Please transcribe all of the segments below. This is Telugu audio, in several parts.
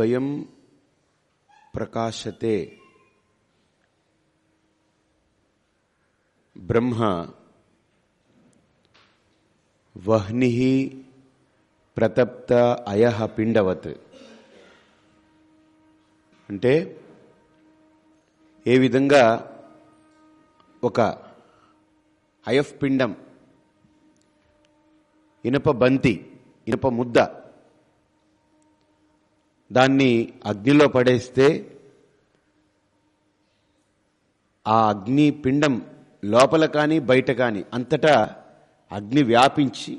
స్వయం ప్రకాశతే. బ్రహ్మ వహ్ని ప్రతప్త అయ పిండవత్. అంటే ఏ విధంగా ఒక అయఫ్ పిండం ఇనప బంతి ఇనప ముద్ద దాన్ని అగ్నిలో పడేస్తే ఆ అగ్ని పిండం లోపల కానీ బయట కానీ అంతటా అగ్ని వ్యాపించి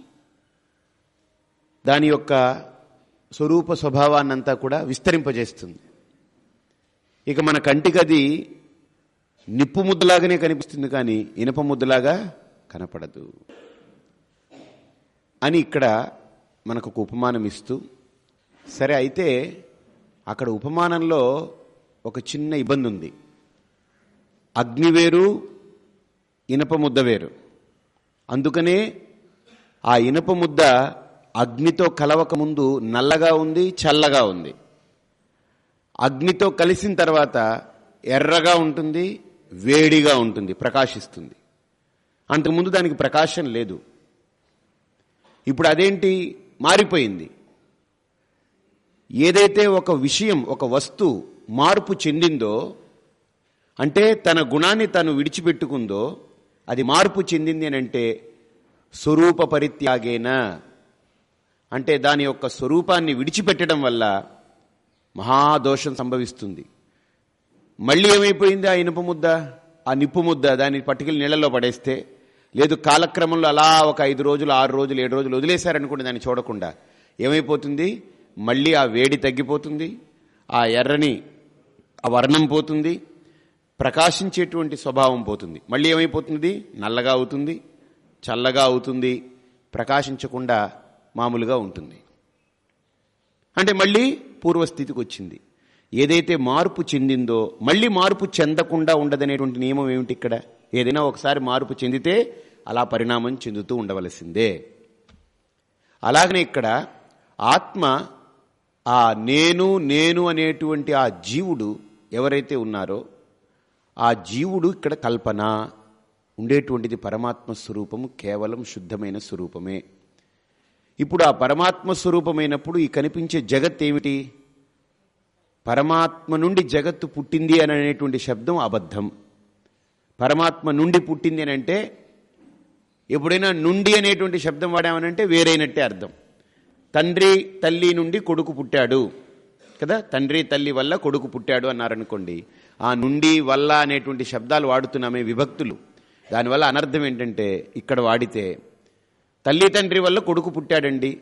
దాని యొక్క స్వరూప స్వభావాన్నంతా కూడా విస్తరింపజేస్తుంది. ఇక మన కంటికి అది నిప్పు ముద్దలాగానే కనిపిస్తుంది కానీ ఇనప ముద్దలాగా కనపడదు అని ఇక్కడ మనకు ఒక ఉపమానం ఇస్తూ సరే అయితే అక్కడ ఉపమానంలో ఒక చిన్న ఇబ్బంది ఉంది అగ్ని వేరు ఇనప ముద్ద వేరు. అందుకనే ఆ ఇనప ముద్ద అగ్నితో కలవక ముందు నల్లగా ఉంది చల్లగా ఉంది. అగ్నితో కలిసిన తర్వాత ఎర్రగా ఉంటుంది వేడిగా ఉంటుంది ప్రకాశిస్తుంది. అంతకుముందు దానికి ప్రకాశం లేదు. ఇప్పుడు అదేంటి? మారిపోయింది. ఏదైతే ఒక విషయం ఒక వస్తు మార్పు చెందిందో అంటే తన గుణాన్ని తను విడిచిపెట్టుకుందో అది మార్పు చెందింది అని అంటే స్వరూప పరిత్యాగేన. అంటే దాని యొక్క స్వరూపాన్ని విడిచిపెట్టడం వల్ల మహాదోషం సంభవిస్తుంది. మళ్ళీ ఏమైపోయింది ఆ ఇనుప ముద్ద? ఆ నిప్పు ముద్ద దాన్ని పట్టుకెళ్ళి నీళ్ళలో పడేస్తే లేదు కాలక్రమంలో అలా ఒక ఐదు రోజులు ఆరు రోజులు ఏడు రోజులు వదిలేశారనుకోండి దాన్ని చూడకుండా ఏమైపోతుంది? మళ్ళీ ఆ వేడి తగ్గిపోతుంది ఆ ఎర్రని ఆ వర్ణం పోతుంది ప్రకాశించేటువంటి స్వభావం పోతుంది. మళ్ళీ ఏమైపోతుంది? నల్లగా అవుతుంది చల్లగా అవుతుంది ప్రకాశించకుండా మామూలుగా ఉంటుంది. అంటే మళ్ళీ పూర్వస్థితికి వచ్చింది. ఏదైతే మార్పు చెందిందో మళ్ళీ మార్పు చెందకుండా ఉండదనేటువంటి నియమం ఏమిటి ఇక్కడ? ఏదైనా ఒకసారి మార్పు చెందితే అలా పరిణామం చెందుతూ ఉండవలసిందే. అలాగనే ఇక్కడ ఆత్మ ఆ నేను నేను అనేటువంటి ఆ జీవుడు ఎవరైతే ఉన్నారో ఆ జీవుడు ఇక్కడ కల్పన ఉండేటువంటిది పరమాత్మ స్వరూపము కేవలం శుద్ధమైన స్వరూపమే. ఇప్పుడు ఆ పరమాత్మ స్వరూపమైనప్పుడు ఈ కనిపించే జగత్ ఏమిటి? పరమాత్మ నుండి జగత్తు పుట్టింది అని అనేటువంటి శబ్దం అబద్ధం. పరమాత్మ నుండి పుట్టింది అని అంటే ఎప్పుడైనా నుండి అనేటువంటి శబ్దం వాడామనంటే వేరైనట్టే అర్థం. తండ్రి తల్లి నుండి కొడుకు పుట్టాడు. కదా? తండ్రి తల్లి వల్ల కొడుకు పుట్టాడు అన్నారనుకోండి. ఆ నుండి వల్ల అనేటువంటి శబ్దాలు వాడుతున్నామే విభక్తులు. దానివల్ల అనర్థం ఏంటంటే ఇక్కడ వాడితే తల్లి తండ్రి వల్ల కొడుకు పుట్టాడండి.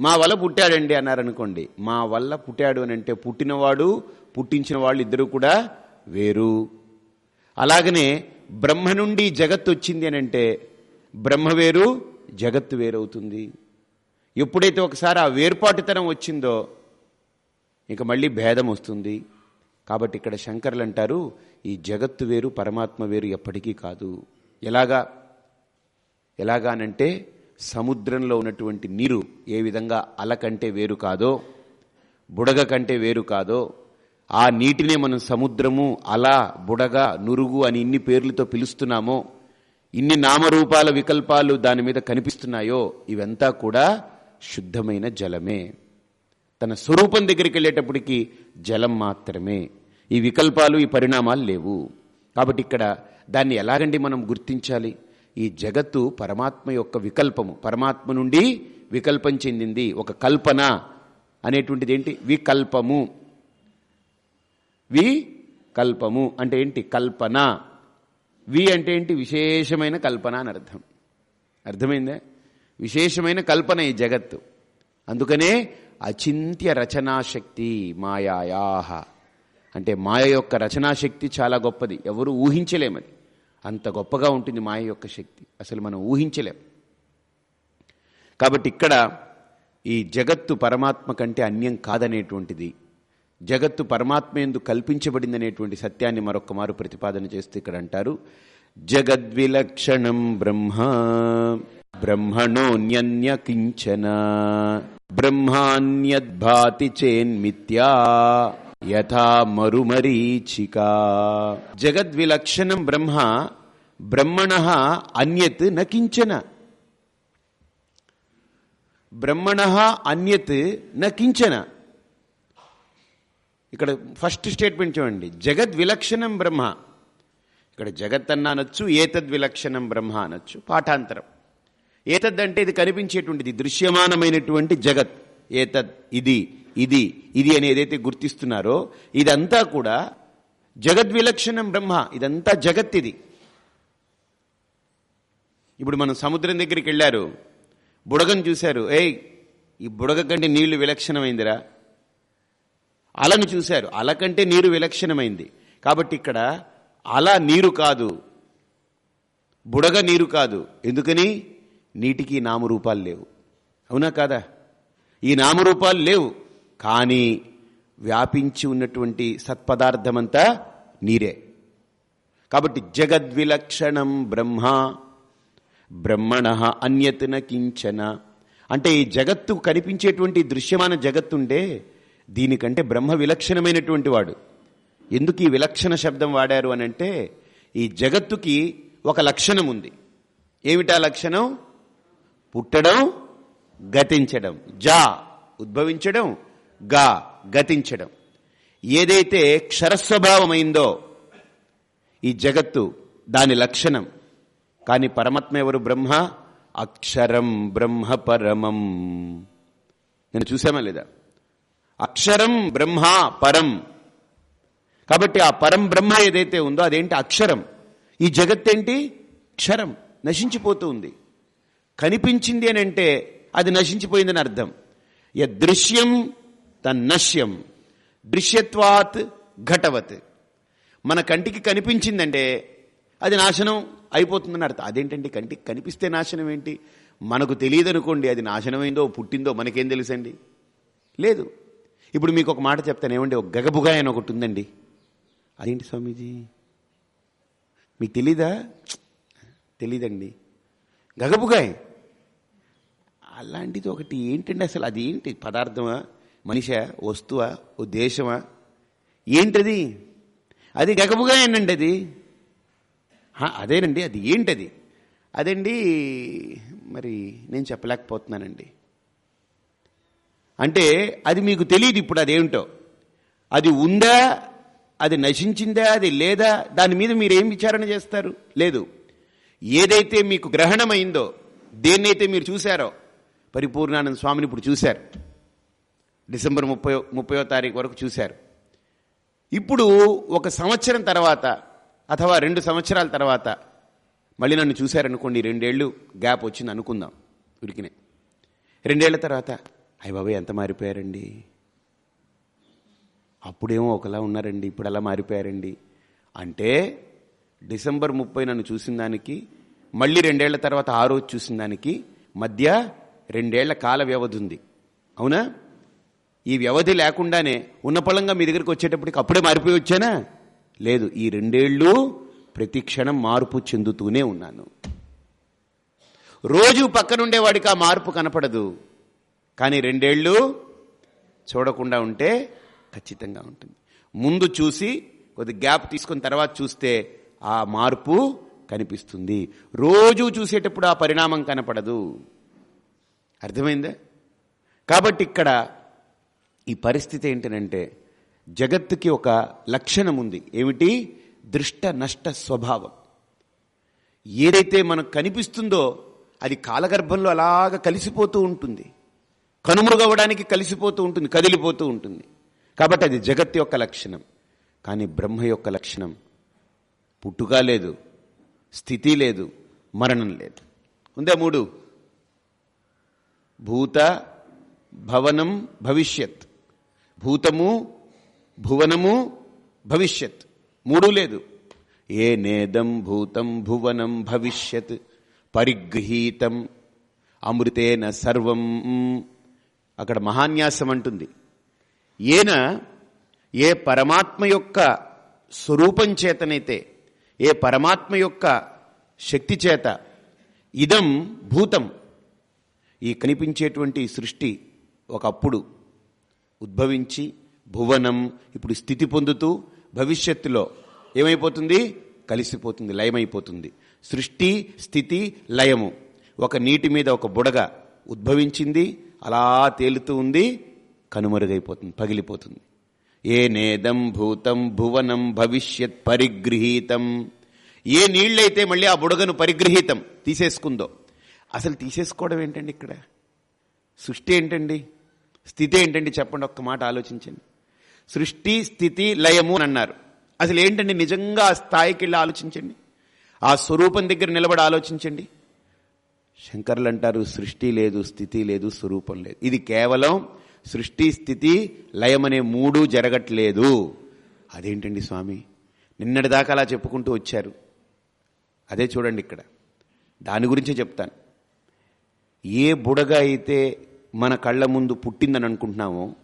మా వల్ల పుట్టాడండి అన్నారనుకోండి. మా వల్ల పుట్టాడు అని అంటే పుట్టినవాడు పుట్టించిన వాళ్ళు ఇద్దరు కూడా వేరు. అలాగనే బ్రహ్మ నుండి జగత్తు వచ్చింది అని అంటే బ్రహ్మ వేరు జగత్తు వేరవుతుంది. ఎప్పుడైతే ఒకసారి ఆ వేర్పాటుతనం వచ్చిందో ఇక మళ్ళీ భేదం వస్తుంది. కాబట్టి ఇక్కడ శంకర్లు అంటారు ఈ జగత్తు వేరు పరమాత్మ వేరు ఎప్పటికీ కాదు. ఎలాగా? ఎలాగానంటే సముద్రంలో ఉన్నటువంటి నీరు ఏ విధంగా అల కంటే వేరు కాదో బుడగ కంటే వేరు కాదో ఆ నీటినే మనం సముద్రము అల బుడగ నురుగు అని ఇన్ని పేర్లతో పిలుస్తున్నామో ఇన్ని నామరూపాల వికల్పాలు దాని మీద కనిపిస్తున్నాయో ఇవంతా కూడా శుద్ధమైన జలమే. తన స్వరూపం దగ్గరికి వెళ్ళేటప్పటికి జలం మాత్రమే. ఈ వికల్పాలు ఈ పరిణామాలు లేవు. కాబట్టి ఇక్కడ దాన్ని ఎలాగండి మనం గుర్తించాలి? ఈ జగత్తు పరమాత్మ యొక్క వికల్పము. పరమాత్మ నుండి వికల్పం చెందింది ఒక కల్పన అనేటువంటిది ఏంటి? వికల్పము. వి కల్పము అంటే ఏంటి? కల్పన. వి అంటే ఏంటి? విశేషమైన కల్పన అని అర్థం. అర్థమైందే? విశేషమైన కల్పన ఈ జగత్తు. అందుకనే అచింత్య రచనాశక్తి మాయాయాహ. అంటే మాయ యొక్క రచనాశక్తి చాలా గొప్పది. ఎవరు ఊహించలేమది అంత గొప్పగా ఉంటుంది మాయ యొక్క శక్తి. అసలు మనం ఊహించలేం. కాబట్టి ఇక్కడ ఈ జగత్తు పరమాత్మ కంటే అన్యం కాదనేటువంటిది జగత్తు పరమాత్మ ఎందు కల్పించబడిందనేటువంటి సత్యాన్ని మరొక మారు ప్రతిపాదన చేస్తూ ఇక్కడ అంటారు జగద్విలక్షణం బ్రహ్మ. బ్రహ్మణోన్యన్యకించన. బ్రహ్మాన్యద్భాతి చేన్మిత్యా యథా మరుమరీచికా. జగద్విలక్షణం బ్రహ్మ బ్రహ్మణ అన్యత్ నకించన. బ్రహ్మణ అన్యత్ నకించన. ఇక్కడ ఫస్ట్ స్టేట్మెంట్ చూడండి. జగద్విలక్షణం బ్రహ్మ. ఇక్కడ జగత్ అన్న అనొచ్చు ఏతద్విలక్షణం బ్రహ్మ అనొచ్చు. పాఠాంతరం. ఏతద్దంటే ఇది కనిపించేటువంటిది దృశ్యమానమైనటువంటి జగత్. ఏతద్ ఇది ఇది ఇది అని ఏదైతే గుర్తిస్తున్నారో ఇదంతా కూడా జగద్విలక్షణం బ్రహ్మ. ఇదంతా జగత్ ఇది. ఇప్పుడు మనం సముద్రం దగ్గరికి వెళ్ళారు. బుడగను చూశారు. ఏయ్ ఈ బుడగ కంటే నీళ్ళు విలక్షణమైందిరా. అలను చూశారు. అల కంటే నీరు విలక్షణమైంది. కాబట్టి ఇక్కడ అల నీరు కాదు. బుడగ నీరు కాదు. ఎందుకని? నీటికి నామరూపాలు లేవు. అవునా కాదా? ఈ నామరూపాలు లేవు. కానీ వ్యాపించి ఉన్నటువంటి సత్పదార్థమంతా నీరే. కాబట్టి జగద్విలక్షణం బ్రహ్మ బ్రహ్మణ అన్యతన కించన. అంటే ఈ జగత్తు కనిపించేటువంటి దృశ్యమాన జగత్తుండే దీనికంటే బ్రహ్మ విలక్షణమైనటువంటి వాడు. ఎందుకు ఈ విలక్షణ శబ్దం వాడారు అని అంటే ఈ జగత్తుకి ఒక లక్షణం ఉంది ఏమిటా లక్షణం? పుట్టడం గతించడం. జా ఉద్భవించడం గా గతించడం. ఏదైతే క్షరస్వభావమైందో ఈ జగత్తు దాని లక్షణం. కానీ పరమాత్మ ఎవరు బ్రహ్మ? అక్షరం బ్రహ్మ పరమం. నేను చూసామా లేదా? అక్షరం బ్రహ్మ పరం. కాబట్టి ఆ పరం బ్రహ్మ ఏదైతే ఉందో అదేంటి? అక్షరం. ఈ జగత్ ఏంటి క్షరం. నశించిపోతూ ఉంది. కనిపించింది అని అంటే అది నశించిపోయిందని అర్థం. యదృశ్యం తన్నశ్యం. దృశ్యత్వాత్ ఘటవత్. మన కంటికి కనిపించిందంటే అది నాశనం అయిపోతుందని అర్థం. అదేంటండి? కంటికి కనిపిస్తే నాశనం ఏంటి? మనకు తెలియదనుకోండి అది నాశనమైందో పుట్టిందో మనకేం తెలుసండి? లేదు. ఇప్పుడు మీకు ఒక మాట చెప్తాను. ఏమండి? ఒక గగబుగాయ అని ఒకటి ఉందండి. అదేంటి స్వామీజీ? మీకు తెలీదా? తెలీదండి. గగబుగాయ. అలాంటిది ఒకటి ఏంటండి అసలు? అది ఏంటి? పదార్థమా? మనిష? వస్తువా? ఓ దేశమా ఏంటది? అది గగబుగాయనండి అది? అదేనండి. అది ఏంటది? అదండి మరి నేను చెప్పలేకపోతున్నానండి. అంటే అది మీకు తెలియదు ఇప్పుడు అదేమిటో అది ఉందా? అది నశించిందా? అది లేదా? దాని మీద మీరు ఏం విచారణ చేస్తారు? లేదు. ఏదైతే మీకు గ్రహణమైందో దేన్నైతే మీరు చూశారో పరిపూర్ణానంద స్వామిని ఇప్పుడు చూశారు. డిసెంబర్ ముప్పై ముప్పయో తారీఖు వరకు చూశారు. ఇప్పుడు ఒక సంవత్సరం తర్వాత అథవా రెండు సంవత్సరాల తర్వాత మళ్ళీ నన్ను చూశారనుకోండి రెండేళ్ళు గ్యాప్ వచ్చింది అనుకుందాం ఉరికినే. రెండేళ్ళ తర్వాత అయ్య బాబాయ్ ఎంత మారిపోయారండి? అప్పుడేమో ఒకలా ఉన్నారండి ఇప్పుడు అలా మారిపోయారండి. అంటే డిసెంబర్ ముప్పై నన్ను చూసిన దానికి మళ్ళీ రెండేళ్ళ తర్వాత ఆ రోజు చూసిన దానికి మధ్య రెండేళ్ళ కాల వ్యవధి ఉంది. అవునా? ఈ వ్యవధి లేకుండానే ఉన్న పొలంగా మీ దగ్గరికి వచ్చేటప్పటికి అప్పుడే మారిపోయి వచ్చానా? లేదు ఈ రెండేళ్ళు ప్రతి క్షణం మార్పు చెందుతూనే ఉన్నాను. రోజు పక్కనుండేవాడికి ఆ మార్పు కనపడదు. కానీ రెండేళ్ళు చూడకుండా ఉంటే ఖచ్చితంగా ఉంటుంది. ముందు చూసి కొద్ది గ్యాప్ తీసుకున్న తర్వాత చూస్తే ఆ మార్పు కనిపిస్తుంది. రోజు చూసేటప్పుడు ఆ పరిణామం కనపడదు. అర్థమైందా? కాబట్టి ఇక్కడ ఈ పరిస్థితి ఏంటనంటే జగత్తుకి ఒక లక్షణం ఉంది ఏమిటి? దృష్ట నష్ట స్వభావం. ఏదైతే మనకు కనిపిస్తుందో అది కాలగర్భంలో అలాగ కలిసిపోతూ ఉంటుంది. కనుమరుగవడానికి కలిసిపోతూ ఉంటుంది కదిలిపోతూ ఉంటుంది. కాబట్టి అది జగత్ యొక్క లక్షణం. కానీ బ్రహ్మ యొక్క లక్షణం పుట్టుక లేదు స్థితి లేదు మరణం లేదు. ఉందా మూడు? భూత భవనం భవిష్యత్. భూతము భువనము భవిష్యత్. మూడు లేదు. ఏ నేదం భూతం భువనం భవిష్యత్. పరిగృహీతం. అమృతేన సర్వం. అక్కడ మహాన్యాసం అంటుంది. ఈయన ఏ పరమాత్మ యొక్క స్వరూపం చేతనైతే ఏ పరమాత్మ యొక్క శక్తి చేత ఇదం భూతం. ఈ కనిపించేటువంటి సృష్టి ఒకప్పుడు ఉద్భవించి భువనం ఇప్పుడు స్థితి పొందుతూ భవిష్యత్తులో ఏమైపోతుంది? కలిసిపోతుంది లయమైపోతుంది. సృష్టి స్థితి లయము. ఒక నీటి మీద ఒక బుడగ ఉద్భవించింది అలా తేలుతూ ఉంది కనుమరుగైపోతుంది పగిలిపోతుంది. ఏ నేదం భూతం భువనం భవిష్యత్ పరిగృహీతం. ఏ నీళ్ళైతే మళ్ళీ ఆ బుడగను పరిగృహీతం తీసేసుకుందో అసలు తీసేసుకోవడం ఏంటండి ఇక్కడ? సృష్టి ఏంటండి? స్థితి ఏంటండి? చెప్పండి ఒక్క మాట ఆలోచించండి. సృష్టి స్థితి లయము అని అన్నారు. అసలు ఏంటండి? నిజంగా ఆ స్థాయికి వెళ్ళి ఆలోచించండి. ఆ స్వరూపం దగ్గర నిలబడి ఆలోచించండి. శంకర్లు అంటారు సృష్టి లేదు స్థితి లేదు స్వరూపం లేదు. ఇది కేవలం సృష్టి స్థితి లయమనే మూడు జరగట్లేదు. అదేంటండి స్వామి? నిన్నటిదాకా అలా చెప్పుకుంటూ వచ్చారు. అదే చూడండి ఇక్కడ. దాని గురించే చెప్తాను. ఏ బుడగ అయితే మన కళ్ళ ముందు పుట్టిందని అనుకుంటున్నామో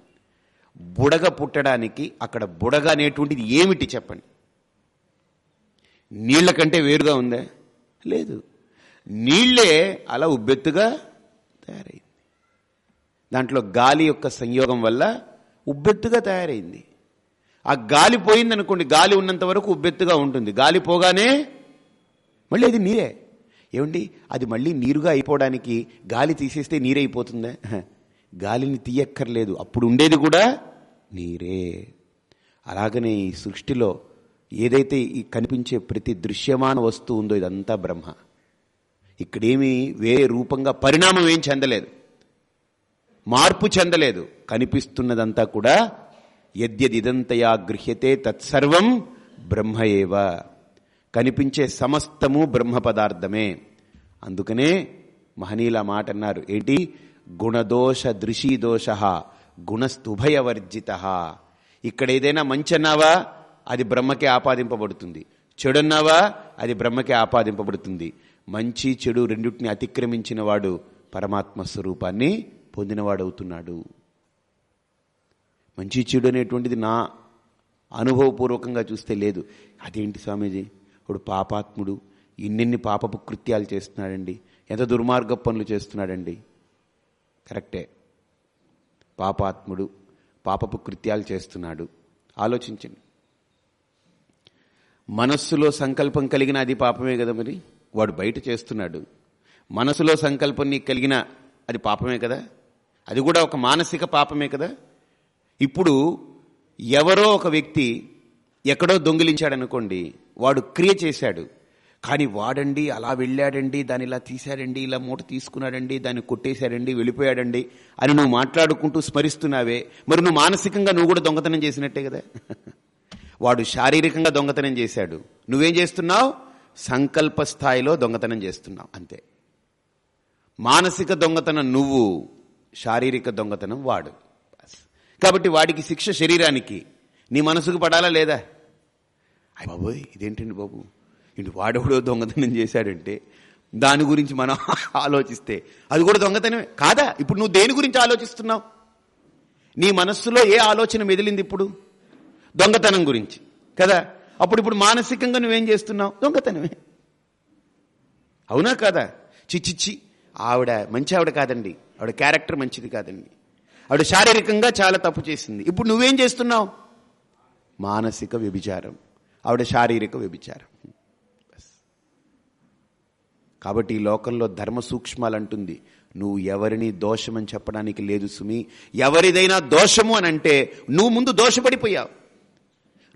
బుడగ పుట్టడానికి అక్కడ బుడగ అనేటువంటిది ఏమిటి చెప్పండి? నీళ్ళ కంటే వేరుగా ఉందా? లేదు. నీళ్ళే అలా ఉబ్బెత్తుగా తయారైంది. దాంట్లో గాలి యొక్క సంయోగం వల్ల ఉబ్బెత్తుగా తయారైంది. ఆ గాలి పోయిందనుకోండి గాలి ఉన్నంత వరకు ఉబ్బెత్తుగా ఉంటుంది. గాలి పోగానే మళ్ళీ అది నీరే. ఏమండి? అది మళ్ళీ నీరుగా అయిపోవడానికి గాలి తీసేస్తే నీరైపోతుందా? గాలిని తీయక్కర్లేదు. అప్పుడు ఉండేది కూడా నీరే. అలాగనే ఈ సృష్టిలో ఏదైతే ఈ కనిపించే ప్రతి దృశ్యమాన వస్తువు ఉందో ఇదంతా బ్రహ్మ. ఇక్కడేమి వేరే రూపంగా పరిణామం ఏం చెందలేదు. మార్పు చెందలేదు. కనిపిస్తున్నదంతా కూడా యద్యదిదంతయా గృహ్యతే తత్సర్వం బ్రహ్మ ఏవ. కనిపించే సమస్తము బ్రహ్మ పదార్థమే అందుకనే మహనీయుల మాట అన్నారు ఏంటి? గుణదోష దృశీదోష గుణస్తుభయవర్జిత. ఇక్కడ ఏదైనా మంచి అన్నావా అది బ్రహ్మకే ఆపాదింపబడుతుంది. చెడున్నావా? అది బ్రహ్మకే ఆపాదింపబడుతుంది. మంచి చెడు రెండింటిని అతిక్రమించిన వాడు పరమాత్మ స్వరూపాన్ని పొందినవాడవుతున్నాడు. మంచి చెడు అనేటువంటిది నా అనుభవపూర్వకంగా చూస్తే లేదు. అదేంటి స్వామీజీ? ఇప్పుడు పాపాత్ముడు. ఇన్నిన్ని పాపపు కృత్యాలు చేస్తున్నాడండి. ఎంత దుర్మార్గ పనులు చేస్తున్నాడండి. కరెక్టే. పాపాత్ముడు పాపపు కృత్యాలు చేస్తున్నాడు. ఆలోచించండి. మనస్సులో సంకల్పం కలిగిన అది పాపమే కదా మరి? వాడు బయట చేస్తున్నాడు. మనసులో సంకల్పం నీకు కలిగిన అది పాపమే కదా? అది కూడా ఒక మానసిక పాపమే కదా? ఇప్పుడు ఎవరో ఒక వ్యక్తి ఎక్కడో దొంగిలించాడనుకోండి వాడు క్రియ చేశాడు. కానీ వాడండి అలా వెళ్ళాడండి దాన్ని ఇలా తీశాడండి ఇలా మూట తీసుకున్నాడండి దాన్ని కొట్టేశాడండి వెళ్ళిపోయాడండి అని నువ్వు మాట్లాడుకుంటూ స్మరిస్తున్నావే మరి నువ్వు మానసికంగా నువ్వు కూడా దొంగతనం చేసినట్టే కదా? వాడు శారీరకంగా దొంగతనం చేశాడు. నువ్వేం చేస్తున్నావు? సంకల్ప స్థాయిలో దొంగతనం చేస్తున్నావు అంతే. మానసిక దొంగతనం నువ్వు శారీరక దొంగతనం వాడు. కాబట్టి వాడికి శిక్ష శరీరానికి. నీ మనసుకు పడాలా లేదా? అయ్య బాబోయ్ ఇదేంటండి బాబు? ఇంటి వాడెవడో దొంగతనం చేశాడంటే దాని గురించి మనం ఆలోచిస్తే అది కూడా దొంగతనమే. కాదా? ఇప్పుడు నువ్వు దేని గురించి ఆలోచిస్తున్నావు? నీ మనస్సులో ఏ ఆలోచన మెదిలింది ఇప్పుడు? దొంగతనం గురించి. కదా? అప్పుడు ఇప్పుడు మానసికంగా నువ్వేం చేస్తున్నావు? దొంగతనమే. అవునా కాదా? చిచ్చిచ్చి ఆవిడ మంచి ఆవిడ కాదండి. ఆవిడ క్యారెక్టర్ మంచిది కాదండి. ఆవిడ శారీరకంగా చాలా తప్పు చేసింది. ఇప్పుడు నువ్వేం చేస్తున్నావు? మానసిక వ్యభిచారం. ఆవిడ శారీరక వ్యభిచారం. కాబట్టి ఈ లోకంలో ధర్మ సూక్ష్మాలు అంటుంది నువ్వు ఎవరిని దోషమని చెప్పడానికి లేదు సుమి. ఎవరిదైనా దోషము అని అంటే నువ్వు ముందు దోషపడిపోయావు.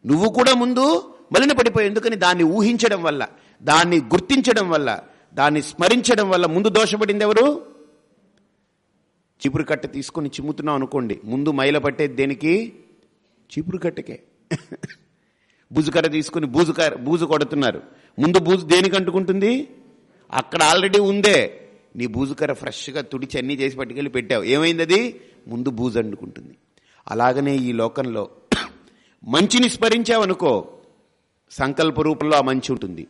నువ్వు కూడా ముందు మలిన పడిపోయావు ఎందుకని? దాన్ని ఊహించడం వల్ల దాన్ని గుర్తించడం వల్ల దాన్ని స్మరించడం వల్ల ముందు దోషపడింది ఎవరు? చిపురు కట్ట తీసుకొని చిమ్ముతున్నాం అనుకోండి ముందు మైల పట్టేది దేనికి? చిపురు కట్టకే. బూజుకర్ర తీసుకుని బూజుకర బూజు కొడుతున్నారు. ముందు బూజు దేనికి అంటుకుంటుంది? అక్కడ ఆల్రెడీ ఉందే. నీ బూజుకర ఫ్రెష్గా తుడిచి అన్నీ చేసి పట్టుకెళ్ళి పెట్టావు. ఏమైంది అది? ముందు బూజు అంటుకుంటుంది. అలాగనే ఈ లోకంలో మంచిని స్మరించావనుకో సంకల్ప రూపంలో ఆ మంచి ఉంటుంది.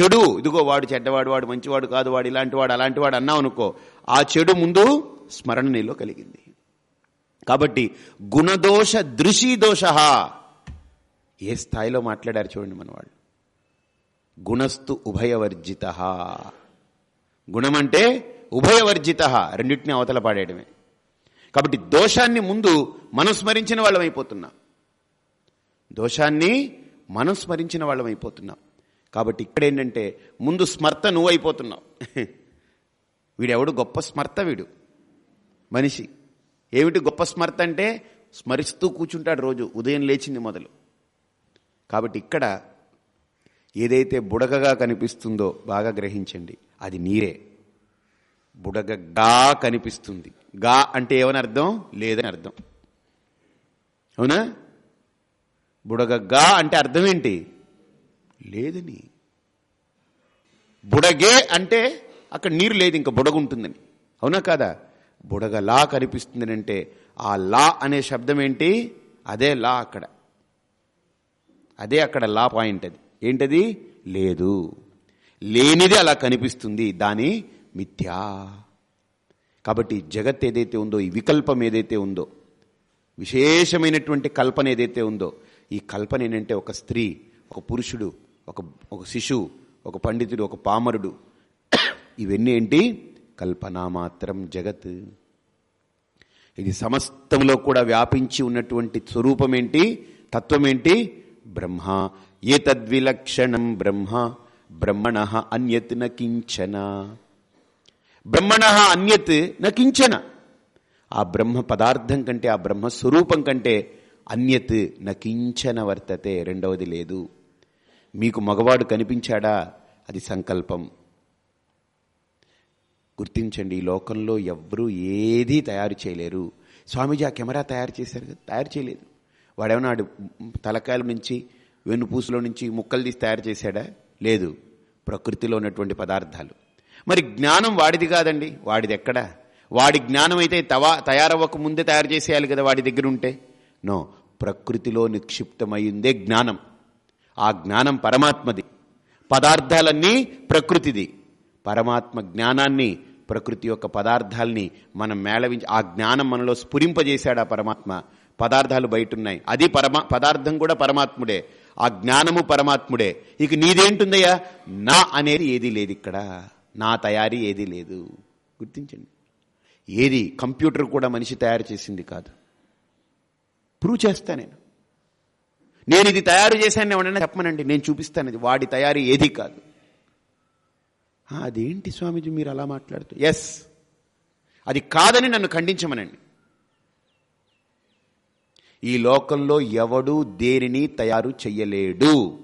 చెడు ఇదిగో వాడు చెడ్డవాడు వాడు మంచివాడు కాదు వాడు ఇలాంటి వాడు అలాంటి వాడు అన్నావు అనుకో. ఆ చెడు ముందు స్మరణ నీలో కలిగింది. కాబట్టి గుణదోష దృశీ దోష ఏ స్థాయిలో మాట్లాడారు చూడండి మన వాళ్ళు గుణస్తు ఉభయవర్జిత. గుణమంటే ఉభయవర్జిత. రెండింటిని అవతల పాడేయడమే. కాబట్టి దోషాన్ని ముందు మనం స్మరించిన దోషాన్ని మనం స్మరించిన కాబట్టి ఇక్కడ ఏంటంటే ముందు స్మర్త నువ్వు అయిపోతున్నావు వీడెవడు గొప్ప స్మర్త వీడు? మనిషి. ఏమిటి గొప్ప స్మర్త అంటే స్మరిస్తూ కూర్చుంటాడు రోజు. ఉదయం లేచింది మొదలు. కాబట్టి ఇక్కడ ఏదైతే బుడగగా కనిపిస్తుందో బాగా గ్రహించండి. అది నీరే. బుడగగా కనిపిస్తుంది. గా అంటే ఏమని అర్థం? లేదని అర్థం. అవునా? బుడగగా అంటే అర్థం ఏంటి? లేదని. బుడగే అంటే అక్కడ నీరు లేదు ఇంకా బుడగ ఉంటుందని అవునా కాదా? బుడగలా కనిపిస్తుందని అంటే ఆ లా అనే శబ్దం ఏంటి? అదే లా అక్కడ. అదే అక్కడ లా పాయింట్ అది. ఏంటది? లేదు. లేనిది అలా కనిపిస్తుంది. దాని మిథ్యా. కాబట్టి జగత్ ఏదైతే ఉందో ఈ వికల్పం ఏదైతే ఉందో విశేషమైనటువంటి కల్పన ఏదైతే ఉందో ఈ కల్పన ఏంటంటే ఒక స్త్రీ ఒక పురుషుడు ఒక ఒక శిశువు ఒక పండితుడు ఒక పామరుడు. ఇవన్నీ ఏంటి? కల్పన మాత్రం జగత్. ఇది సమస్తంలో కూడా వ్యాపించి ఉన్నటువంటి స్వరూపం ఏంటి? తత్వం ఏంటి? బ్రహ్మ ఏ తద్విలక్షణం బ్రహ్మ బ్రహ్మణ అన్యత్ నకించన కించన. బ్రహ్మణ అన్యత్ నకించన ఆ బ్రహ్మ పదార్థం కంటే ఆ బ్రహ్మ స్వరూపం కంటే అన్యత్ న కించన వర్తతే రెండవది లేదు. మీకు మగవాడు కనిపించాడా? అది సంకల్పం. గుర్తించండి ఈ లోకంలో ఎవ్వరూ ఏదీ తయారు చేయలేరు. స్వామీజీ ఆ కెమెరా తయారు చేశారు కదా? తయారు చేయలేదు. వాడేమన్నాడు తలకాయల నుంచి వెన్నుపూసలో నుంచి ముక్కలు తీసి తయారు చేశాడా? లేదు. ప్రకృతిలో ఉన్నటువంటి పదార్థాలు. మరి జ్ఞానం వాడిది కాదండి. వాడిది ఎక్కడా? వాడి జ్ఞానం అయితే తవా తయారవ్వక ముందే తయారు చేసేయాలి కదా వాడి దగ్గర ఉంటే? నో. ప్రకృతిలో నిక్షిప్తమైందే జ్ఞానం. ఆ జ్ఞానం పరమాత్మది. పదార్థాలన్నీ ప్రకృతిది. పరమాత్మ జ్ఞానాన్ని ప్రకృతి యొక్క పదార్థాల్ని మనం మేళవించి ఆ జ్ఞానం మనలో స్ఫురింపజేశాడు ఆ పరమాత్మ? పదార్థాలు బయట ఉన్నాయి అది పరమా పదార్థం కూడా పరమాత్ముడే. ఆ జ్ఞానము పరమాత్ముడే. ఇక నీదేంటుందయ్యా? నా అనేది ఏది లేదు ఇక్కడ. నా తయారీ ఏది లేదు. గుర్తించండి. ఏది కంప్యూటర్ కూడా మనిషి తయారు చేసింది కాదు. ప్రూవ్ చేస్తా నేను. నేను ఇది తయారు చేశాను ఎవరైనా చెప్పమనండి. నేను చూపిస్తాను ఇది. వాడి తయారీ ఏది కాదు. అదేంటి స్వామీజీ మీరు అలా మాట్లాడుతూ? ఎస్ అది కాదని నన్ను ఖండించమనండి. ఈ లోకంలో ఎవడు దేనిని తయారు చెయ్యలేడు.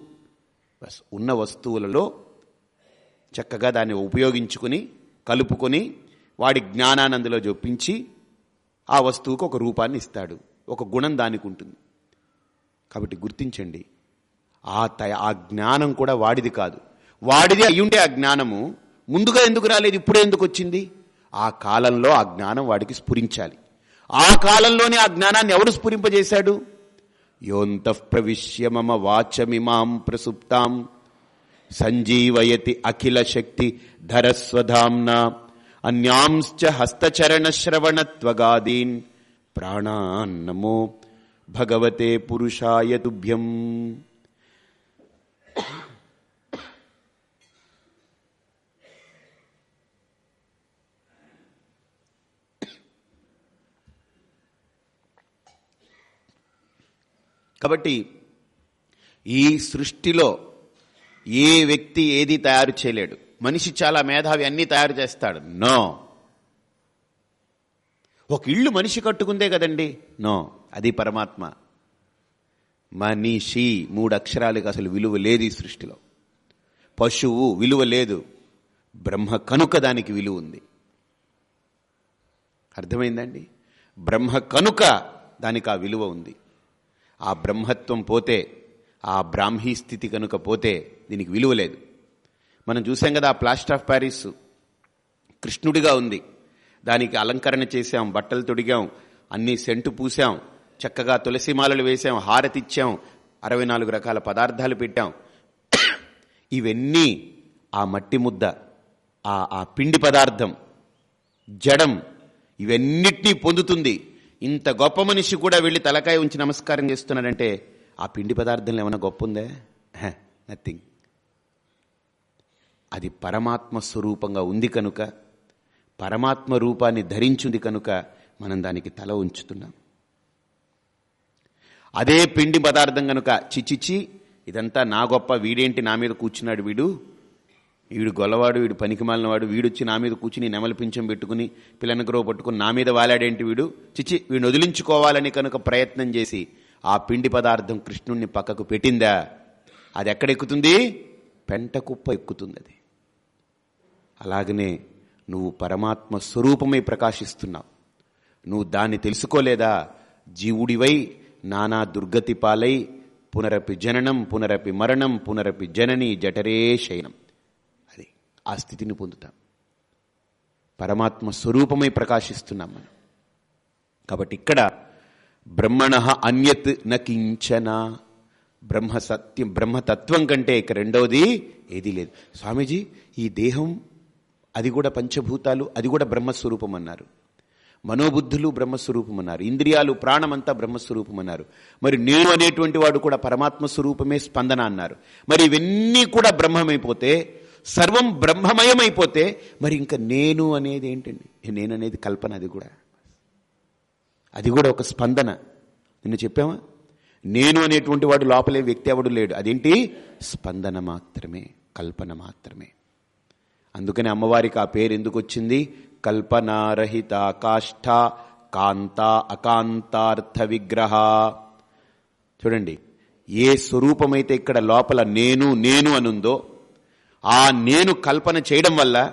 బస్ ఉన్న వస్తువులలో చక్కగా దాన్ని ఉపయోగించుకుని కలుపుకొని వాడి జ్ఞానాన్ని అందులో జొప్పించి ఆ వస్తువుకు ఒక రూపాన్ని ఇస్తాడు. ఒక గుణం దానికి ఉంటుంది. కాబట్టి గుర్తించండి ఆ తయ ఆ జ్ఞానం కూడా వాడిది కాదు. వాడిది అయ్యుండే ఆ జ్ఞానము. ముందుగా ఎందుకు రాలేదు? ఇప్పుడే ఎందుకు వచ్చింది? ఆ కాలంలో ఆ జ్ఞానం వాడికి స్ఫురించాలి. ఆ కాలంలోనే ఆ జ్ఞానాన్ని ఎవరు స్ఫురింపజేశాడు? యోంత ప్రవిశ్య మమ వాచమిమాం ప్రసుప్తాం. సంజీవయతి అఖిల శక్తి ధరస్వధాంన అన్యాంశ్చ హస్తచరణ శ్రవణత్వగాదీన్ ప్రాణాన్నమో భగవతే పురుషాయ తుభ్యం. కాబట్టి ఈ సృష్టిలో ఏ వ్యక్తి ఏది తయారు చేయలేడు. మనిషి చాలా మేధావి అన్నీ తయారు చేస్తాడు. నో. ఒక ఇల్లు మనిషి కట్టుకుందే కదండి? నో. అది పరమాత్మ. మనిషి మూడు అక్షరాలకు అసలు విలువ లేదు ఈ సృష్టిలో. పశువు విలువ లేదు. బ్రహ్మ కనుక దానికి విలువ ఉంది. అర్థమైందండి? బ్రహ్మ కనుక దానికి ఆ విలువ ఉంది. ఆ బ్రహ్మత్వం పోతే ఆ బ్రాహ్మీ స్థితి కనుక పోతే దీనికి విలువ లేదు. మనం చూసాం కదా ఆ ప్లాస్టర్ ఆఫ్ ప్యారిస్. కృష్ణుడిగా ఉంది. దానికి అలంకరణ చేశాం బట్టలు తొడిగాం అన్ని సెంటు పూసాం చక్కగా తులసిమాలలు వేసాం హారతిచ్చాం అరవై నాలుగు రకాల పదార్థాలు పెట్టాం. ఇవన్నీ ఆ మట్టి ముద్ద ఆ ఆ పిండి పదార్థం జడం ఇవన్నిటినీ పొందుతుంది. ఇంత గొప్ప మనిషి కూడా వెళ్ళి తలకాయ ఉంచి నమస్కారం చేస్తున్నాడంటే ఆ పిండి పదార్థంలో ఏమైనా గొప్ప ఉందే నథింగ్ అది పరమాత్మ స్వరూపంగా ఉంది కనుక పరమాత్మ రూపాన్ని ధరించుంది కనుక మనం దానికి తల ఉంచుతున్నాం. అదే పిండి పదార్థం కనుక చిచిచి ఇదంతా నా గొప్ప వీడేంటి నా మీద కూర్చున్నాడు వీడు? వీడు గొల్లవాడు వీడు పనికి వాడు వీడొచ్చి నా మీద కూర్చుని నెమలి పింఛం పెట్టుకుని పిల్లనకరో పట్టుకుని నా మీద వాలాడేంటి వీడు? చిచి వీడిని వదిలించుకోవాలని కనుక ప్రయత్నం చేసి ఆ పిండి పదార్థం కృష్ణుణ్ణి పక్కకు పెట్టిందా? అది ఎక్కడెక్కుతుంది? పెంట కుప్ప ఎక్కుతుంది అది అలాగనే నువ్వు పరమాత్మ స్వరూపమై ప్రకాశిస్తున్నావు. నువ్వు దాన్ని తెలుసుకోలేదా? జీవుడివై నానా దుర్గతి పాలై పునరపి జననం పునరపి మరణం పునరపి జనని జఠరే శయనం. ఆ స్థితిని పొందుతాం. పరమాత్మ స్వరూపమై ప్రకాశిస్తున్నాం మనం. కాబట్టి ఇక్కడ బ్రహ్మణ అన్యత్ నకించన బ్రహ్మ సత్యం బ్రహ్మతత్వం కంటే ఇక రెండవది ఏదీ లేదు. స్వామీజీ ఈ దేహం అది కూడా పంచభూతాలు అది కూడా బ్రహ్మస్వరూపం అన్నారు మనోబుద్ధులు బ్రహ్మస్వరూపం అన్నారు ఇంద్రియాలు ప్రాణమంతా బ్రహ్మస్వరూపం అన్నారు మరి నేను అనేటువంటి వాడు కూడా పరమాత్మ స్వరూపమే స్పందన అన్నారు. మరి ఇవన్నీ కూడా బ్రహ్మమైపోతే సర్వం బ్రహ్మమయమైపోతే మరి ఇంకా నేను అనేది ఏంటండి? నేను అనేది కల్పన అది కూడా. అది కూడా ఒక స్పందన. నిన్ను చెప్పామా నేను అనేటువంటి వాడు లోపలే వ్యక్తి ఎవడు లేడు. అదేంటి? స్పందన మాత్రమే కల్పన మాత్రమే. అందుకని అమ్మవారికి ఆ పేరు ఎందుకు వచ్చింది? కల్పనారహిత కాష్ఠ కాంత అకాంతార్థ విగ్రహ. చూడండి ఏ స్వరూపమైతే ఇక్కడ లోపల నేను నేను అనుందో ఆ నేను కల్పన చేయడం వల్ల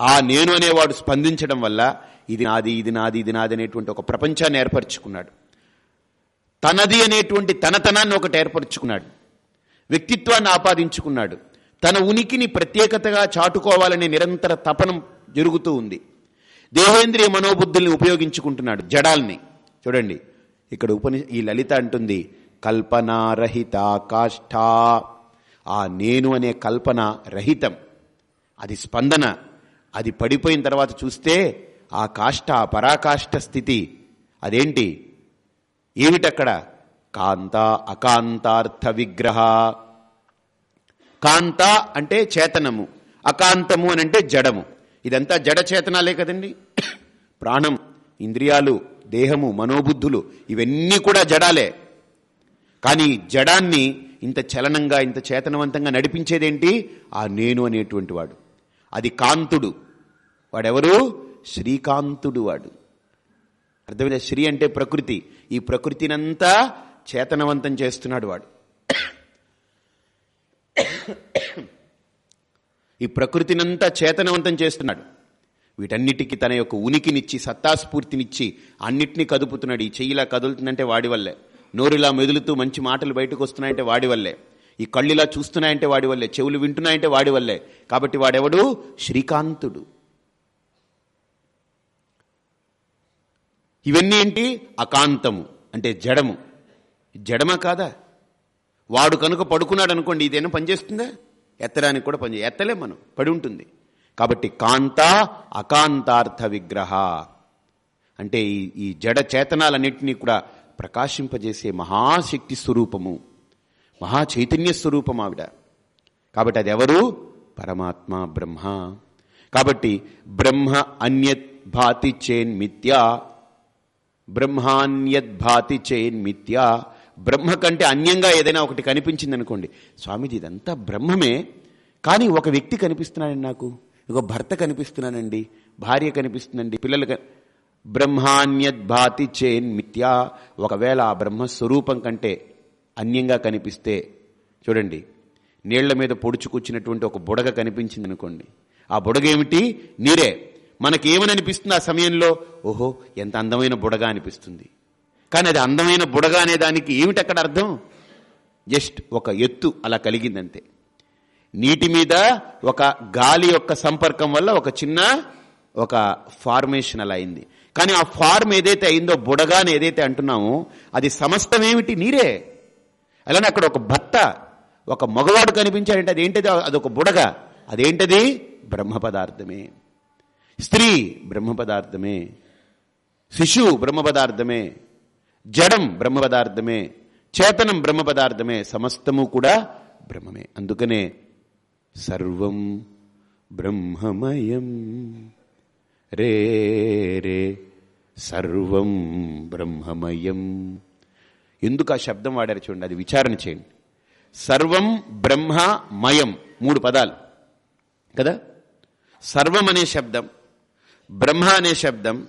ఆ నేను అనేవాడు స్పందించడం వల్ల ఇది నాది ఇది నాది ఇది నాది అనేటువంటి ఒక ప్రపంచాన్ని ఏర్పరచుకున్నాడు. తనది అనేటువంటి తనతనాన్ని ఒకటి ఏర్పరచుకున్నాడు. వ్యక్తిత్వాన్ని ఆపాదించుకున్నాడు. తన ఉనికిని ప్రత్యేకతగా చాటుకోవాలనే నిరంతర తపనం జరుగుతూ ఉంది. దేహేంద్రియ మనోబుద్ధుల్ని ఉపయోగించుకుంటున్నాడు జడాల్ని. చూడండి ఇక్కడ ఉపని ఈ లలిత అంటుంది కల్పనారహిత కాష్టా ఆ నేను అనే కల్పన రహితం. అది స్పందన. అది పడిపోయిన తర్వాత చూస్తే ఆ కాష్ట ఆ పరాకాష్ట స్థితి. అదేంటి? ఏమిటక్కడ? కాంత అకాంతార్థ విగ్రహ. కాంత అంటే చేతనము. అకాంతము అని అంటే జడము. ఇదంతా జడ చేతనాలే కదండి? ప్రాణం ఇంద్రియాలు దేహము మనోబుద్ధులు ఇవన్నీ కూడా జడాలే. కానీ జడాన్ని ఇంత చలనంగా ఇంత చేతనవంతంగా నడిపించేదేంటి? ఆ నేను అనేటువంటి వాడు. అది కాంతుడు. వాడెవరు? శ్రీకాంతుడు వాడు. అర్థమైందా? శ్రీ అంటే ప్రకృతి. ఈ ప్రకృతినంతా చేతనవంతం చేస్తున్నాడు వాడు. ఈ ప్రకృతినంతా చేతనవంతం చేస్తున్నాడు. వీటన్నిటికీ తన యొక్క ఉనికినిచ్చి సత్తాస్ఫూర్తినిచ్చి అన్నిటినీ కదుపుతున్నాడు. ఈ చెయ్యిలా కదులుతుందంటే వాడి వల్లే. నోరులా మెదులుతూ మంచి మాటలు బయటకు వస్తున్నాయంటే వాడి వల్లే. ఈ కళ్ళిలా చూస్తున్నాయంటే వాడి వల్లే. చెవులు వింటున్నాయంటే వాడి వల్లే. కాబట్టి వాడెవడు? శ్రీకాంతుడు. ఇవన్నీ ఏంటి? అకాంతము అంటే జడము. జడమా కాదా? వాడు కనుక పడుకున్నాడు అనుకోండి ఇదేనా పనిచేస్తుందా ఎత్తడానికి కూడా పనిచే ఎత్తలే మనం. పడి ఉంటుంది. కాబట్టి కాంత అకాంతార్థ విగ్రహ. అంటే ఈ ఈ జడ చేతనాలన్నింటినీ కూడా ప్రకాశింపజేసే మహాశక్తి స్వరూపము మహా చైతన్య స్వరూపం ఆవిడ. కాబట్టి అది ఎవరు పరమాత్మ బ్రహ్మ. కాబట్టి బ్రహ్మ అన్యత్ భాతి చేన్ మిథ్యా. బ్రహ్మాన్యత్ భాతి చేన్ మిథ్యా. బ్రహ్మ కంటే అన్యంగా ఏదైనా ఒకటి కనిపించింది అనుకోండి స్వామీజీ ఇదంతా బ్రహ్మమే. కానీ ఒక వ్యక్తి కనిపిస్తున్నాడండి నాకు ఇక భర్త కనిపిస్తున్నానండి భార్య కనిపిస్తుందండి పిల్లలు బ్రహ్మాన్యద్భాతి చేన్ మిథ్యా. ఒకవేళ ఆ బ్రహ్మస్వరూపం కంటే అన్యంగా కనిపిస్తే చూడండి నీళ్ళ మీద పొడుచుకొచ్చినటువంటి ఒక బుడగ కనిపించింది అనుకోండి ఆ బుడగ ఏమిటి నీరే. మనకేమని అనిపిస్తుంది ఆ సమయంలో? ఓహో ఎంత అందమైన బుడగ అనిపిస్తుంది. కానీ అది అందమైన బుడగ అనే దానికి ఏమిటి అక్కడ అర్థం? జస్ట్ ఒక ఎత్తు అలా కలిగిందంతే. నీటి మీద ఒక గాలి యొక్క సంపర్కం వల్ల ఒక చిన్న ఒక ఫార్మేషన్ అలా అయింది. కానీ ఆ ఫార్మ్ ఏదైతే అయిందో బుడగాని ఏదైతే అంటున్నామో అది సమస్తమేమిటి? నీరే. అలానే అక్కడ ఒక భర్త ఒక మగవాడు కనిపించాడంటే అదేంటిది? అదొక బుడగ. అదేంటది? బ్రహ్మ పదార్థమే స్త్రీ బ్రహ్మ పదార్థమే శిశువు బ్రహ్మ పదార్థమే జడం బ్రహ్మ పదార్థమే చేతనం బ్రహ్మ పదార్థమే సమస్తము కూడా బ్రహ్మమే. అందుకనే సర్వం బ్రహ్మమయం. రే రే సర్వం బ్రహ్మమయం. ఎందుకు ఆ శబ్దం వాడారు చూడండి అది విచారణ చేయండి. సర్వం బ్రహ్మమయం మూడు పదాలు. కదా? సర్వం అనే శబ్దం బ్రహ్మ అనే శబ్దం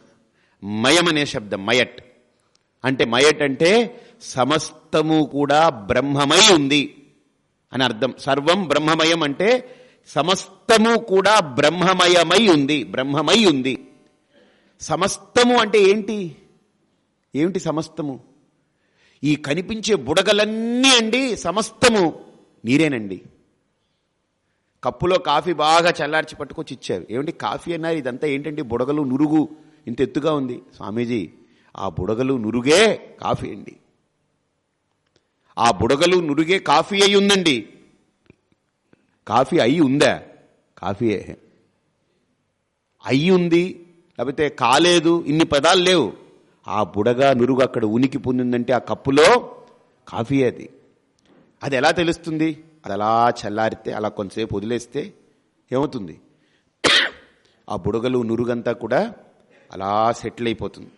మయం అనే శబ్దం మయట్. అంటే మయట్ అంటే సమస్తము కూడా బ్రహ్మమై ఉంది అని అర్థం. సర్వం బ్రహ్మమయం అంటే సమస్తము కూడా బ్రహ్మమయమై ఉంది బ్రహ్మమై ఉంది సమస్తము అంటే ఏంటి? ఏమిటి సమస్తము? ఈ కనిపించే బుడగలన్నీ అండి సమస్తము. నీరేనండి కప్పులో కాఫీ బాగా చల్లార్చి పట్టుకొచ్చి ఇచ్చారు. ఏమిటి కాఫీ అన్నారు? ఇదంతా ఏంటండి? బుడగలు నురుగు. ఇంత ఎత్తుగా ఉంది. స్వామీజీ ఆ బుడగలు నురుగే కాఫీ అండి. ఆ బుడగలు నురుగే కాఫీ అయి ఉందండి కాఫీ అయి ఉందా? కాఫీ అయి ఉంది లేకపోతే కాలేదు ఇన్ని పదాలు లేవు. ఆ బుడగ నురుగు అక్కడ ఉనికి పొందిందంటే ఆ కప్పులో కాఫీ అది. అది ఎలా తెలుస్తుంది? అది అలా చల్లారితే అలా కొంతసేపు వదిలేస్తే ఏమవుతుంది? ఆ బుడగలు నురుగంతా కూడా అలా సెటిల్ అయిపోతుంది.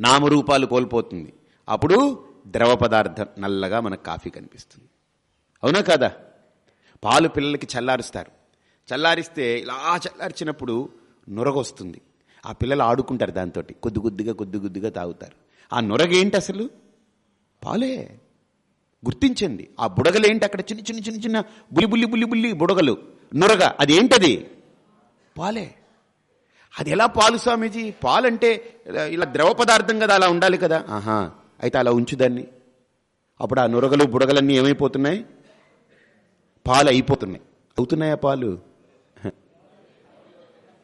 నామరూపాలు కోల్పోతుంది. అప్పుడు ద్రవ పదార్థం నల్లగా మనకు కాఫీ కనిపిస్తుంది. అవునా కదా? పాలు పిల్లలకి చల్లారుస్తారు. చల్లారిస్తే ఇలా చల్లార్చినప్పుడు నొరగొస్తుంది. ఆ పిల్లలు ఆడుకుంటారు దాంతో కొద్ది కొద్దిగా కొద్ది కొద్దిగా తాగుతారు. ఆ నొరగేంటి అసలు? పాలే. గుర్తించండి. ఆ బుడగలేంటి అక్కడ? చిన్న చిన్న చిన్న చిన్న బుల్లి బుల్లి బుల్లి బుల్లి బుడగలు. నొరగ. అది పాలే. అది ఎలా పాలు స్వామీజీ? పాలంటే ఇలా ద్రవ పదార్థం కదా అలా ఉండాలి కదా. ఆహా. అయితే అలా ఉంచుదాన్ని అప్పుడు ఆ నురగలు బుడగలన్నీ ఏమైపోతున్నాయి? పాలు అయిపోతున్నాయి అవుతున్నాయా పాలు?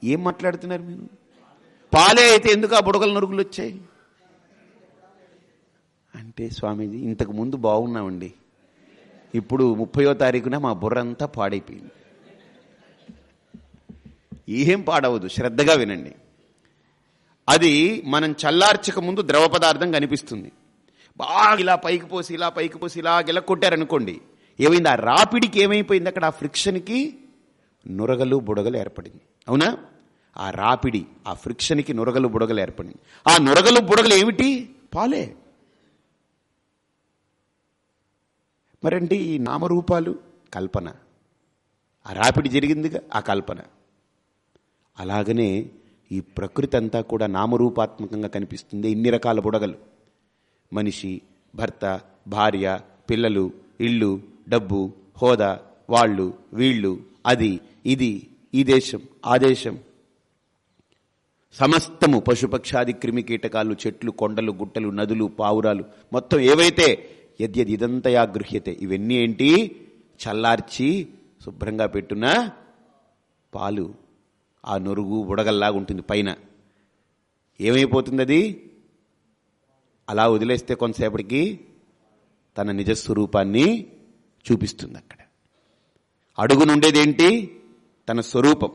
ఏం మాట్లాడుతున్నారు మీరు? పాలే అయితే ఎందుకు ఆ బుడగల నరుగులు వచ్చాయి? అంటే స్వామీజీ ఇంతకు ముందు బాగున్నామండి. ఇప్పుడు ముప్పయో తారీఖున మా బుర్ర అంతా పాడైపోయింది. ఏం పాడవదు శ్రద్ధగా వినండి. అది మనం చల్లార్చక ముందు ద్రవ పదార్థం కనిపిస్తుంది. బాగా ఇలా పైకి పోసి ఇలా పైకి పోసి ఇలా గిల కొట్టారనుకోండి ఏమైంది? ఆ రాపిడికి ఏమైపోయింది? అక్కడ ఆ ఫ్రిక్షన్కి నురగలు బుడగలు ఏర్పడింది. అవునా? ఆ రాపిడి ఆ ఫ్రిక్షన్కి నురగలు బుడగలు ఏర్పడింది. ఆ నురగలు బుడగలు ఏమిటి? పాలే. మరంటే ఈ నామరూపాలు? కల్పన. ఆ రాపిడి జరిగిందిగా? ఆ కల్పన. అలాగనే ఈ ప్రకృతి అంతా కూడా నామరూపాత్మకంగా కనిపిస్తుంది. ఇన్ని రకాల బుడగలు. మనిషి భర్త భార్య పిల్లలు ఇళ్ళు డబ్బు హోదా వాళ్ళు వీళ్ళు అది ఇది ఈ దేశం ఆ దేశం. సమస్తము పశుపక్షాది క్రిమి కీటకాలు చెట్లు కొండలు గుట్టలు నదులు పావురాలు మొత్తం ఏవైతే యద్యది ఇదంతయా గృహ్యతే ఇవన్నీ ఏంటి? చల్లార్చి శుభ్రంగా పెట్టున్న పాలు. ఆ నొరుగు బుడగల్లాగా ఉంటుంది పైన. ఏమైపోతుంది అది అలా వదిలేస్తే కొంతసేపటికి తన నిజస్వరూపాన్ని చూపిస్తుంది అక్కడ. అడుగును ఉండేదేంటి తన స్వరూపం.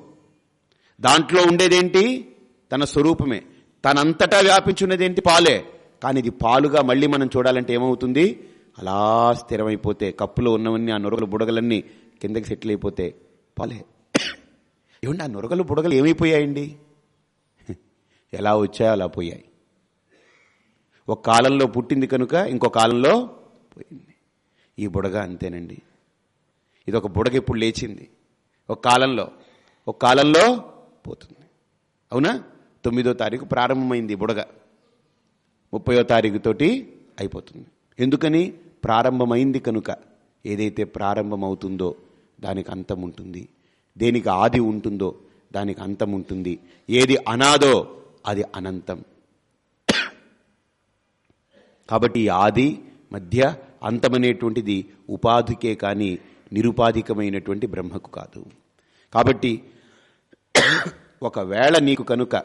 దాంట్లో ఉండేదేంటి? తన స్వరూపమే. తనంతటా వ్యాపించున్నదేంటి? పాలే. కానీ ఇది పాలుగా మళ్ళీ మనం చూడాలంటే ఏమవుతుంది? అలా స్థిరమైపోతే కప్పులో ఉన్నవన్నీ ఆ నొరగలు బుడగలన్నీ కిందకి సెటిల్ అయిపోతే పాలే. ఏమండి ఆ నొరగలు బుడగలు ఏమైపోయాయండి? ఎలా వచ్చాయో అలా పోయాయి. ఒక కాలంలో పుట్టింది కనుక ఇంకో కాలంలో పోయింది. ఈ బుడగ అంతేనండి. ఇది ఒక బుడగ ఇప్పుడు లేచింది. ఒక కాలంలో ఒక కాలంలో పోతుంది. అవునా? తొమ్మిదో తారీఖు ప్రారంభమైంది బుడగ. ముప్పయో తారీఖుతోటి అయిపోతుంది. ఎందుకని? ప్రారంభమైంది కనుక ఏదైతే ప్రారంభమవుతుందో దానికి అంతం ఉంటుంది. దేనికి ఆది ఉంటుందో దానికి అంతం ఉంటుంది. ఏది అనాదో అది అనంతం. కాబట్టి ఈ ఆది మధ్య అంతమనేటువంటిది ఉపాధికే కానీ నిరుపాధికమైనటువంటి బ్రహ్మకు కాదు. కాబట్టి ఒకవేళ నీకు కనుక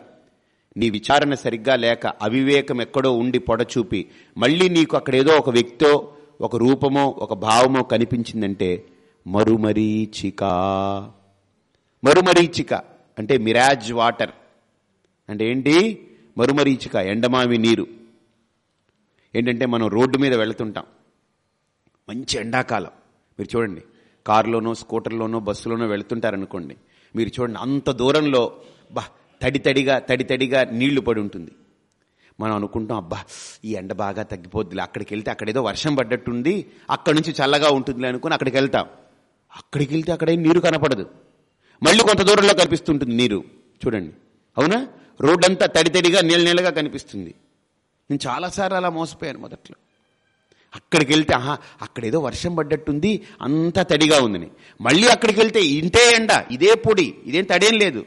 నీ విచారణ సరిగ్గా లేక అవివేకం ఎక్కడో ఉండి పొడచూపి మళ్ళీ నీకు అక్కడేదో ఒక వ్యక్తో ఒక రూపమో ఒక భావమో కనిపించిందంటే మరుమరీచిక మరుమరీచిక అంటే మిరాజ్ వాటర్. అంటే ఏంటి? మరుమరీచిక ఎండమావి నీరు. ఏంటంటే మనం రోడ్డు మీద వెళుతుంటాం. మంచి ఎండాకాలం. మీరు చూడండి కారులోనో స్కూటర్లోనో బస్సులోనో వెళుతుంటారనుకోండి మీరు చూడండి అంత దూరంలో బా తడి తడిగా తడి తడిగా నీళ్ళు పడి ఉంటుంది. మనం అనుకుంటాం అబ్బా ఈ ఎండ బాగా తగ్గిపోద్దిలే అక్కడికి వెళ్తే అక్కడేదో వర్షం పడ్డట్టుంది అక్కడి నుంచి చల్లగా ఉంటుందిలే అనుకుని అక్కడికి వెళ్తాం. అక్కడికి వెళ్తే అక్కడే నీరు కనపడదు. మళ్ళీ కొంత దూరంలో కనిపిస్తుంటుంది నీరు. చూడండి. అవునా? రోడ్డంతా తడి తడిగా నీళ్ళ నీళ్ళగా కనిపిస్తుంది. నేను చాలాసార్లు అలా మోసపోయాను మొదట్లో. అక్కడికి వెళ్తే ఆహా అక్కడేదో వర్షం పడ్డట్టుంది అంతా తడిగా ఉందని. మళ్ళీ అక్కడికి వెళ్తే ఇంతే ఎండ ఇదే పొడి ఇదేం తడేం లేదు.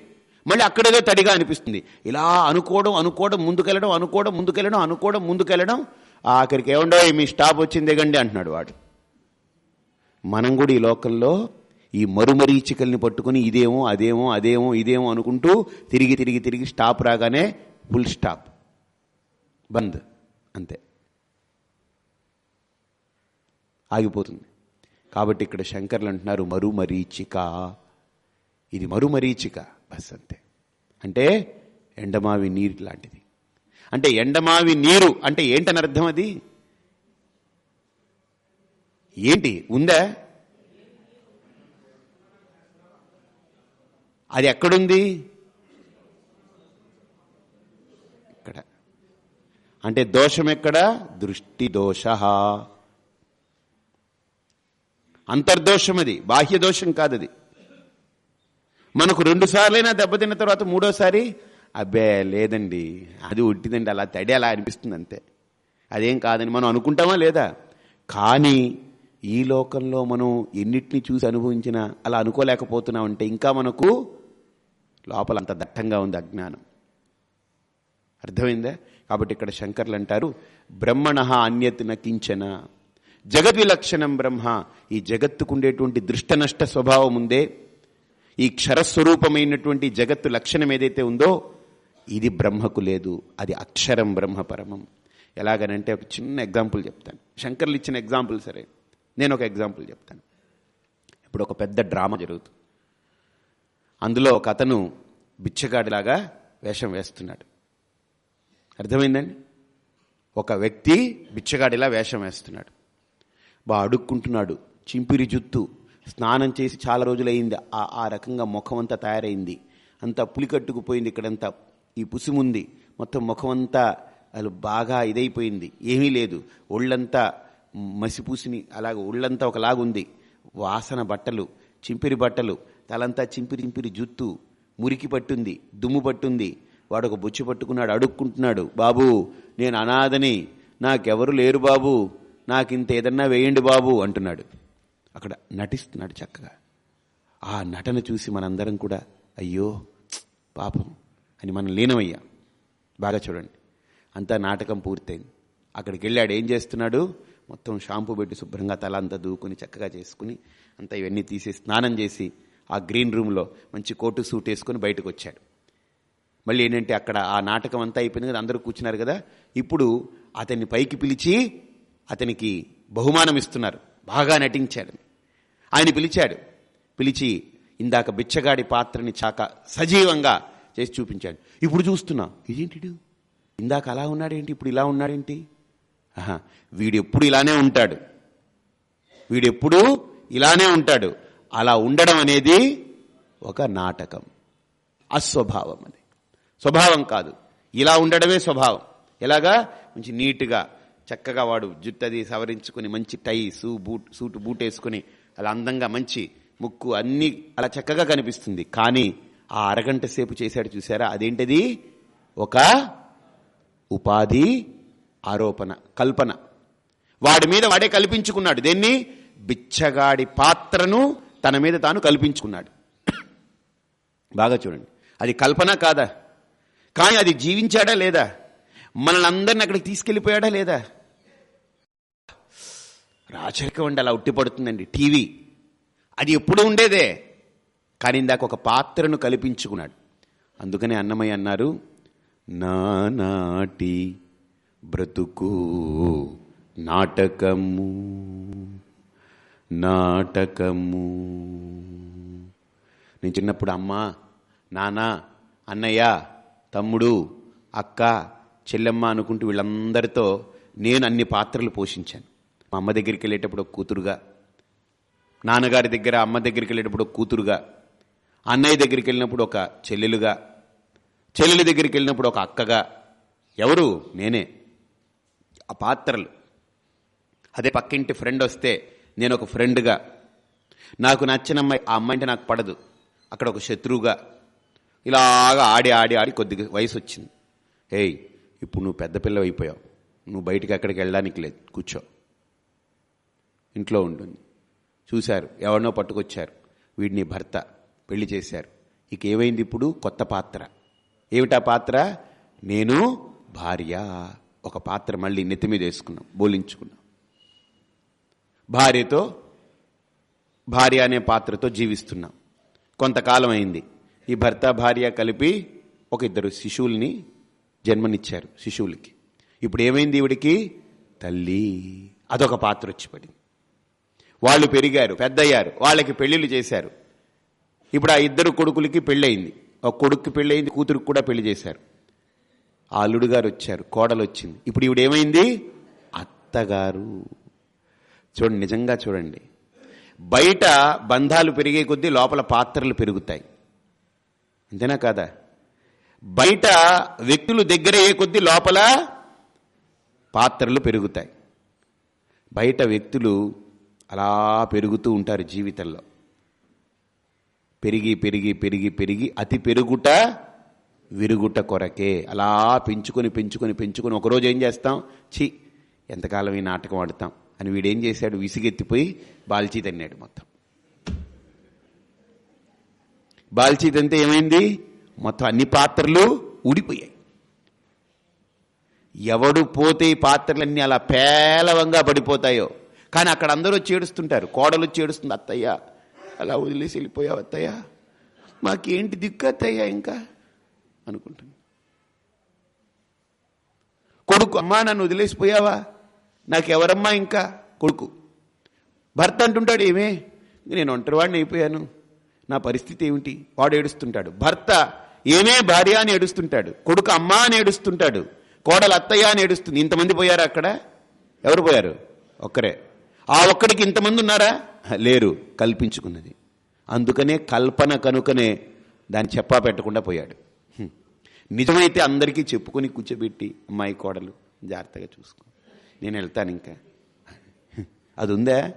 మళ్ళీ అక్కడేదో తడిగా అనిపిస్తుంది. ఇలా అనుకోవడం అనుకోవడం ముందుకెళ్ళడం అనుకోవడం ముందుకెళ్ళడం అనుకోవడం ముందుకెళ్ళడం ఆఖరికి ఏముండో మీ స్టాప్ వచ్చింది దిగండి అంటున్నాడు వాడు. మనం కూడా ఈ లోకంలో ఈ మరుమరీచికల్ని పట్టుకుని ఇదేమో అదేమో అదేమో ఇదేమో అనుకుంటూ తిరిగి తిరిగి తిరిగి స్టాప్ రాగానే ఫుల్ స్టాప్. బంద్. అంతే. ఆగిపోతుంది. కాబట్టి ఇక్కడ శంకర్లు అంటున్నారు మరుమరీచిక ఇది మరుమరీచిక బస్ అంతే. అంటే ఎండమావి నీరు లాంటిది. అంటే ఎండమావి నీరు అంటే ఏంటని అర్థం అది? ఏంటి? ఉందా? అది ఎక్కడుంది? ఇక్కడ. అంటే దోషం ఎక్కడ? దృష్టి దోష అంతర్దోషం అది బాహ్య దోషం కాదు అది. మనకు రెండు సార్లైనా దెబ్బతిన్న తర్వాత మూడోసారి అబ్బే లేదండి అది ఉట్టిదండి అలా తడి అలా అనిపిస్తుంది అంతే. అదేం కాదని మనం అనుకుంటామా లేదా? కానీ ఈ లోకంలో మనం ఎన్నిటిని చూసి అనుభవించినా అలా అనుకోలేకపోతున్నా ఉంటే ఇంకా మనకు లోపల అంత దట్టంగా ఉంది అజ్ఞానం. అర్థమైందా? కాబట్టి ఇక్కడ శంకర్లు అంటారు బ్రహ్మణ అన్యత్ కించన. జగద్విలక్షణం బ్రహ్మ. ఈ జగత్తుకుండేటువంటి దృష్టనష్ట స్వభావం ఉందే. ఈ క్షరస్వరూపమైనటువంటి జగత్తు లక్షణం ఏదైతే ఉందో ఇది బ్రహ్మకు లేదు. అది అక్షరం బ్రహ్మపరమం ఎలాగనంటే ఒక చిన్న ఎగ్జాంపుల్ చెప్తాను. శంకర్లు ఇచ్చిన ఎగ్జాంపుల్ సరే. నేను ఒక ఎగ్జాంపుల్ చెప్తాను. ఇప్పుడు ఒక పెద్ద డ్రామా జరుగుతుంది. అందులో ఒక అతను బిచ్చగాడిలాగా వేషం వేస్తున్నాడు. అర్థమైందండి? ఒక వ్యక్తి బిచ్చగాడిలా వేషం వేస్తున్నాడు. బా అడుక్కుంటున్నాడు. చింపిరి జుత్తు. స్నానం చేసి చాలా రోజులైంది. ఆ ఆ రకంగా ముఖం అంతా తయారైంది. అంతా పులికట్టుకుపోయింది ఇక్కడంతా. ఈ పుసిముంది. మొత్తం ముఖం అంతా అసలు బాగా ఇదైపోయింది. ఏమీ లేదు. ఒళ్ళంతా మసిపూసిని అలాగ ఒళ్ళంతా ఒకలాగుంది. వాసన బట్టలు చింపిరి బట్టలు తలంతా చింపిరి చింపిరి జుత్తు. మురికి పట్టుంది దుమ్ము పట్టుంది. వాడు ఒక బొచ్చు పట్టుకున్నాడు అడుక్కుంటున్నాడు. బాబు నేను అనాథని. నాకెవరు లేరు బాబు. నాకు ఇంత ఏదన్నా వేయండి బాబు అంటున్నాడు. అక్కడ నటిస్తున్నాడు చక్కగా. ఆ నటన చూసి మనందరం కూడా అయ్యో పాపం అని మనం లీనమయ్యాం. బాగా చూడండి. అంతా నాటకం పూర్తయింది. అక్కడికి వెళ్ళాడు ఏం చేస్తున్నాడు? మొత్తం షాంపూ పెట్టి శుభ్రంగా తల అంతా దూకుని చక్కగా చేసుకుని అంతా ఇవన్నీ తీసి స్నానం చేసి ఆ గ్రీన్ రూమ్లో మంచి కోటు సూట్ వేసుకొని బయటకు వచ్చాడు మళ్ళీ ఏంటంటే అక్కడ ఆ నాటకం అంతా అయిపోయింది కదా అందరూ కూర్చున్నారు కదా. ఇప్పుడు అతన్ని పైకి పిలిచి అతనికి బహుమానం ఇస్తున్నారు బాగా నటించాడు. ఆయన పిలిచాడు. పిలిచి ఇందాక బిచ్చగాడి పాత్రని చాక సజీవంగా చేసి చూపించాడు. ఇప్పుడు చూస్తున్నా. ఇదేంటిడు? ఇందాక అలా ఉన్నాడేంటి? ఇప్పుడు ఇలా ఉన్నాడేంటి? ఆహా వీడు ఎప్పుడు ఇలానే ఉంటాడు. వీడెప్పుడు ఇలానే ఉంటాడు. అలా ఉండడం అనేది ఒక నాటకం. అస్వభావం అది. స్వభావం కాదు. ఇలా ఉండడమే స్వభావం. ఎలాగా? మంచి నీట్గా చక్కగా వాడు జుట్టు అది సవరించుకుని మంచి టై సూ బూట్ సూట్ బూట్ వేసుకుని అలా అందంగా మంచి ముక్కు అన్ని అలా చక్కగా కనిపిస్తుంది. కానీ ఆ అరగంట సేపు చేశాడు చూసారా అదేంటిది? ఒక ఉపాధి ఆరోపణ కల్పన. వాడి మీద వాడే కల్పించుకున్నాడు. దేన్ని? బిచ్చగాడి పాత్రను తన మీద తాను కల్పించుకున్నాడు. బాగా చూడండి. అది కల్పన కాదా? కానీ అది జీవించాడా లేదా? మనల్ని అందరిని అక్కడికి తీసుకెళ్ళిపోయాడా లేదా? రాచరికం అండి అలా ఉట్టిపడుతుందండి టీవీ. అది ఎప్పుడు ఉండేదే. కానీ ఇందాక ఒక పాత్రను కల్పించుకున్నాడు. అందుకనే అన్నమయ్య అన్నారు నానాటి బ్రతుకు నాటకము నాటకము. నేను చిన్నప్పుడు అమ్మ నాన్న అన్నయ్య తమ్ముడు అక్క చెల్లెమ్మ అనుకుంటూ వీళ్ళందరితో నేను అన్ని పాత్రలు పోషించాను. మా అమ్మ దగ్గరికి వెళ్ళేటప్పుడు కూతురుగా నాన్నగారి దగ్గర అమ్మ దగ్గరికి వెళ్ళేటప్పుడు కూతురుగా అన్నయ్య దగ్గరికి వెళ్ళినప్పుడు ఒక చెల్లెలుగా చెల్లెలి దగ్గరికి వెళ్ళినప్పుడు ఒక అక్కగా. ఎవరు? నేనే. ఆ పాత్రలు. అదే పక్కింటి ఫ్రెండ్ వస్తే నేను ఒక ఫ్రెండ్గా. నాకు నచ్చిన అమ్మాయి ఆ అమ్మాయి అంటే నాకు పడదు. అక్కడ ఒక శత్రువుగా. ఇలాగా ఆడి ఆడి ఆడి కొద్దిగా వయసు వచ్చింది. ఏయ్ ఇప్పుడు నువ్వు పెద్ద పిల్లవి అయిపోయావు. నువ్వు బయటికి ఎక్కడికి వెళ్ళడానికి లేదు. కూర్చో. ఇంట్లో ఉంటుంది. చూశారు. ఎవరినో పట్టుకొచ్చారు. వీడిని భర్త పెళ్ళి చేశారు. ఇక ఏమైంది ఇప్పుడు? కొత్త పాత్ర. ఏమిటా పాత్ర? నేను భార్య. ఒక పాత్ర మళ్ళీ నెత్తి మీద వేసుకున్నాం. బోలించుకున్నాం. భార్యతో భార్య అనే పాత్రతో జీవిస్తున్నాం. కొంతకాలం అయింది. ఈ భర్త భార్య కలిపి ఒక ఇద్దరు శిశువుల్ని జన్మనిచ్చారు శిశువులకి. ఇప్పుడు ఏమైంది ఈవిడికి? తల్లి అదొక పాత్ర వచ్చి పడింది వాళ్ళు పెరిగారు పెద్దయ్యారు వాళ్ళకి పెళ్ళిళ్ళు చేశారు. ఇప్పుడు ఆ ఇద్దరు కొడుకులకి పెళ్ళయింది. ఒక కొడుక్కి పెళ్ళయింది కూతురికి కూడా పెళ్ళి చేశారు. ఆ అల్లుడు గారు వచ్చారు కోడలు వచ్చింది ఇప్పుడు ఈవిడ ఏమైంది? అత్తగారు. చూడండి నిజంగా చూడండి. బయట బంధాలు పెరిగే కొద్దీ లోపల పాత్రలు పెరుగుతాయి. అంతేనా కాదా? బయట వ్యక్తులు దగ్గరయ్యే కొద్దీ లోపల పాత్రలు పెరుగుతాయి. బయట వ్యక్తులు అలా పెరుగుతూ ఉంటారు జీవితంలో. పెరిగి పెరిగి పెరిగి పెరిగి అతి పెరుగుట విరుగుట కొరకే. అలా పెంచుకొని పెంచుకొని పెంచుకొని ఒకరోజు ఏం చేస్తాం? ఛీ ఎంతకాలం ఈ నాటకం ఆడతాం అని వీడేం చేశాడు? విసిగెత్తిపోయి బాల్చీ తన్నాడు మొత్తం. బాల్చీ తంతే ఏమైంది? మొత్తం అన్ని పాత్రలు ఊడిపోయాయి. ఎవడు పోతే ఈ పాత్రలన్నీ అలా పేలవంగా పడిపోతాయో. కానీ అక్కడ అందరూ చేడుస్తుంటారు కోడలు చేడుస్తుంది అత్తయ్య అలా వదిలేసి వెళ్ళిపోయావు అత్తయ్య. మాకేంటి దిక్కు అత్తయ్య ఇంకా? అనుకుంటుంది. కొడుకు అమ్మా నన్ను వదిలేసిపోయావా నాకెవరమ్మా ఇంకా? కొడుకు. భర్త అంటుంటాడు ఏమే? నేను ఒంటరివాడిని అయిపోయాను. నా పరిస్థితి ఏమిటి? వాడు ఏడుస్తుంటాడు. భర్త ఏమే భార్య అని ఏడుస్తుంటాడు కొడుకు అమ్మా అని ఏడుస్తుంటాడు కోడలు అత్తయ్య అని ఏడుస్తుంది. ఇంతమంది పోయారు అక్కడ? ఎవరు పోయారు? ఒక్కరే. ఆ ఒక్కడికి ఇంతమంది ఉన్నారా? లేరు కల్పించుకున్నది. అందుకనే కల్పన కనుకనే దాన్ని చెప్పా పెట్టకుండా పోయాడు. నిజమైతే అందరికీ చెప్పుకొని కూర్చోబెట్టి అమ్మాయి కోడలు జాగ్రత్తగా చూసుకో. నేను వెళ్తాను ఇంకా. అది ఉందా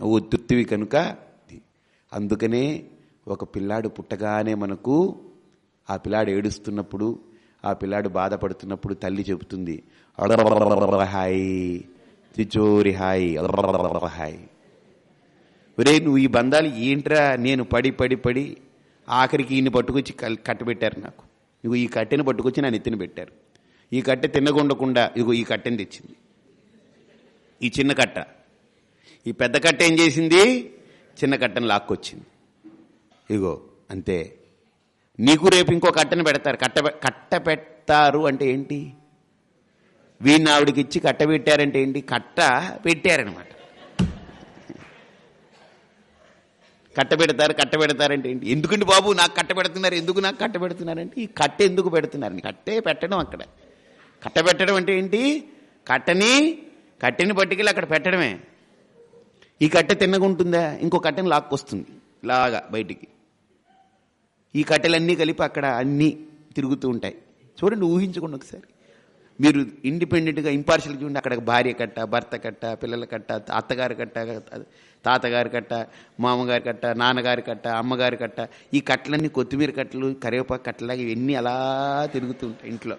ఒత్తుత్తివి కనుక అందుకనే ఒక పిల్లాడు పుట్టగానే మనకు ఆ పిల్లాడు ఏడుస్తున్నప్పుడు ఆ పిల్లాడు బాధపడుతున్నప్పుడు తల్లి చెబుతుంది హాయ్ తిచోరి హాయ్ హాయ్ ఒరే నువ్వు ఈ బంధాలు ఏంట్రా నేను పడి పడి పడి ఆఖరికి ఈయన్ని పట్టుకొచ్చి కట్టబెట్టారు నాకు ఇగో ఈ కట్టెని పట్టుకొచ్చి నా నెత్తిన పెట్టారు ఈ కట్టె తిన్నగుండకుండా ఇగో ఈ కట్టెని తెచ్చింది ఈ చిన్న కట్ట ఈ పెద్ద కట్ట ఏం చేసింది చిన్న కట్టను లాక్కొచ్చింది ఇగో అంతే నీకు రేపు ఇంకో కట్టను పెడతారు. కట్ట కట్ట పెడతారు అంటే ఏంటి? వీడిని ఆవిడకి ఇచ్చి కట్ట పెట్టారంటే ఏంటి? కట్ట పెట్టారనమాట కట్ట పెడతారు కట్ట పెడతారంటే ఏంటి? ఎందుకండి బాబు నాకు కట్ట పెడుతున్నారు ఎందుకు నాకు కట్ట పెడుతున్నారంటే ఈ కట్ట ఎందుకు పెడుతున్నారు? కట్టే పెట్టడం అక్కడ. కట్ట పెట్టడం అంటే ఏంటి? కట్టని కట్టెని పట్టుకెళ్ళి అక్కడ పెట్టడమే. ఈ కట్టె తిన్నగుంటుందా? ఇంకో కట్టెని లాక్కొస్తుంది. లాగా బయటికి. ఈ కట్టెలన్నీ కలిపి అక్కడ అన్నీ తిరుగుతూ ఉంటాయి. చూడండి ఊహించుకోండి ఒకసారి. మీరు ఇండిపెండెంట్గా ఇంపార్షియల్ చూడండి అక్కడ భార్య కట్ట భర్త కట్ట పిల్లల కట్ట అత్తగారి కట్ట తాతగారి కట్ట మామగారి కట్ట నాన్నగారి కట్ట అమ్మగారి కట్ట ఈ కట్టలన్నీ కొత్తిమీర కట్టలు కరివేపాకు కట్టలాగా ఇవన్నీ అలా తిరుగుతూ ఉంటాయి ఇంట్లో.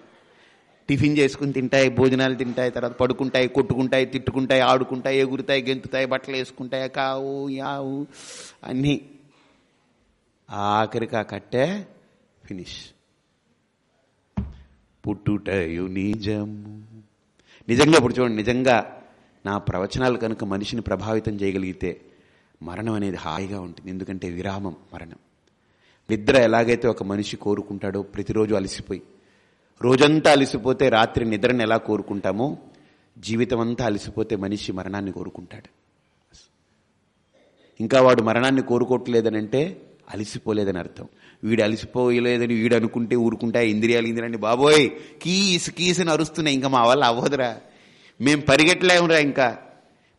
టిఫిన్ చేసుకుని తింటాయి భోజనాలు తింటాయి తర్వాత పడుకుంటాయి కొట్టుకుంటాయి తిట్టుకుంటాయి ఆడుకుంటాయి ఎగురుతాయి గెంతుతాయి బట్టలు వేసుకుంటాయి కావు యావు అన్నీ ఆఖరికి ఆ కట్టే ఫినిష్. పుట్టుటయు నిజము నిజంగా ఇప్పుడు చూడండి నిజంగా నా ప్రవచనాలు కనుక మనిషిని ప్రభావితం చేయగలిగితే మరణం అనేది హాయిగా ఉంటుంది ఎందుకంటే విరామం మరణం. నిద్ర ఎలాగైతే ఒక మనిషి కోరుకుంటాడో ప్రతిరోజు అలసిపోయి రోజంతా అలసిపోతే రాత్రి నిద్రను ఎలా కోరుకుంటామో జీవితం అంతా అలసిపోతే మనిషి మరణాన్ని కోరుకుంటాడు. ఇంకా వాడు మరణాన్ని కోరుకోవట్లేదనంటే అలసిపోలేదని అర్థం. వీడు అలసిపోయలేదని వీడు అనుకుంటే ఊరుకుంటా ఇంద్రియాలు ఇంద్రియాన్ని బాబోయ్ కీస్ కీస్ అని అరుస్తున్నాయి. ఇంకా మా వల్ల అవ్వదురా. మేము పరిగెట్టలేమురా ఇంకా.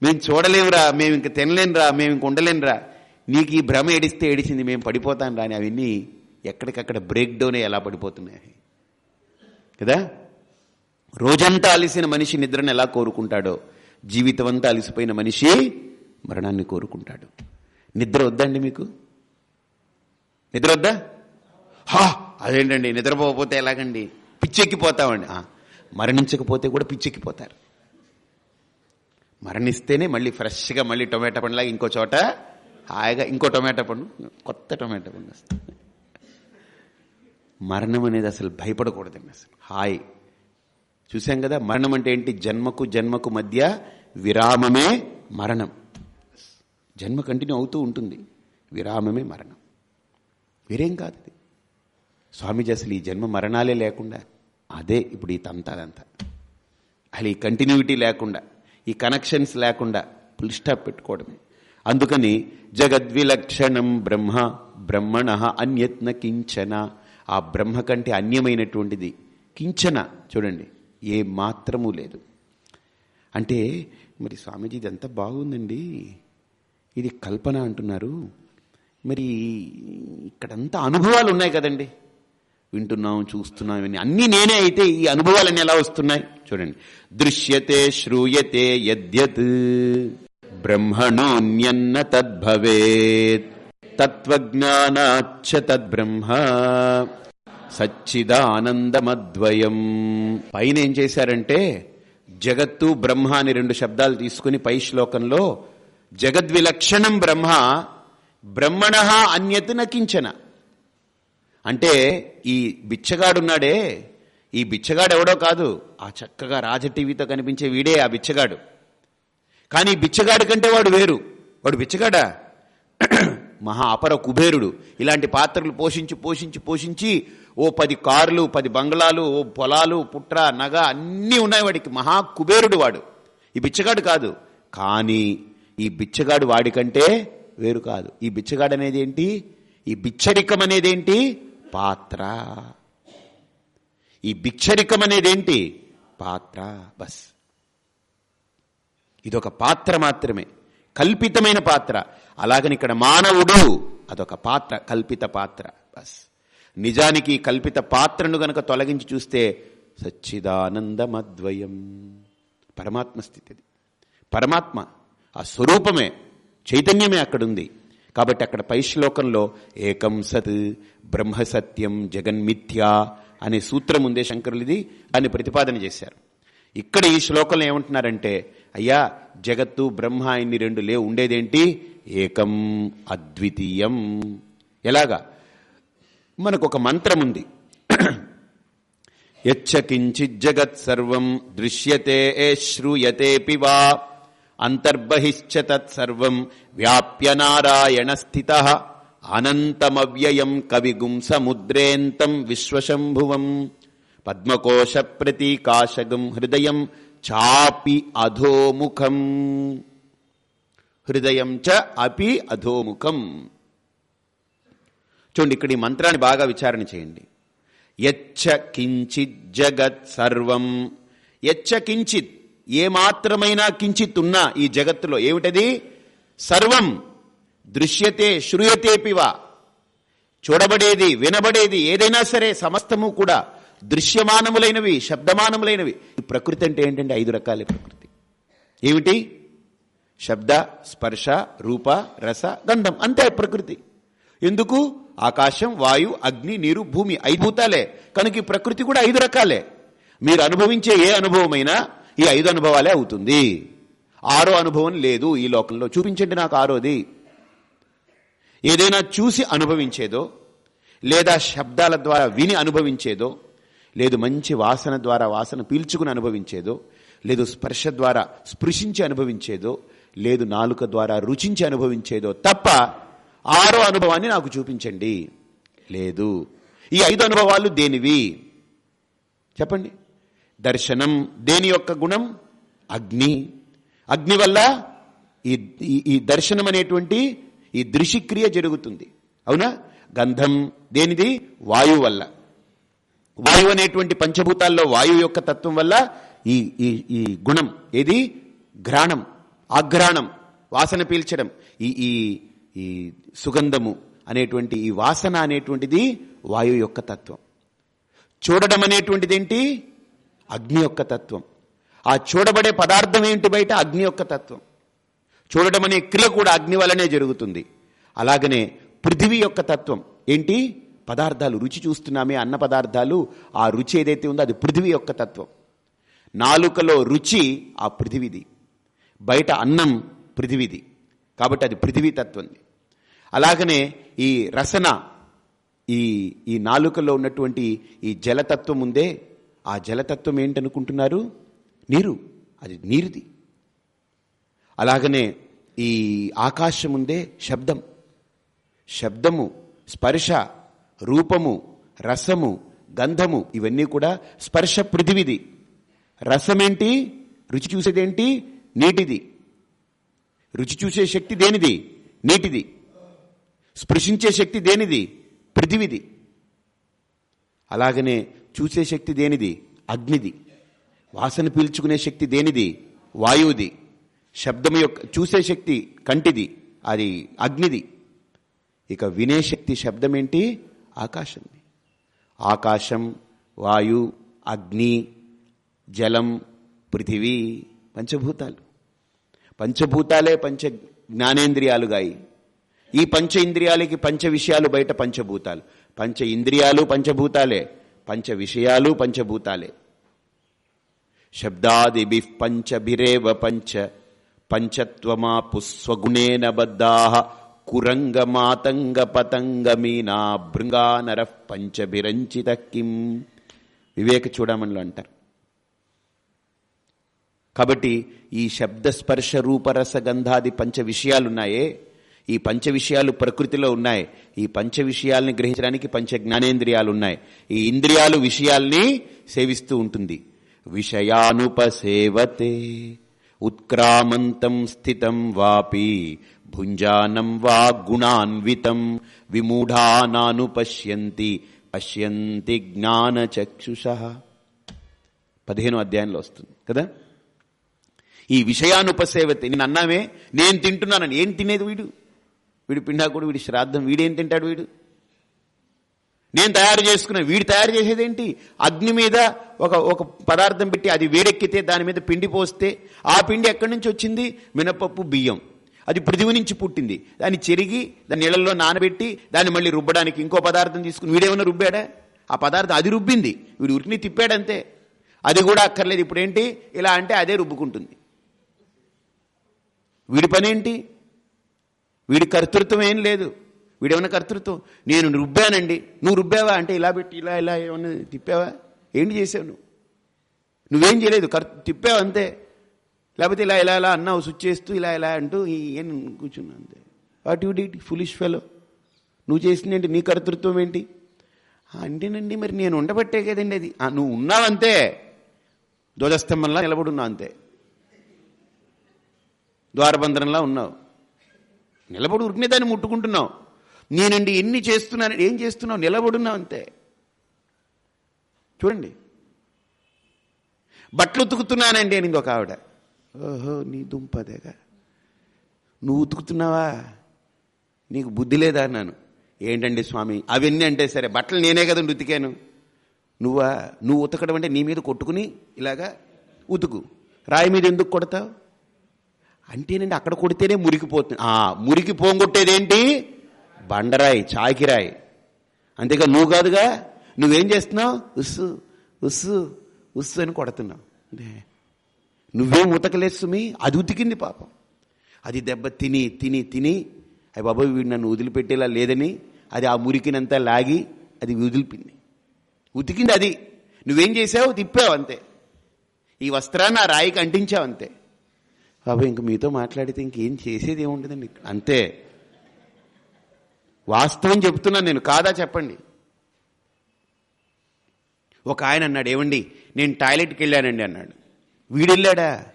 మేము చూడలేమురా. మేము ఇంక తినలేనురా. మేము ఇంక ఉండలేనురా. నీకు ఈ భ్రమ ఏడిస్తే ఏడిచింది మేము పడిపోతాం రాని అవన్నీ ఎక్కడికక్కడ బ్రేక్ డౌన్ ఎలా పడిపోతున్నాయి కదా? రోజంతా అలిసిన మనిషి నిద్రను ఎలా కోరుకుంటాడో జీవితం అంతా అలిసిపోయిన మనిషి మరణాన్ని కోరుకుంటాడు. నిద్ర వద్దండి మీకు? నిద్ర వద్దా హా అదేంటండి నిద్రపోకపోతే ఎలాగండి? పిచ్చెక్కిపోతామండి. మరణించకపోతే కూడా పిచ్చెక్కిపోతారు. మరణిస్తేనే మళ్ళీ ఫ్రెష్గా మళ్ళీ టొమాటో పండులాగా ఇంకో చోట హాయిగా ఇంకో టొమాటో పండు కొత్త టొమాటో పండు వస్తుంది. మరణం అనేది అసలు భయపడకూడదండి అసలు. హాయ్. చూసాం కదా మరణం అంటే ఏంటి? జన్మకు జన్మకు మధ్య విరామమే మరణం. జన్మ కంటిన్యూ అవుతూ ఉంటుంది. విరామమే మరణం. వేరేం కాదు ఇది. స్వామీజీ అసలు ఈ జన్మ మరణాలే లేకుండా అదే ఇప్పుడు ఈ తంతాదంతా. అసలు ఈ కంటిన్యూటీ లేకుండా ఈ కనెక్షన్స్ లేకుండా ఫుల్ స్టాప్ పెట్టుకోవడమే. అందుకని జగద్విలక్షణం బ్రహ్మ బ్రహ్మణ అన్యత్న కించన. ఆ బ్రహ్మ కంటే అన్యమైనటువంటిది కించన చూడండి ఏ మాత్రము లేదు. అంటే మరి స్వామీజీ ఇదంతా బాగుందండి. ఇది కల్పన అంటున్నారు. మరి ఇక్కడంతా అనుభవాలు ఉన్నాయి కదండి. వింటున్నాం చూస్తున్నాం ఇవన్నీ అన్నీ నేనే అయితే ఈ అనుభవాలన్నీ ఎలా వస్తున్నాయి? చూడండి. దృశ్యతే శ్రూయతే యద్యత్. బ్రహ్మణోన్యన్న తద్భవేత్. తత్వజ్ఞానాచ్చ తద్బ్రహ్మ. సచ్చిదానందమద్వయం. పైన ఏం చేశారంటే జగత్తు బ్రహ్మ అని రెండు శబ్దాలు తీసుకుని పై శ్లోకంలో జగద్విలక్షణం బ్రహ్మ బ్రహ్మణ అన్యత్ నకించన అంటే ఈ బిచ్చగాడున్నాడే ఈ బిచ్చగాడు ఎవడో కాదు ఆ చక్కగా రాజ టీవీతో కనిపించే వీడే ఆ బిచ్చగాడు. కానీ ఈ బిచ్చగాడి కంటే వాడు వేరు. వాడు బిచ్చగాడా? మహా అపర కుబేరుడు. ఇలాంటి పాత్రలు పోషించి పోషించి పోషించి ఓ పది కార్లు పది బంగ్లాలు ఓ పొలాలు పుట్ర నగ అన్నీ ఉన్నాయి వాడికి. మహా కుబేరుడు వాడు. ఈ బిచ్చగాడు కాదు. కానీ ఈ బిచ్చగాడు వాడికంటే వేరు కాదు. ఈ బిచ్చగాడు అనేది ఏంటి ఈ బిచ్చరికం అనేది ఏంటి పాత్ర. ఈ బిచ్చరికం అనేది ఏంటి పాత్ర. బస్. ఇదొక పాత్ర మాత్రమే. కల్పితమైన పాత్ర. అలాగని ఇక్కడ మానవుడు అదొక పాత్ర కల్పిత పాత్ర. బస్. నిజానికి కల్పిత పాత్రను గనక తొలగించి చూస్తే సచ్చిదానందమద్వయం. పరమాత్మ స్థితి అది పరమాత్మ ఆ స్వరూపమే. చైతన్యమే అక్కడుంది. కాబట్టి అక్కడ పై శ్లోకంలో ఏకం సత్ బ్రహ్మసత్యం జగన్మిథ్యా అనే సూత్రం ఉందే శంకరులది దాన్ని ప్రతిపాదన చేశారు. ఇక్కడ ఈ శ్లోకంలో ఏమంటున్నారంటే అయ్యా జగత్తు బ్రహ్మ ఇన్ని రెండు లేవు ఉండేదేంటి? ఏకం అద్వితీయం. ఎలాగా? మనకు ఒక మంత్రం ఉంది యచ్చ కించిజ్జగత్ సర్వం దృశ్యతే శ్రూయతే పివా అంతర్బహిశ్చ తత్సర్వం వ్యాప్య నారాయణ స్థిత అనంతమవ్యయం కవిగుం సముద్రేంతం విశ్వశంభువం పద్మకోశ ప్రతీకాశగం హృదయం చాపి అధోముఖం. హృదయం చ అపి అధోముఖం. చూడండి ఇక్కడ ఈ మంత్రాన్ని బాగా విచారణ చేయండి. యచ్చ కించిత్ జగత్ సర్వం యచ్చ కించిత్ ఏ మాత్రమైనా ఈ జగత్తులో. ఏమిటది? సర్వం దృశ్యతే శ్రూయతేపివా. చూడబడేది వినబడేది ఏదైనా సరే సమస్తము కూడా దృశ్యమానములైనవి శబ్దమానములైనవి. ఈ ప్రకృతి అంటే ఏంటంటే ఐదు రకాల ప్రకృతి. ఏమిటి? శబ్ద స్పర్శ రూప రస గంధం. అంతే ప్రకృతి. ఎందుకు? ఆకాశం వాయు అగ్ని నీరు భూమి. ఐదు భూతాలే. కనుక ఈ ప్రకృతి కూడా ఐదు రకాలే. మీరు అనుభవించే ఏ అనుభవమైనా ఈ ఐదు అనుభవాలే అవుతుంది. ఆరో అనుభవం లేదు ఈ లోకంలో. చూపించండి నాకు ఆరోది. ఏదైనా చూసి అనుభవించేదో లేదా శబ్దాల ద్వారా విని అనుభవించేదో లేదు మంచి వాసన ద్వారా వాసన పీల్చుకుని అనుభవించేదో లేదు స్పర్శ ద్వారా స్పృశించి అనుభవించేదో లేదు నాలుక ద్వారా రుచించి అనుభవించేదో తప్ప ఆరో అనుభవాన్ని నాకు చూపించండి. లేదు. ఈ ఐదు అనుభవాలు దేనివి? చెప్పండి. దర్శనం. దేని యొక్క గుణం? అగ్ని. అగ్ని వల్ల ఈ ఈ- దర్శనం అనేటువంటి ఈ దృశిక్రియ జరుగుతుంది. అవునా? గంధం దేనిది? వాయువు వల్ల. వాయువు అనేటువంటి పంచభూతాల్లో వాయువు యొక్క తత్వం వల్ల ఈ ఈ ఈ గుణం. ఏది? ఘ్రాణం. ఆఘ్రాణం. వాసన పీల్చడం. ఈ ఈ ఈ సుగంధము అనేటువంటి ఈ వాసన అనేటువంటిది వాయువు యొక్క తత్వం. చూడడం అనేటువంటిది ఏంటి అగ్ని యొక్క తత్వం. ఆ చూడబడే పదార్థం ఏంటి బయట? అగ్ని యొక్క తత్వం. చూడటం అనే క్రియ కూడా అగ్ని వలనే జరుగుతుంది. అలాగనే పృథివీ యొక్క తత్వం ఏంటి? పదార్థాలు. రుచి చూస్తున్నామే అన్న పదార్థాలు. ఆ రుచి ఏదైతే ఉందో అది పృథివీ యొక్క తత్వం. నాలుకలో రుచి ఆ పృథివిది. బయట అన్నం పృథివిది. కాబట్టి అది పృథివీ తత్వంది అలాగనే ఈ రసన ఈ ఈ నాలుకలో ఉన్నటువంటి ఈ జలతత్వం ఉందే ఆ జలతత్వం ఏంటనుకుంటున్నారు? నీరు. అది నీరుది. అలాగనే ఈ ఆకాశం ఉందే శబ్దం. శబ్దము స్పర్శ రూపము రసము గంధము ఇవన్నీ కూడా స్పర్శ పృథివిది. రసమేంటి? రుచి చూసేదేంటి? నీటిది. రుచి చూసే శక్తి దేనిది? నీటిది. స్పృశించే శక్తి దేనిది? పృథివిది. అలాగనే చూసే శక్తి దేనిది? అగ్నిది. వాసన పీల్చుకునే శక్తి దేనిది? వాయువుది. శబ్దం యొక్క చూసే శక్తి కంటిది. అది అగ్నిది. ఇక వినే శక్తి శబ్దం ఏంటి ఆకాశంది. ఆకాశం వాయు అగ్ని జలం పృథివీ పంచభూతాలు. పంచభూతాలే పంచ జ్ఞానేంద్రియాలుగాయి ఈ పంచ ఇంద్రియాలకి పంచ విషయాలు బయట పంచభూతాలు. పంచ ఇంద్రియాలు పంచభూతాలే. పంచ విషయాలు పంచభూతాలే. శబ్దాదిభి పంచభిరేవ పంచ పంచత్వమాపు స్వగుణేన బద్ధా కురంగ మాతంగ పతంగ మీనా భృంగానర పంచభిరంచిత కిం. వివేక చూడమనిలో అంటారు. కాబట్టి ఈ శబ్దస్పర్శ రూపరసగంధాది రూపరస గంధాది పంచ విషయాలున్నాయే? ఈ పంచ విషయాలు ప్రకృతిలో ఉన్నాయి. ఈ పంచ విషయాల్ని గ్రహించడానికి పంచ జ్ఞానేంద్రియాలు ఉన్నాయి ఈ ఇంద్రియాలు విషయాల్ని సేవిస్తూ ఉంటుంది. విషయానుపసేవతే ఉత్క్రామంతం స్థితం వాపి భుంజానం వా గుణాన్వితం విమూఢానాను పశ్యంతి పశ్యంతి జ్ఞానచక్షుష. పదిహేను అధ్యాయంలో వస్తుంది కదా? ఈ విషయానుపసేవతి నేను అన్నామే నేను తింటున్నానని ఏం తినేది వీడు? వీడి పిండాకుడు వీడి శ్రాద్ధం వీడేం తింటాడు వీడు? నేను తయారు చేసుకున్నా వీడు తయారు చేసేదేంటి? అగ్ని మీద ఒక ఒక పదార్థం పెట్టి అది వేడెక్కితే దాని మీద పిండి పోస్తే ఆ పిండి ఎక్కడి నుంచి వచ్చింది? మినపప్పు బియ్యం. అది పృథివీ నుంచి పుట్టింది. దాన్ని చెరిగి దాన్ని నీళ్ళల్లో నానబెట్టి దాన్ని మళ్ళీ రుబ్బడానికి ఇంకో పదార్థం తీసుకుని వీడేమైనా రుబ్బాడా? ఆ పదార్థం అది రుబ్బింది. వీడు ఉరికిని తిప్పాడంతే. అది కూడా అక్కర్లేదు. ఇప్పుడేంటి? ఇలా అంటే అదే రుబ్బుకుంటుంది. వీడి పనేంటి? వీడి కర్తృత్వం ఏం లేదు. వీడేమైనా కర్తృత్వం? నేను రుబ్బానండి. నువ్వు రుబ్బావా? అంటే ఇలా పెట్టి ఇలా ఇలా ఏమన్నా తిప్పావా? ఏంటి చేసావు నువ్వు? నువ్వేం చేయలేదు. కర్ తిప్పావు అంతే. లేకపోతే ఇలా ఇలా ఇలా అన్నావు స్విచ్ చేస్తూ ఇలా ఇలా అంటూ ఏం కూర్చున్నా అంతే. What you did foolish fellow? నువ్వు చేసిందేంటి నీ కర్తృత్వం ఏంటి? అంటేనండి మరి నేను ఉండబట్టే కదండి అది. నువ్వు ఉన్నావంతే. ధ్వజస్తంభంలా నిలబడున్నావు అంతే. ద్వారబంధనంలా ఉన్నావు. నిలబడి ఉరికినే దాన్ని ముట్టుకుంటున్నావు. నేనండి ఎన్ని చేస్తున్నాను ఏం చేస్తున్నావు నిలబడున్నావు అంతే. చూడండి. బట్టలు ఉతుకుతున్నానండి అని ఇంకొక ఆవిడ. ఓహో నీ దుంపదేగా నువ్వు ఉతుకుతున్నావా? నీకు బుద్ధి లేదా అన్నాను. ఏంటండి స్వామి అవన్నీ అంటే సరే బట్టలు నేనే కదండి ఉతికాను. నువ్వా? నువ్వు ఉతకడం అంటే నీ మీద కొట్టుకుని ఇలాగా ఉతుకు. రాయి మీద ఎందుకు కొడతావు? అంటేనండి అక్కడ కొడితేనే మురికిపోతుంది. ఆ మురికి పోంగొట్టేదేంటి? బండరాయి చాకిరాయి. అంతేగా నువ్వు కాదుగా నువ్వేం చేస్తున్నావు? ఉస్సు ఉస్సు ఉస్సు అని కొడుతున్నావు. నువ్వేం ఉతకలేదు సుమి? అది ఉతికింది పాపం. అది దెబ్బ తిని తిని తిని అయ్యి బాబాయ్ వీడు నన్ను వదిలిపెట్టేలా లేదని అది ఆ మురికినంతా లాగి అది వదిలిపింది. ఉతికింది అది. నువ్వేం చేసావు తిప్పావు అంతే. ఈ వస్త్రాన్ని ఆ రాయికి అంటించావు అంతే. బాబు ఇంక మీతో మాట్లాడితే ఇంకేం చేసేది ఏముంటుందండి అంతే. వాస్తవం చెప్తున్నాను నేను కాదా చెప్పండి? ఒక ఆయన అన్నాడు ఏమండి నేను టాయిలెట్కి వెళ్ళానండి అన్నాడు. వీడెళ్ళాడా?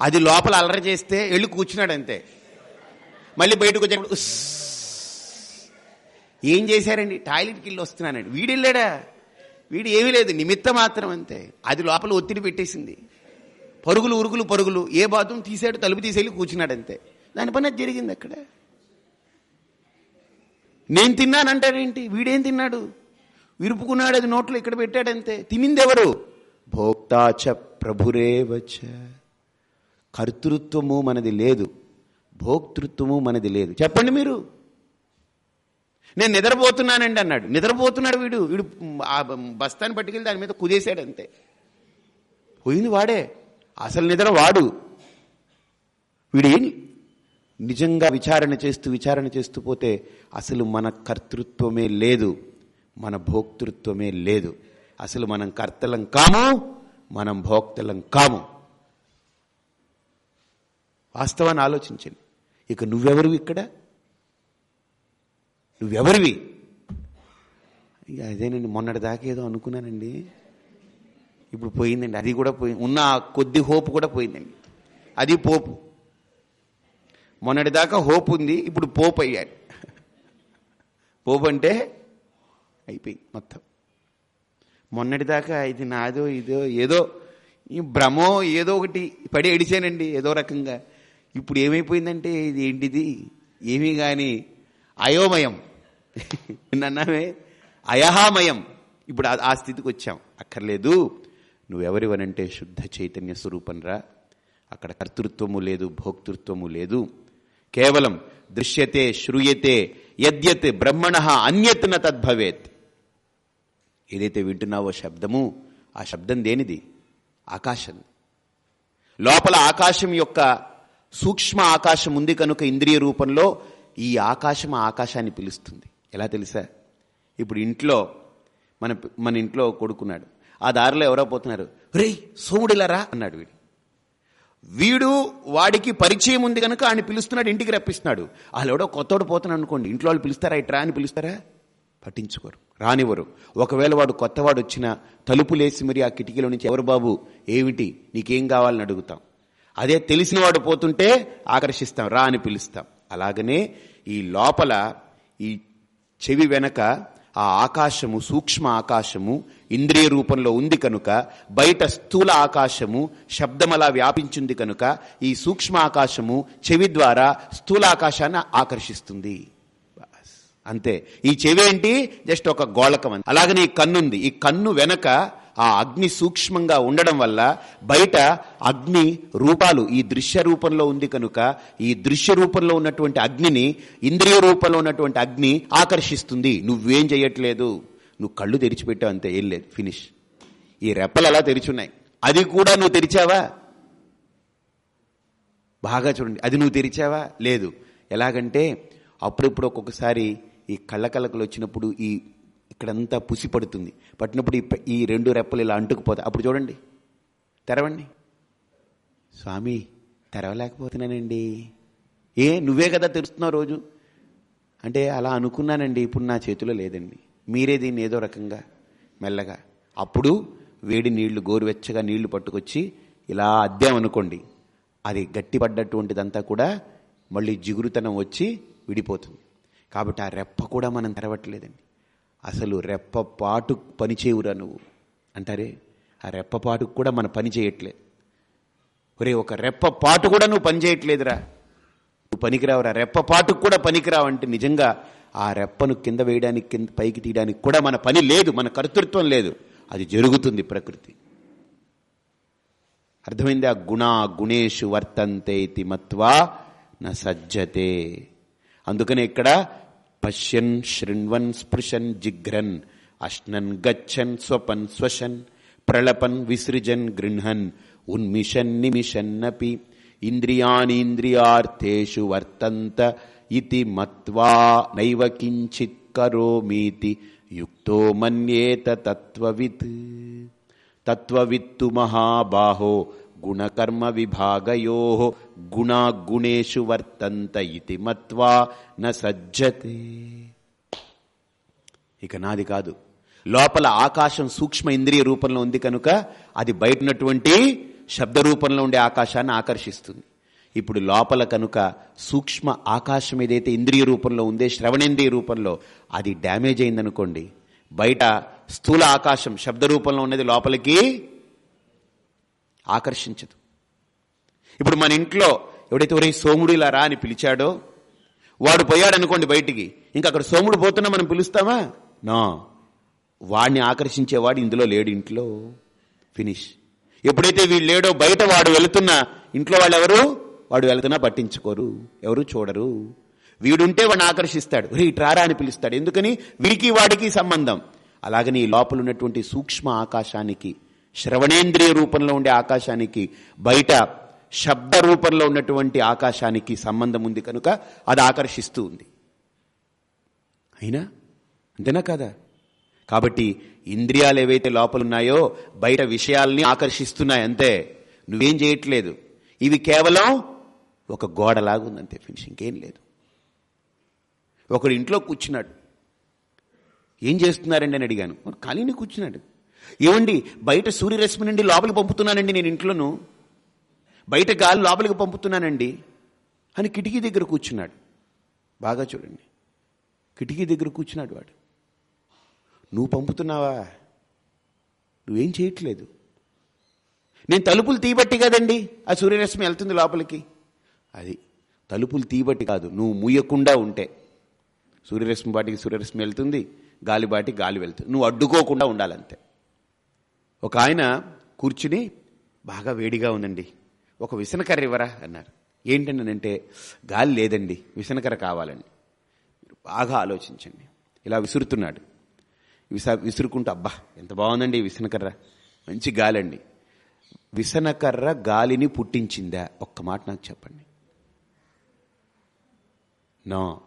అది లోపల అల్లరి చేస్తే వెళ్ళి కూర్చున్నాడు అంతే. మళ్ళీ బయటకు వచ్చేప్పుడు ఏం చేశారండి? టాయిలెట్కి వెళ్ళి వస్తున్నానండి. వీడెళ్ళాడా? వీడు ఏమీ లేదు నిమిత్తం మాత్రం అంతే. అది లోపల ఒత్తిడి పెట్టేసింది. పరుగులు ఉరుగులు పరుగులు. ఏ బాత్రూమ్ తీసాడు తలుపు తీసేళ్ళి కూర్చున్నాడు అంతే దాని పని అది జరిగింది అక్కడ. నేను తిన్నానంటాడేంటి వీడేం తిన్నాడు? విరుపుకున్నాడు అది నోట్లో ఇక్కడ పెట్టాడంతే. తినింది ఎవరు భోక్తాచ ప్రభురేవచ కర్తృత్వము మనది లేదు. భోక్తృత్వము మనది లేదు. చెప్పండి మీరు. నేను నిద్రపోతున్నానండి అన్నాడు. నిద్రపోతున్నాడు వీడు. వీడు ఆ బస్తాన్ని పట్టుకెళ్ళి దాని మీద కుదేశాడు అంతే పోయింది వాడే. అసలు నిద్ర వాడు. వీడు నిజంగా విచారణ చేస్తూ విచారణ చేస్తూ పోతే అసలు మన కర్తృత్వమే లేదు. మన భోక్తృత్వమే లేదు. అసలు మనం కర్తలం కాము మనం భోక్తలం కాము. వాస్తవాన్ని ఆలోచించండి. ఇక నువ్వెవరు ఇక్కడ? నువ్వెవరివి? ఇక అదేనండి మొన్నటి దాకా ఏదో అనుకున్నానండి. ఇప్పుడు పోయిందండి. అది కూడా పోయింది ఉన్న కొద్ది హోప్ కూడా పోయిందండి. అది పోపు. మొన్నటి దాకా హోప్ ఉంది ఇప్పుడు పోపు అయ్యాడు పోపు అంటే అయిపోయింది మొత్తం. మొన్నటి దాకా ఇది నాదో ఇదో ఏదో ఈ భ్రమో ఏదో ఒకటి పడి ఎడిచానండి ఏదో రకంగా. ఇప్పుడు ఏమైపోయిందంటే ఇది ఏంటిది? ఏమీ కానీ అయోమయం. నన్నామే? అయహామయం. ఇప్పుడు ఆ- ఆ స్థితికి వచ్చాం. అక్కర్లేదు. నువ్వెవరివనంటే శుద్ధ చైతన్య స్వరూపం రా అక్కడ కర్తృత్వము లేదు భోక్తృత్వము లేదు. కేవలం దృశ్యతే శ్రూయతే యద్యత్ బ్రహ్మణ అన్యత్న తద్భవేత్. ఏదైతే వింటున్నావో శబ్దము ఆ శబ్దం దేనిది? ఆకాశం. లోపల ఆకాశం యొక్క సూక్ష్మ ఆకాశం ఉంది కనుక ఇంద్రియ రూపంలో ఈ ఆకాశం ఆ ఆకాశాన్ని పిలుస్తుంది. ఎలా తెలుసా? ఇప్పుడు ఇంట్లో మన మన ఇంట్లో కొడుకున్నాడు. ఆ దారిలో ఎవరో పోతున్నారు. రేయ్ సోముడిలరా అన్నాడు వీడు. వీడు వాడికి పరిచయం ఉంది కనుక ఆయన పిలుస్తున్నాడు ఇంటికి రప్పిస్తున్నాడు. వాళ్ళు ఎవడో కొత్తోడు పోతున్నాడు అనుకోండి ఇంట్లో వాళ్ళు పిలుస్తారా ఇట్రా అని పిలుస్తారా? పట్టించుకోరు రానివ్వరు. ఒకవేళ వాడు కొత్తవాడు వచ్చిన తలుపులేసి మరి ఆ కిటికీలో నుంచి ఎవరు బాబు ఏమిటి నీకేం కావాలని అడుగుతాం. అదే తెలిసిన వాడు పోతుంటే ఆకర్షిస్తాం రా అని పిలుస్తాం. అలాగనే ఈ లోపల ఈ చెవి వెనక ఆ ఆకాశము సూక్ష్మ ఆకాశము ఇంద్రియ రూపంలో ఉంది కనుక బయట స్థూల ఆకాశము శబ్దమలా వ్యాపించింది కనుక ఈ సూక్ష్మ ఆకాశము చెవి ద్వారా స్థూల ఆకాశాన్ని ఆకర్షిస్తుంది. అంతే. ఈ చెవి ఏంటి? జస్ట్ ఒక గోళకం అలాగనే ఈ కన్నుంది ఈ కన్ను వెనక ఆ అగ్ని సూక్ష్మంగా ఉండడం వల్ల బయట అగ్ని రూపాలు ఈ దృశ్య రూపంలో ఉంది కనుక ఈ దృశ్య రూపంలో ఉన్నటువంటి అగ్నిని ఇంద్రియ రూపంలో ఉన్నటువంటి అగ్ని ఆకర్షిస్తుంది. నువ్వేం చేయట్లేదు నువ్వు కళ్ళు తెరిచిపెట్టావు అంతే ఏం లేదు ఫినిష్ ఈ రెప్పలు అలా తెరిచున్నాయి. అది కూడా నువ్వు తెరిచావా? బాగా చూడండి అది నువ్వు తెరిచావా? లేదు. ఎలాగంటే అప్పుడప్పుడు ఒక్కొక్కసారి ఈ కళ్ళకలకలు వచ్చినప్పుడు ఈ ఇక్కడంతా పుసి పడుతుంది. పట్టినప్పుడు ఈ ఈ రెండు రెప్పలు ఇలా అంటుకుపోతాయి. అప్పుడు చూడండి తెరవండి. స్వామి తెరవలేకపోతున్నానండి. ఏ నువ్వే కదా తెరుస్తున్నావు రోజు? అంటే అలా అనుకున్నానండి ఇప్పుడు నా చేతిలో లేదండి. మీరే దీన్ని ఏదో రకంగా మెల్లగా. అప్పుడు వేడి నీళ్ళు గోరువెచ్చగా నీళ్ళు పట్టుకొచ్చి ఇలా అద్దామనుకోండి అది గట్టిపడ్డటువంటిదంతా కూడా మళ్ళీ జిగురుతనం వచ్చి విడిపోతుంది. కాబట్టి ఆ రెప్ప కూడా మనం తెరవట్లేదండి. అసలు రెప్పపాటు పని చేయురా నువ్వు? అంటారే ఆ రెప్పపాటుకు కూడా మన పని చేయట్లేదు ఒరే ఒక రెప్పపాటు కూడా నువ్వు పని చేయట్లేదురా. నువ్వు పనికిరావురా. రెప్పపాటుకు కూడా పనికిరావంటే నిజంగా ఆ రెప్పను కింద వేయడానికి కింద పైకి తీయడానికి కూడా మన పని లేదు మన కర్తృత్వం లేదు. అది జరుగుతుంది ప్రకృతి. అర్థమైంది? ఆ గుణ గుణేషు వర్తంతే ఇది మత్వా న సజ్జతే. అందుకనే ఇక్కడ పశ్యన్ శృణ్వన్ స్పృశన్ జిఘ్రన్ అశ్నన్ గచ్చన్ స్వపన్ స్వశన్ ప్రళపన్ విసృజన్ గృహన్ ఉన్మిషన్ నిమిషన్నపి. ఇంద్రియాణీంద్రియార్థేషు వర్తంత ఇది మత్వా నైవ కించిత్ కరోమీతి యుక్తో మన్యేత తత్వవిత్ తత్వవిత్తు మహాబాహో గుణకర్మ విభాగయో గుణాగుణేషు వర్తంత ఇతి మత్వా న సజ్జతే ఇక నాది కాదు. లోపల ఆకాశం సూక్ష్మ ఇంద్రియ రూపంలో ఉంది కనుక అది బయట ఉన్నటువంటి శబ్ద రూపంలో ఉండే ఆకాశాన్ని ఆకర్షిస్తుంది. ఇప్పుడు లోపల కనుక సూక్ష్మ ఆకాశం ఏదైతే ఇంద్రియ రూపంలో ఉందే శ్రవణేంద్రియ రూపంలో అది డ్యామేజ్ అయిందనుకోండి బయట స్థూల ఆకాశం శబ్ద రూపంలో ఉన్నది లోపలికి ఆకర్షించదు. ఇప్పుడు మన ఇంట్లో ఎవడైతే ఒరే సోముడు ఇలా రా అని పిలిచాడో వాడు పోయాడు అనుకోండి బయటికి ఇంకా అక్కడ సోముడు పోతున్నా మనం పిలుస్తామా? నా. వాడిని ఆకర్షించేవాడు ఇందులో లేడు ఇంట్లో. ఫినిష్. ఎప్పుడైతే వీడు లేడో బయట వాడు వెళుతున్నా ఇంట్లో వాళ్ళు ఎవరు వాడు వెళుతున్నా పట్టించుకోరు ఎవరు చూడరు. వీడుంటే వాడిని ఆకర్షిస్తాడు రే ఇట్రారా అని పిలుస్తాడు. ఎందుకని? వీడికి వాడికి సంబంధం. అలాగని ఈ లోపల ఉన్నటువంటి సూక్ష్మ ఆకాశానికి శ్రవణేంద్రియ రూపంలో ఉండే ఆకాశానికి బయట శబ్ద రూపంలో ఉన్నటువంటి ఆకాశానికి సంబంధం ఉంది కనుక అది ఆకర్షిస్తూ ఉంది. అయినా? అంతేనా కదా? కాబట్టి ఇంద్రియాలు ఏవైతే లోపలున్నాయో బయట విషయాల్ని ఆకర్షిస్తున్నాయి అంతే నువ్వేం చేయట్లేదు. ఇవి కేవలం ఒక గోడలాగుంది అంతే ఫినిష్ ఇంకేం లేదు. ఒకడు ఇంట్లో కూర్చున్నాడు. ఏం చేస్తున్నారండి అని అడిగాను. ఖాళీని కూర్చున్నాడు. ఏమండి బయట సూర్యరశ్మి నుండి లోపలికి పంపుతున్నానండి నేను ఇంట్లోను? బయట గాలి లోపలికి పంపుతున్నానండి? అని కిటికీ దగ్గర కూర్చున్నాడు. బాగా చూడండి. కిటికీ దగ్గర కూర్చున్నాడు వాడు. నువ్వు పంపుతున్నావా? నువ్వేం చేయట్లేదు? నేను తలుపులు తీబట్టి కదండి ఆ సూర్యరశ్మి వెళ్తుంది లోపలికి. అది తలుపులు తీబట్టి కాదు నువ్వు ముయ్యకుండా ఉంటే. సూర్యరశ్మి బాటికి సూర్యరశ్మి వెళ్తుంది గాలి బాటి గాలి వెళ్తుంది. నువ్వు అడ్డుకోకుండా ఉండాలంతే. ఒక ఆయన కూర్చుని బాగా వేడిగా ఉందండి ఒక విసనకర్ర ఇవ్వరా అన్నారు. ఏంటండి అంటే గాలి లేదండి విసనకర్ర కావాలండి. మీరు బాగా ఆలోచించండి. ఇలా విసురుతున్నాడు. విస విసురుకుంటూ అబ్బా ఎంత బాగుందండి ఈ విసనకర్ర. మంచి గాలి అండి విసనకర్ర గాలిని పుట్టించిందా? ఒక్క మాట నాకు చెప్పండి. నో.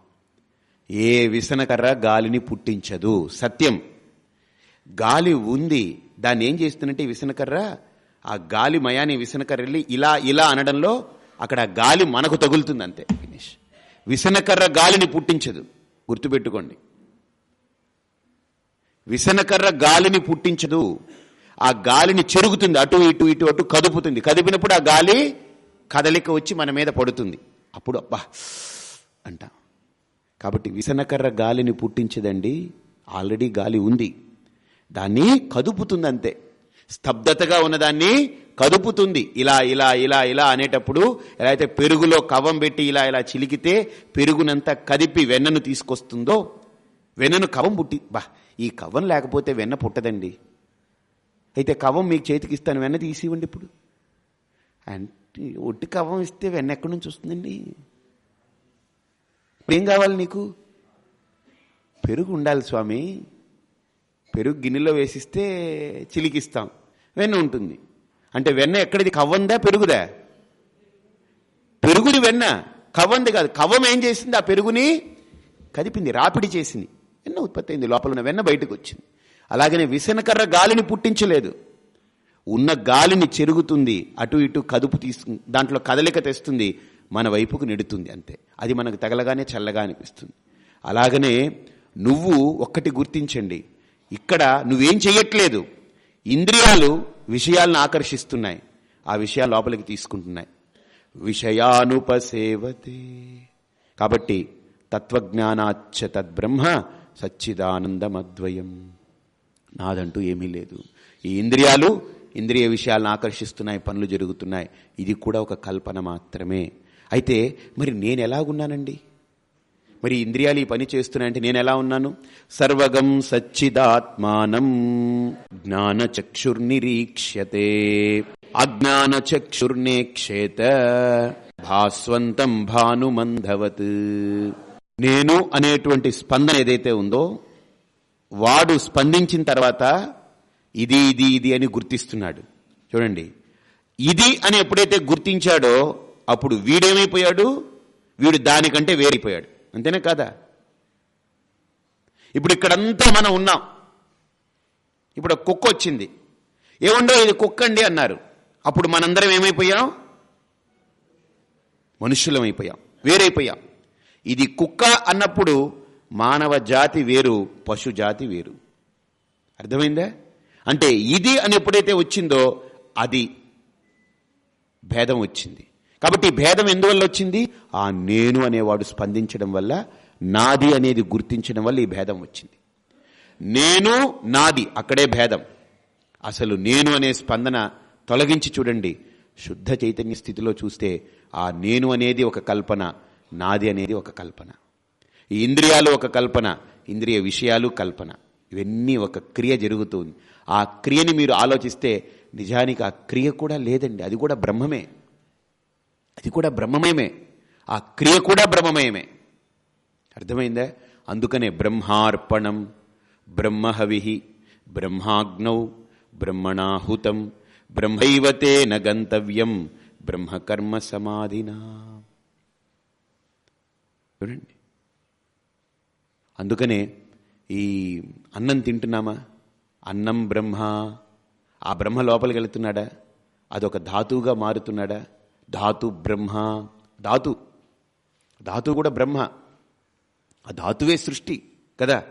ఏ విసనకర్ర గాలిని పుట్టించదు. సత్యం. గాలి ఉంది. దాన్ని ఏం చేస్తుందంటే విసనకర్ర? ఆ గాలి మయాని విసనకర్ర వెళ్ళి ఇలా ఇలా అనడంలో అక్కడ ఆ గాలి మనకు తగులుతుంది అంతే ఫినిష్. విసనకర్ర గాలిని పుట్టించదు. గుర్తుపెట్టుకోండి. విసనకర్ర గాలిని పుట్టించదు. ఆ గాలిని చెరుగుతుంది. అటు ఇటు ఇటు అటు కదుపుతుంది. కదిపినప్పుడు ఆ గాలి కదలిక వచ్చి మన మీద పడుతుంది. అప్పుడు అబ్బా అంట. కాబట్టి విసనకర్ర గాలిని పుట్టించదండి. ఆల్రెడీ గాలి ఉంది. దాన్ని కదుపుతుంది అంతే స్తబ్దతగా ఉన్నదాన్ని కదుపుతుంది. ఇలా ఇలా ఇలా ఇలా అనేటప్పుడు ఎలా అయితే పెరుగులో కవం పెట్టి ఇలా ఇలా చిలికితే పెరుగునంతా కదిపి వెన్నను తీసుకొస్తుందో వెన్నను కవం పుట్టి బా ఈ కవం లేకపోతే వెన్న పుట్టదండి. అయితే కవం మీకు చేతికి ఇస్తాను వెన్న తీసి ఇవ్వండి ఇప్పుడు. అంటే ఒట్టి కవం ఇస్తే వెన్న ఎక్కడి నుంచి వస్తుందండి? ఏం కావాలి నీకు? పెరుగు ఉండాలి స్వామి. పెరుగు గిన్నెలో వేసిస్తే చిలికిస్తాం. వెన్న ఉంటుంది. అంటే వెన్న ఎక్కడిది? కవ్వందా పెరుగుదా? పెరుగుది వెన్న కవ్వంది కాదు. కవ్వం ఏం చేసింది? ఆ పెరుగుని కదిపింది రాపిడి చేసింది. వెన్న ఉత్పత్తి అయింది. లోపల ఉన్న వెన్న బయటకు వచ్చింది. అలాగనే విసనకర్ర గాలిని పుట్టించలేదు. ఉన్న గాలిని చెరుగుతుంది. అటు ఇటు కదుపు తీసుకు దాంట్లో కదలిక తెస్తుంది. మన వైపుకు నెడుతుంది అంతే. అది మనకు తగలగానే చల్లగా అనిపిస్తుంది. అలాగనే నువ్వు ఒక్కటి గుర్తించండి. ఇక్కడ నువ్వేం చెయ్యట్లేదు. ఇంద్రియాలు విషయాలను ఆకర్షిస్తున్నాయి. ఆ విషయాలు లోపలికి తీసుకుంటున్నాయి. విషయానుపసేవతే. కాబట్టి తత్వజ్ఞానాచ్చ తద్బ్రహ్మ సచ్చిదానందమద్వయం. నాదంటూ ఏమీ లేదు. ఈ ఇంద్రియాలు ఇంద్రియ విషయాలను ఆకర్షిస్తున్నాయి పనులు జరుగుతున్నాయి. ఇది కూడా ఒక కల్పన మాత్రమే. అయితే మరి నేను ఎలాగున్నానండి మరి ఇంద్రియాలు ఈ పని చేస్తున్నాయంటే నేను ఎలా ఉన్నాను? సర్వగం సచ్చిదాత్మానం జ్ఞాన అజ్ఞానచక్షుర్నేక్షేత అజ్ఞాన భాస్వంతం భానుమంధవత్. నేను అనేటువంటి స్పందన ఏదైతే ఉందో వాడు స్పందించిన తర్వాత ఇది ఇది ఇది అని గుర్తిస్తున్నాడు. చూడండి. ఇది అని ఎప్పుడైతే గుర్తించాడో అప్పుడు వీడేమైపోయాడు? వీడు దానికంటే వేరైపోయాడు. అంతేనా కదా? ఇప్పుడు ఇక్కడంతా మనం ఉన్నాం. ఇప్పుడు కుక్క వచ్చింది. ఏముండో ఇది కుక్క అండి అన్నారు. అప్పుడు మనందరం ఏమైపోయాం? మనుషులమైపోయాం. వేరైపోయాం. ఇది కుక్క అన్నప్పుడు మానవ జాతి వేరు పశు జాతి వేరు. అర్థమైందా? అంటే ఇది అని ఎప్పుడైతే వచ్చిందో అది భేదం వచ్చింది. కాబట్టి భేదం ఎందువల్ల వచ్చింది? ఆ నేను అనేవాడు స్పందించడం వల్ల నాది అనేది గుర్తించడం వల్ల ఈ భేదం వచ్చింది. నేను నాది అక్కడే భేదం. అసలు నేను అనే స్పందన తొలగించి చూడండి. శుద్ధ చైతన్య స్థితిలో చూస్తే ఆ నేను అనేది ఒక కల్పన నాది అనేది ఒక కల్పన. ఈ ఇంద్రియాలు ఒక కల్పన ఇంద్రియ విషయాలు కల్పన. ఇవన్నీ ఒక క్రియ జరుగుతుంది. ఆ క్రియని మీరు ఆలోచిస్తే నిజానికి ఆ క్రియ కూడా లేదండి. అది కూడా బ్రహ్మమే. అది కూడా బ్రహ్మమయమే. ఆ క్రియ కూడా బ్రహ్మమయమే. అర్థమైందా? అందుకనే బ్రహ్మార్పణం బ్రహ్మహవి బ్రహ్మాగ్నౌ బ్రహ్మణాహుతం బ్రహ్మైవతే నగంతవ్యం బ్రహ్మకర్మ సమాధినా. చూడండి. అందుకనే ఈ అన్నం తింటున్నామా? అన్నం బ్రహ్మ. ఆ బ్రహ్మ లోపలికి వెళుతున్నాడా అదొక ధాతువుగా మారుతున్నాడా? ధాతు బ్రహ్మ ధాతు. ధాతు కూడా బ్రహ్మ. ఆ ధాతువే సృష్టి కదా?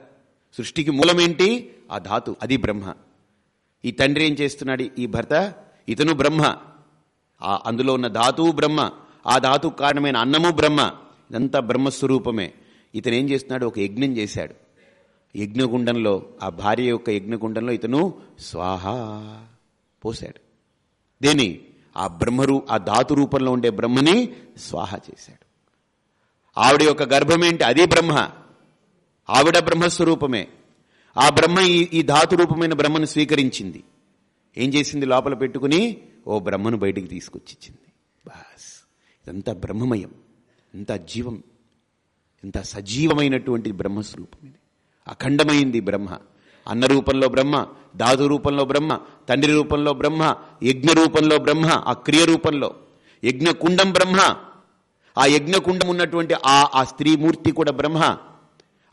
సృష్టికి మూలమేంటి? ఆ ధాతు అది బ్రహ్మ. ఈ తండ్రి ఏం చేస్తున్నాడు? ఈ భర్త ఇతను బ్రహ్మ. ఆ అందులో ఉన్న ధాతువు బ్రహ్మ. ఆ ధాతు కారణమైన అన్నము బ్రహ్మ. ఇదంతా బ్రహ్మస్వరూపమే. ఇతను ఏం చేస్తున్నాడు? ఒక యజ్ఞం చేశాడు. యజ్ఞగుండంలో ఆ భార్య యొక్క యజ్ఞగుండంలో ఇతను స్వాహ పోశాడు. దేని? ఆ బ్రహ్మరు ఆ ధాతు రూపంలో ఉండే బ్రహ్మని స్వాహ చేశాడు. ఆవిడ యొక్క గర్భమేంటి? అది బ్రహ్మ. ఆవిడ బ్రహ్మస్వరూపమే. ఆ బ్రహ్మ ఈ ఈ ధాతు రూపమైన బ్రహ్మను స్వీకరించింది. ఏం చేసింది? లోపల పెట్టుకుని ఓ బ్రహ్మను బయటికి తీసుకొచ్చిచ్చింది. బాస్ ఇదంతా బ్రహ్మమయం. ఇంత జీవం. ఇంత సజీవమైనటువంటి బ్రహ్మస్వరూపం ఇది. అఖండమైంది బ్రహ్మ. అన్న రూపంలో బ్రహ్మ ధాతు రూపంలో బ్రహ్మ తండ్రి రూపంలో బ్రహ్మ యజ్ఞ రూపంలో బ్రహ్మ ఆ క్రియ రూపంలో. యజ్ఞకుండం బ్రహ్మ. ఆ యజ్ఞకుండం ఉన్నటువంటి ఆ ఆ స్త్రీమూర్తి కూడా బ్రహ్మ.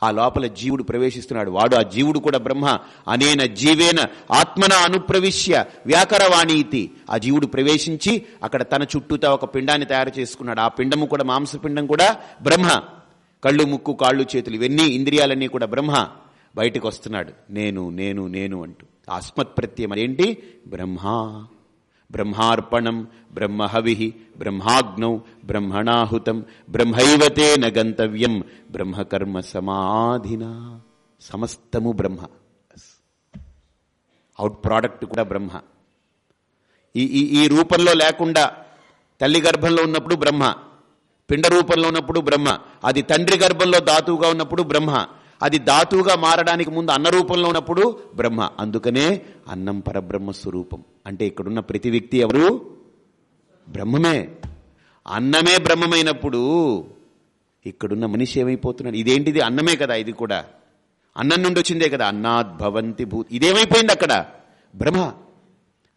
ఆ లోపల జీవుడు ప్రవేశిస్తున్నాడు. వాడు ఆ జీవుడు కూడా బ్రహ్మ. అనేన జీవేన ఆత్మన అనుప్రవిశ్య వ్యాకరవాణీతి. ఆ జీవుడు ప్రవేశించి అక్కడ తన చుట్టూతా ఒక పిండాన్ని తయారు చేసుకున్నాడు. ఆ పిండము కూడా మాంసపిండం కూడా బ్రహ్మ. కళ్ళు ముక్కు కాళ్ళు చేతులు ఇవన్నీ ఇంద్రియాలన్నీ కూడా బ్రహ్మ. బయటకు వస్తున్నాడు. నేను నేను నేను అంటూ. అస్మత్ ప్రత్యయం ఏంటి? బ్రహ్మ. బ్రహ్మార్పణం బ్రహ్మహవి బ్రహ్మాగ్నౌ బ్రహ్మణాహుతం బ్రహ్మైవతే నగంతవ్యం బ్రహ్మకర్మ సమాధిన సమస్తము బ్రహ్మ. అవుట్ ప్రోడక్ట్ కూడా బ్రహ్మ. ఈ ఈ ఈ రూపంలో లేకుండా తల్లి గర్భంలో ఉన్నప్పుడు బ్రహ్మ పిండ రూపంలో ఉన్నప్పుడు బ్రహ్మ అది తండ్రి గర్భంలో ధాతువుగా ఉన్నప్పుడు బ్రహ్మ అది ధాతువుగా మారడానికి ముందు అన్న రూపంలో ఉన్నప్పుడు బ్రహ్మ. అందుకనే అన్నం పరబ్రహ్మ స్వరూపం. అంటే ఇక్కడున్న ప్రతి వ్యక్తి ఎవరు? బ్రహ్మమే. అన్నమే బ్రహ్మమైనప్పుడు ఇక్కడున్న మనిషి ఏమైపోతున్నాడు? ఇదేంటిది? అన్నమే కదా ఇది కూడా. అన్నం నుండి వచ్చిందే కదా. అన్నాద్ భవంతి భూ ఇదేమైపోయింది అక్కడ? బ్రహ్మ.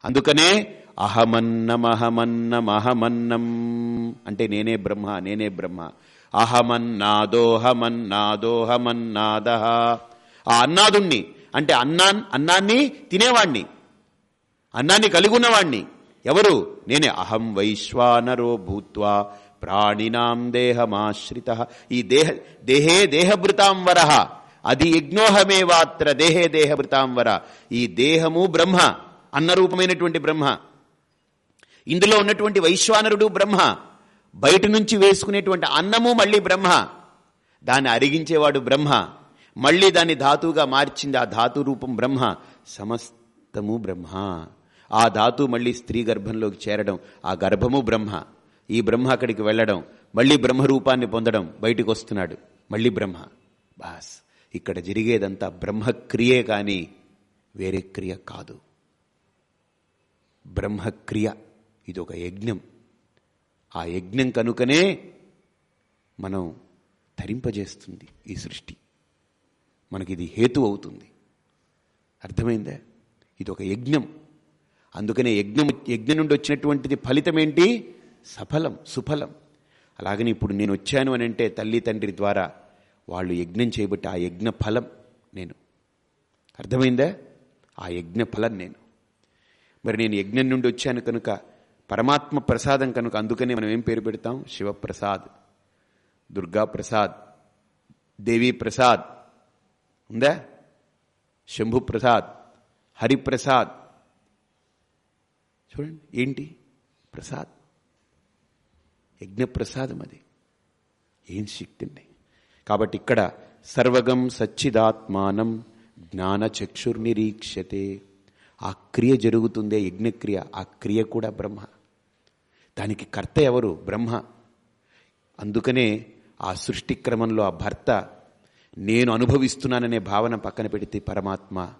అందుకనే అహమన్నమహమన్నమహమన్నం. అంటే నేనే బ్రహ్మ నేనే బ్రహ్మ. అహమన్నాదోహమన్నాదోహమన్నాద ఆ అన్నాదుణ్ణి అంటే అన్నా అన్నాన్ని తినేవాణ్ణి అన్నాన్ని కలిగి ఉన్నవాణ్ణి ఎవరు? నేనే. అహం వైశ్వానరో భూత్వా ప్రాణినాం దేహమాశ్రిత. ఈ దేహ దేహే దేహభృతాం వర అది యజ్ఞోహమేవాత్ర దేహే దేహభృతాం వర ఈ దేహము బ్రహ్మ అన్నరూపమైనటువంటి బ్రహ్మ. ఇందులో ఉన్నటువంటి వైశ్వానరుడు బ్రహ్మ. బయట నుంచి వేసుకునేటువంటి అన్నము మళ్ళీ బ్రహ్మ. దాన్ని అరిగించేవాడు బ్రహ్మ. మళ్ళీ దాన్ని ధాతువుగా మార్చింది ఆ ధాతు రూపం బ్రహ్మ. సమస్తము బ్రహ్మ. ఆ ధాతు మళ్ళీ స్త్రీ గర్భంలోకి చేరడం ఆ గర్భము బ్రహ్మ. ఈ బ్రహ్మ అక్కడికి వెళ్ళడం మళ్ళీ బ్రహ్మ రూపాన్ని పొందడం బయటికి వస్తున్నాడు మళ్ళీ బ్రహ్మ. బాస్ ఇక్కడ జరిగేదంతా బ్రహ్మక్రియే కానీ వేరే క్రియ కాదు. బ్రహ్మక్రియ ఇది ఒక యజ్ఞం. ఆ యజ్ఞం కనుకనే మనం ధరింపజేస్తుంది ఈ సృష్టి. మనకి ఇది హేతు అవుతుంది. అర్థమైందా? ఇది ఒక యజ్ఞం. అందుకనే యజ్ఞం యజ్ఞం నుండి వచ్చినటువంటిది ఫలితం ఏంటి సఫలం సుఫలం. అలాగని ఇప్పుడు నేను వచ్చాను అని అంటే తల్లి తండ్రి ద్వారా వాళ్ళు యజ్ఞం చేయబట్టి ఆ యజ్ఞ ఫలం నేను. అర్థమైందా? ఆ యజ్ఞ ఫలం నేను. మరి నేను యజ్ఞం నుండి వచ్చాను కనుక పరమాత్మ ప్రసాదం కనుక అందుకనే మనం ఏం పేరు పెడతాం? శివప్రసాద్ దుర్గా ప్రసాద్ ప్రసాద్ ఉందా? శంభు ప్రసాద్ హరిప్రసాద్ చూడండి ఏంటి? ప్రసాద్. యజ్ఞప్రసాదం అది. ఏం శక్తి అండి కాబట్టి ఇక్కడ సర్వగం సచ్చిదాత్మానం జ్ఞానచక్షుర్నిరీక్షతే ఆ క్రియ జరుగుతుందే యజ్ఞక్రియ ఆ క్రియ కూడా బ్రహ్మ. దానికి కర్త ఎవరు? బ్రహ్మ. అందుకనే ఆ సృష్టి క్రమంలో ఆ భర్త నేను అనుభవిస్తున్నాననే భావన పక్కన పెడితే పరమాత్మ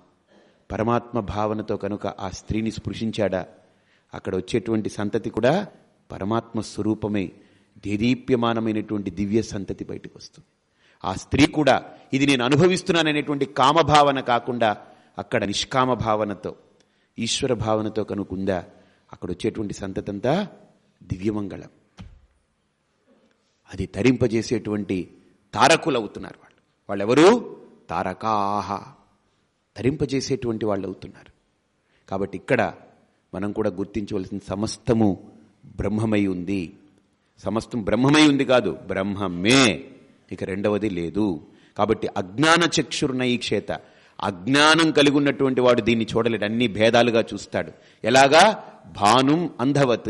పరమాత్మ భావనతో కనుక ఆ స్త్రీని స్పృశించాడా? అక్కడ వచ్చేటువంటి సంతతి కూడా పరమాత్మ స్వరూపమే దేదీప్యమానమైనటువంటి దివ్య సంతతి బయటకు వస్తుంది. ఆ స్త్రీ కూడా ఇది నేను అనుభవిస్తున్నాననేటువంటి కామభావన కాకుండా అక్కడ నిష్కామ భావనతో ఈశ్వర భావనతో కనుకుందా? అక్కడ వచ్చేటువంటి సంతతంతా దివ్యమంగళం. అది తరింపజేసేటువంటి తారకులు అవుతున్నారు వాళ్ళు. వాళ్ళెవరు? తారకాహ. తరింపజేసేటువంటి వాళ్ళు అవుతున్నారు కాబట్టి ఇక్కడ మనం కూడా గుర్తించవలసిన సమస్తము బ్రహ్మమై ఉంది. సమస్తం బ్రహ్మమై ఉంది కాదు బ్రహ్మమే. ఇక రెండవది లేదు. కాబట్టి అజ్ఞాన ఈ క్షేత అజ్ఞానం కలిగి ఉన్నటువంటి వాడు దీన్ని చూడలేడు. అన్ని భేదాలుగా చూస్తాడు. ఎలాగా? భానుం అంధవత్.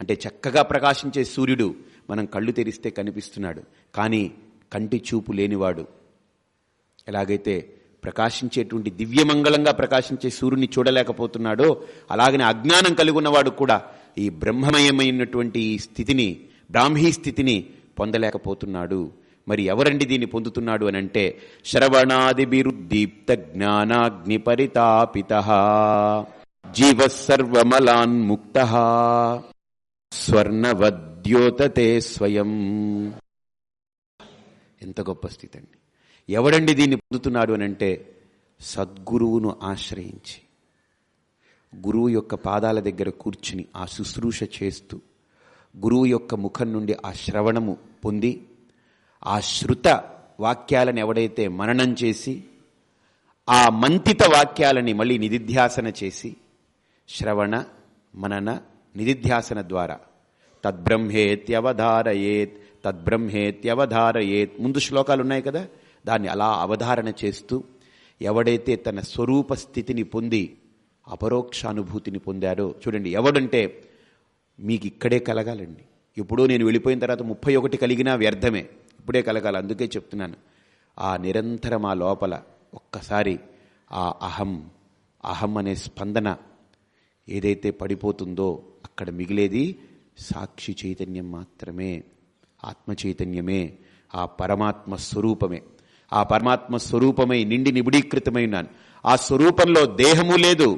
అంటే చక్కగా ప్రకాశించే సూర్యుడు మనం కళ్ళు తెరిస్తే కనిపిస్తున్నాడు. కానీ కంటి చూపు లేనివాడు. ఎలాగైతే ప్రకాశించేటువంటి దివ్యమంగళంగా ప్రకాశించే సూర్యుని చూడలేకపోతున్నాడో అలాగనే అజ్ఞానం కలిగి ఉన్నవాడు కూడా ఈ బ్రహ్మమయమైనటువంటి ఈ స్థితిని బ్రాహ్మీ స్థితిని పొందలేకపోతున్నాడు. మరి ఎవరండి దీన్ని పొందుతున్నాడు అని అంటే శ్రవణాదిభిరుద్దీప్త జ్ఞానాగ్ని పరితాపిత జీవసర్వమలాన్ సర్వమలాన్ముక్త స్వర్ణవద్యోతతే స్వయం. ఎంత గొప్ప స్థితి అండి. ఎవడండి దీన్ని పొందుతున్నాడు అని అంటే సద్గురువును ఆశ్రయించి గురువు యొక్క పాదాల దగ్గర కూర్చుని ఆ శుశ్రూష చేస్తూ గురువు యొక్క ముఖం నుండి ఆ శ్రవణము పొంది ఆ శృత వాక్యాలను ఎవడైతే మననం చేసి ఆ మంతిత వాక్యాలని మళ్ళీ నిధిధ్యాసన చేసి శ్రవణ మనన నిధిధ్యాసన ద్వారా తద్బ్రహ్మేత్యవధారయేత్ తద్బ్రహ్మేత్యవధారయేత్ ముందు శ్లోకాలు ఉన్నాయి కదా? దాన్ని అలా అవధారణ చేస్తూ ఎవడైతే తన స్వరూప స్థితిని పొంది అపరోక్షానుభూతిని పొందారో చూడండి ఎవడంటే మీకు ఇక్కడే కలగాలండి. ఎప్పుడో నేను వెళ్ళిపోయిన తర్వాత ముప్పై ఒకటి కలిగినా వ్యర్థమే. ఇప్పుడే కలగాలి అందుకే చెప్తున్నాను. ఆ నిరంతరం ఆ లోపల ఒక్కసారి ఆ అహం అహం అనే స్పందన ఏదైతే పడిపోతుందో అక్కడ మిగిలేది సాక్షి చైతన్యం మాత్రమే ఆత్మ చైతన్యమే ఆ పరమాత్మ స్వరూపమే. ఆ పరమాత్మ స్వరూపమై నిండి నిబిడీకృతమైనాను ఆ స్వరూపంలో దేహము లేదు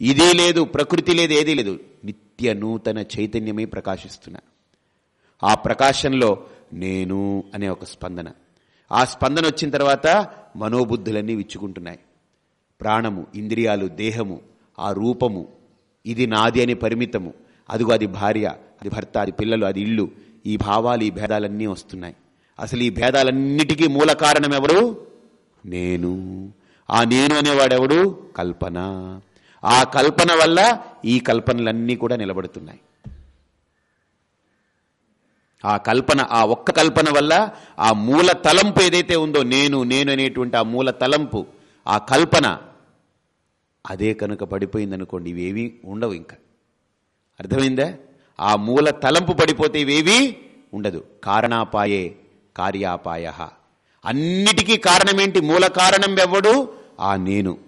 ఇదే లేదు ప్రకృతి లేదు ఏదీ లేదు. నిత్య నూతన చైతన్యమై ప్రకాశిస్తున్నాను ఆ ప్రకాశంలో నేను అనే ఒక స్పందన. ఆ స్పందన వచ్చిన తర్వాత మనోబుద్ధులన్నీ విచ్చుకుంటున్నాయి. ప్రాణము ఇంద్రియాలు దేహము ఆ రూపము ఇది నాది అని పరిమితము. అదిగో అది భార్య అది భర్త అది పిల్లలు అది ఇల్లు. ఈ భావాలు ఈ భేదాలన్నీ వస్తున్నాయి. అసలు ఈ భేదాలన్నిటికీ మూల కారణం ఎవరు? నేను. ఆ నేను అనేవాడెవడు? కల్పన. ఆ కల్పన వల్ల ఈ కల్పనలన్నీ కూడా నిలబడుతున్నాయి. ఆ కల్పన ఆ ఒక్క కల్పన వల్ల ఆ మూల తలంపు ఏదైతే ఉందో నేను నేను అనేటువంటి ఆ మూల తలంపు ఆ కల్పన అదే కనుక పడిపోయిందనుకోండి ఇవేవి ఉండవు ఇంకా. అర్థమైందా? ఆ మూల తలంపు పడిపోతే ఇవేవి ఉండదు. కారణాపాయే కార్యాపాయ. అన్నిటికీ కారణమేంటి? మూల కారణం ఎవడు? ఆ నేను.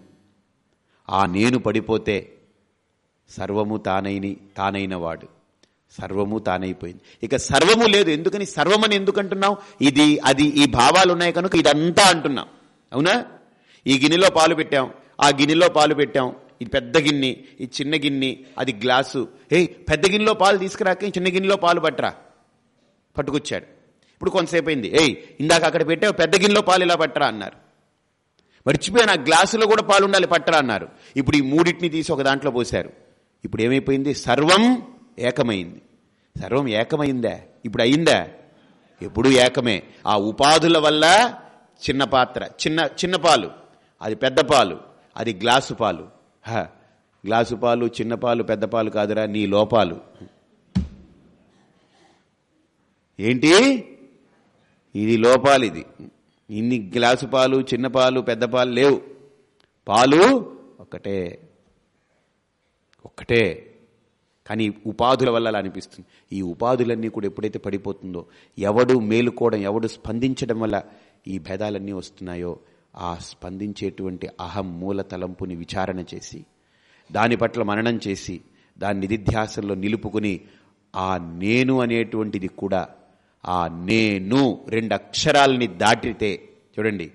ఆ నేను పడిపోతే సర్వము తానైని తానైన వాడు సర్వము తానైపోయింది. ఇక సర్వము లేదు. ఎందుకని? సర్వమని ఎందుకంటున్నావు? ఇది అది ఈ భావాలు ఉన్నాయి కనుక ఇదంతా అంటున్నాం. అవునా? ఈ గిన్నెలో పాలు పెట్టాం. ఆ గిన్నెలో పాలు పెట్టాం. ఇది పెద్ద గిన్నె ఈ చిన్న గిన్నె అది గ్లాసు. ఏ పెద్ద గిన్నెలో పాలు తీసుకురాక ఈ చిన్న గిన్నెలో పాలు పట్టరా. పట్టుకొచ్చాడు. ఇప్పుడు కొంతసేపు అయింది. ఏయ్ ఇందాక అక్కడ పెట్టావు పెద్ద గిన్నెలో పాలు ఇలా పట్టరా అన్నారు. మర్చిపోయాను ఆ గ్లాసులో కూడా పాలు ఉండాలి పట్టరా అన్నారు. ఇప్పుడు ఈ మూడింటిని తీసి ఒక దాంట్లో పోశారు. ఇప్పుడు ఏమైపోయింది? సర్వం ఏకమైంది. సర్వం ఏకమైందా. ఇప్పుడు అయిందా. ఎప్పుడు ఏకమే. ఆ ఉపాధుల వల్ల చిన్న పాత్ర చిన్న చిన్న పాలు. అది పెద్ద పాలు. అది గ్లాసు పాలు. హ గ్లాసు పాలు చిన్న పాలు పెద్ద పాలు కాదురా నీ లోపాలు. ఏంటి? ఇది లోపాలు ఇది. ఇన్ని గ్లాసు పాలు చిన్న పాలు పెద్ద పాలు లేవు. పాలు ఒక్కటే. ఒక్కటే. కానీ ఉపాధుల వల్ల అలా అనిపిస్తుంది. ఈ ఉపాధులన్నీ కూడా ఎప్పుడైతే పడిపోతుందో ఎవడు మేలుకోవడం ఎవడు స్పందించడం వల్ల ఈ భేదాలన్నీ వస్తున్నాయో ఆ స్పందించేటువంటి అహం మూల తలంపుని విచారణ చేసి దాని పట్ల మననం చేసి దాని నిధిధ్యాసంలో నిలుపుకుని ఆ నేను అనేటువంటిది కూడా ఆ నేను రెండు అక్షరాలని దాటితే చూడండి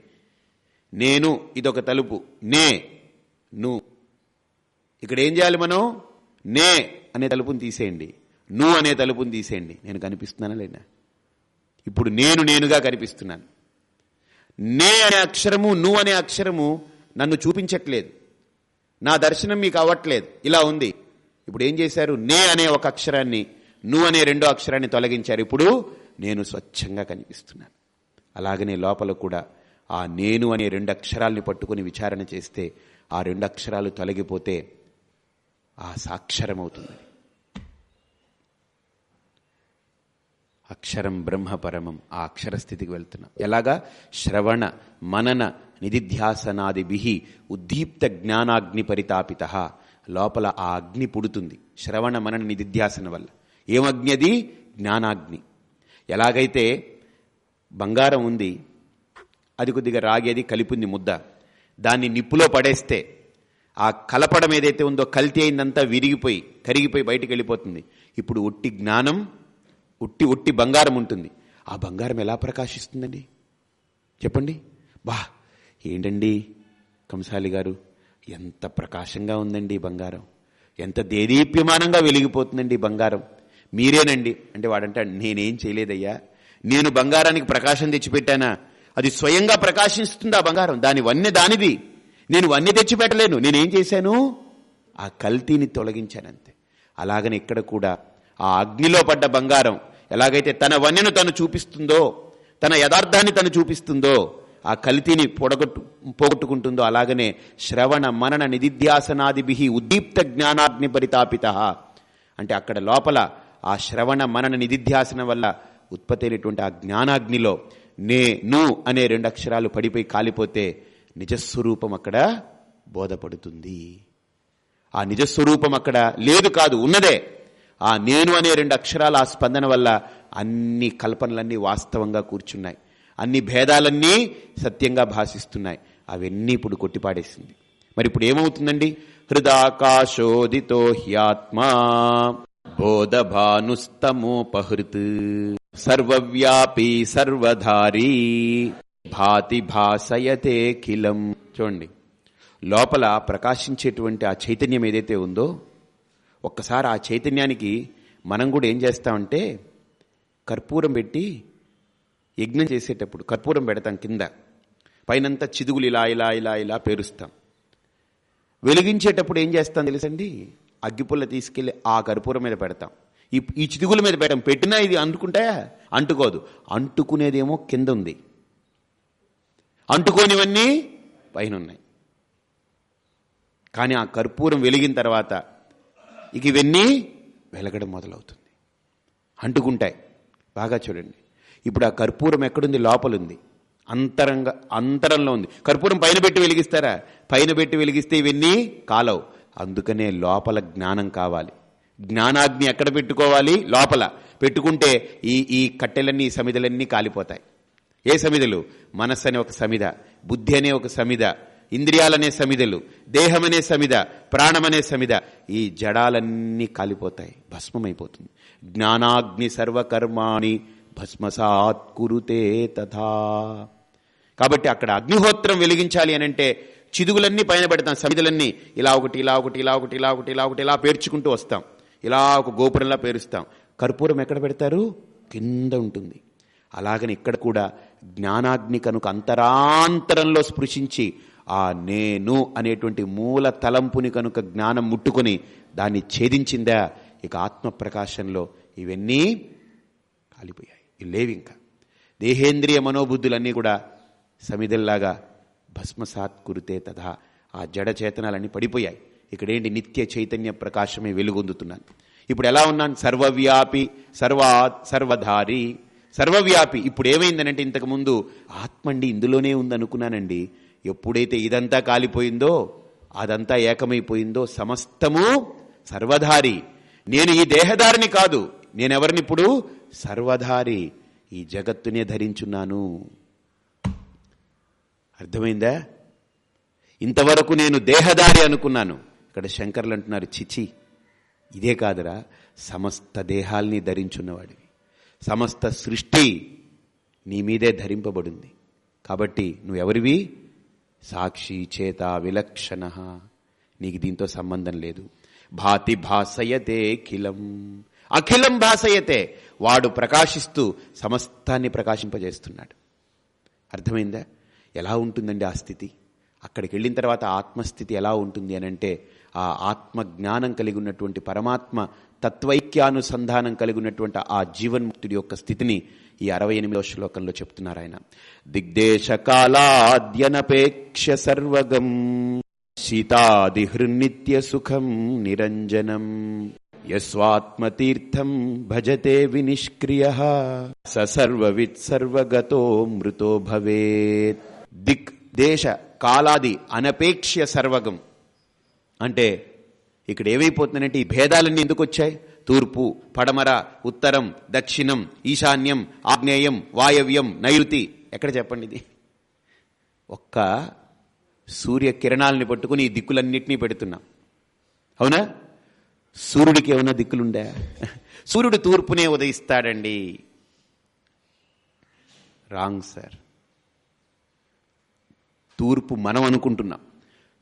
నేను ఇదొక తలుపు నే ను. ఇక్కడ ఏం చేయాలి మనం? నే అనే తలుపుని తీసేయండి. నువ్వు అనే తలుపుని తీసేయండి. నేను కనిపిస్తున్నానా లేదా? ఇప్పుడు నేను నేనుగా కనిపిస్తున్నాను. నే అనే అక్షరము నువ్వు అనే అక్షరము నన్ను చూపించట్లేదు. నా దర్శనం మీకు అవ్వట్లేదు. ఇలా ఉంది. ఇప్పుడు ఏం చేశారు? నే అనే ఒక అక్షరాన్ని నువ్వు అనే రెండో అక్షరాన్ని తొలగించారు. ఇప్పుడు నేను స్వచ్ఛంగా కనిపిస్తున్నాను. అలాగనే లోపల కూడా ఆ నేను అనే రెండు అక్షరాల్ని పట్టుకుని విచారణ చేస్తే ఆ రెండు అక్షరాలు తొలగిపోతే ఆ సాక్షరం అవుతుంది అక్షరం బ్రహ్మ పరమం ఆ అక్షర స్థితికి వెళ్తున్నాం. ఎలాగా? శ్రవణ మనన నిధిధ్యాసనాది బిహి ఉద్దీప్త జ్ఞానాగ్ని పరితాపిత. లోపల ఆ అగ్ని పుడుతుంది. శ్రవణ మనన నిధిధ్యాసన వల్ల. ఏమగ్ని అది జ్ఞానాగ్ని. ఎలాగైతే బంగారం ఉంది అది కొద్దిగా రాగేది కలిపింది ముద్ద. దాన్ని నిప్పులో పడేస్తే ఆ కలపడం ఏదైతే ఉందో కల్తీ అయిందంతా విరిగిపోయి కరిగిపోయి బయటికి వెళ్ళిపోతుంది. ఇప్పుడు ఉట్టి జ్ఞానం ఉట్టి ఉట్టి బంగారం ఉంటుంది. ఆ బంగారం ఎలా ప్రకాశిస్తుందండి? చెప్పండి. బా ఏంటండి కంసాలి గారు? ఎంత ప్రకాశంగా ఉందండి బంగారం. ఎంత దేదీప్యమానంగా వెలిగిపోతుందండి బంగారం. మీరేనండి. అంటే వాడంటే నేనేం చేయలేదయ్యా. నేను బంగారానికి ప్రకాశం తెచ్చిపెట్టానా? అది స్వయంగా ప్రకాశిస్తుంది ఆ బంగారం. దాని వన్నె దానిది. నేను అన్ని తెచ్చిపెట్టలేను. నేనేం చేశాను? ఆ కల్తీని తొలగించానంతే. అలాగని ఇక్కడ కూడా ఆ అగ్నిలో పడ్డ బంగారం ఎలాగైతే తన వన్యను తను చూపిస్తుందో తన యథార్థాన్ని తను చూపిస్తుందో ఆ కల్తీని పొడగొట్టు పోగొట్టుకుంటుందో అలాగనే శ్రవణ మనన నిధిధ్యాసనాదిభి ఉద్దీప్త జ్ఞానాగ్ని పరితాపిత. అంటే అక్కడ లోపల ఆ శ్రవణ మనన నిధిధ్యాసన వల్ల ఉత్పత్తి అయినటువంటి ఆ జ్ఞానాగ్నిలో నే ను అనే రెండు అక్షరాలు పడిపోయి కాలిపోతే నిజస్వరూపం అక్కడ బోధపడుతుంది. ఆ నిజస్వరూపం అక్కడ లేదు కాదు ఉన్నదే. ఆ నేను అనే రెండు అక్షరాల ఆ స్పందన వల్ల అన్ని కల్పనలన్నీ వాస్తవంగా కూర్చున్నాయి. అన్ని భేదాలన్నీ సత్యంగా భాషిస్తున్నాయి. అవన్నీ ఇప్పుడు కొట్టిపాడేసింది. మరి ఇప్పుడు ఏమవుతుందండి? హృదాకాశోదితో హ్యాత్మా బోధభానుస్తమోపహృత్. సర్వవ్యాపీ సర్వధారీ. భాతి భాసయతే కిలం. చూడండి. లోపల ప్రకాశించేటువంటి ఆ చైతన్యం ఏదైతే ఉందో ఒక్కసారి ఆ చైతన్యానికి మనం కూడా ఏం చేస్తామంటే కర్పూరం పెట్టి యజ్ఞం చేసేటప్పుడు కర్పూరం పెడతాం కింద. పైనంతా చిదుగులు ఇలా ఇలా ఇలా ఇలా పేరుస్తాం. వెలిగించేటప్పుడు ఏం చేస్తాం తెలుసండి? అగ్గిపుల్ల తీసుకెళ్ళి ఆ కర్పూరం మీద పెడతాం. ఈ ఈ చిదుగుల మీద పెట్టాం పెట్టినా ఇది అంటుకుంటాయా? అంటుకోదు. అంటుకునేదేమో కింద ఉంది. అంటుకోనివన్నీ పైన ఉన్నాయి కానీ ఆ కర్పూరం వెలిగిన తర్వాత ఇక ఇవన్నీ వెలగడం మొదలవుతుంది. అంటుకుంటాయి. బాగా చూడండి. ఇప్పుడు ఆ కర్పూరం ఎక్కడుంది? లోపలుంది. అంతరంగా అంతరంలో ఉంది. కర్పూరం పైన పెట్టి వెలిగిస్తారా? పైన పెట్టి వెలిగిస్తే ఇవన్నీ కాలవు. అందుకనే లోపల జ్ఞానం కావాలి. జ్ఞానాగ్ని ఎక్కడ పెట్టుకోవాలి? లోపల. పెట్టుకుంటే ఈ ఈ కట్టెలన్నీ ఈ సమిదలన్నీ కాలిపోతాయి. ఏ సమిదలు మనస్సు అనే ఒక సమిద బుద్ధి అనే ఒక సమిధ ఇంద్రియాలనే సమిదలు దేహం అనే ప్రాణం ప్రాణమనే సమిద ఈ జడాలన్నీ కాలిపోతాయి భస్మమైపోతుంది. జ్ఞానాగ్ని సర్వకర్మాణి భస్మసాత్ కురుతే తథా. కాబట్టి అక్కడ అగ్నిహోత్రం వెలిగించాలి అని అంటే చిదుగులన్నీ పైన పెడతాం సమిదలన్నీ ఇలా ఒకటి ఇలా ఒకటి ఇలా ఒకటి ఇలా ఒకటి ఇలా ఒకటి ఇలా పేర్చుకుంటూ వస్తాం. ఇలా ఒక గోపురంలా పేరుస్తాం. కర్పూరం ఎక్కడ పెడతారు? కింద ఉంటుంది. అలాగని ఇక్కడ కూడా జ్ఞానాగ్ని కనుక అంతరాంతరంలో స్పృశించి ఆ నేను అనేటువంటి మూల తలంపుని కనుక జ్ఞానం ముట్టుకొని దాన్ని ఛేదించిందా ఇక ఆత్మ ప్రకాశంలో ఇవన్నీ కాలిపోయాయి. ఇవి ఇంకా దేహేంద్రియ మనోబుద్ధులన్నీ కూడా సమిదల్లాగా భస్మసాత్ కురితే తథా ఆ జడ చేతనాలన్నీ పడిపోయాయి. ఇక్కడేంటి నిత్య చైతన్య ప్రకాశమే వెలుగొందుతున్నాను. ఇప్పుడు ఎలా ఉన్నాను? సర్వవ్యాపి సర్వా సర్వధారి. సర్వవ్యాపి. ఇప్పుడు ఏమైందనంటే ఇంతకు ఆత్మండి ఇందులోనే ఉందనుకున్నానండి. ఎప్పుడైతే ఇదంతా కాలిపోయిందో అదంతా ఏకమైపోయిందో సమస్తము సర్వధారి. నేను ఈ దేహధారిని కాదు నేనెవరినిప్పుడు? సర్వధారి. ఈ జగత్తునే ధరించున్నాను. అర్థమైందా? ఇంతవరకు నేను దేహదారి అనుకున్నాను. ఇక్కడ శంకర్లు అంటున్నారు చిచి ఇదే కాదురా సమస్త దేహాల్ని ధరించున్నవాడివి. సమస్త సృష్టి నీ మీదే ధరింపబడింది. కాబట్టి నువ్వెవరివి? సాక్షి చేత విలక్షణ. నీకు దీంతో సంబంధం లేదు. భాతి భాసయతే అఖిలం అఖిలం భాసయతే. వాడు ప్రకాశిస్తూ సమస్తాన్ని ప్రకాశింపజేస్తున్నాడు. అర్థమైందా? ఎలా ఉంటుందండి ఆ స్థితి? అక్కడికి వెళ్ళిన తర్వాత ఆత్మస్థితి ఎలా ఉంటుంది అని అంటే ఆ ఆత్మ జ్ఞానం కలిగి ఉన్నటువంటి పరమాత్మ తత్వైక్యానుసంధానం కలిగి ఉన్నటువంటి ఆ జీవన్ముక్తుడి యొక్క స్థితిని ఈ అరవై ఎనిమిదవ శ్లోకంలో చెప్తున్నారు ఆయన. దిగ్దేశకాలాద్యనపేక్ష సర్వగం శీతాదిహృన్నిత్య సుఖం నిరంజనం యస్వాత్మతీర్థం భజతే వినిష్క్రియ స సర్వవిత్ సర్వగతో మృతో భవేత్. దిక్ దేశ కాలాది అనపేక్ష్య సర్వగం అంటే ఇక్కడ ఏమైపోతుందంటే ఈ భేదాలన్నీ ఎందుకు వచ్చాయి? తూర్పు పడమర ఉత్తరం దక్షిణం ఈశాన్యం ఆగ్నేయం వాయవ్యం నైరుతి. ఎక్కడ చెప్పండి ఇది? ఒక్క సూర్య కిరణాలని పట్టుకుని ఈ దిక్కులన్నింటినీ పెడుతున్నాం. అవునా? సూర్యుడికి ఏమైనా దిక్కులుండే? సూర్యుడు తూర్పునే ఉదయిస్తాడండి. Wrong sir. తూర్పు మనం అనుకుంటున్నాం.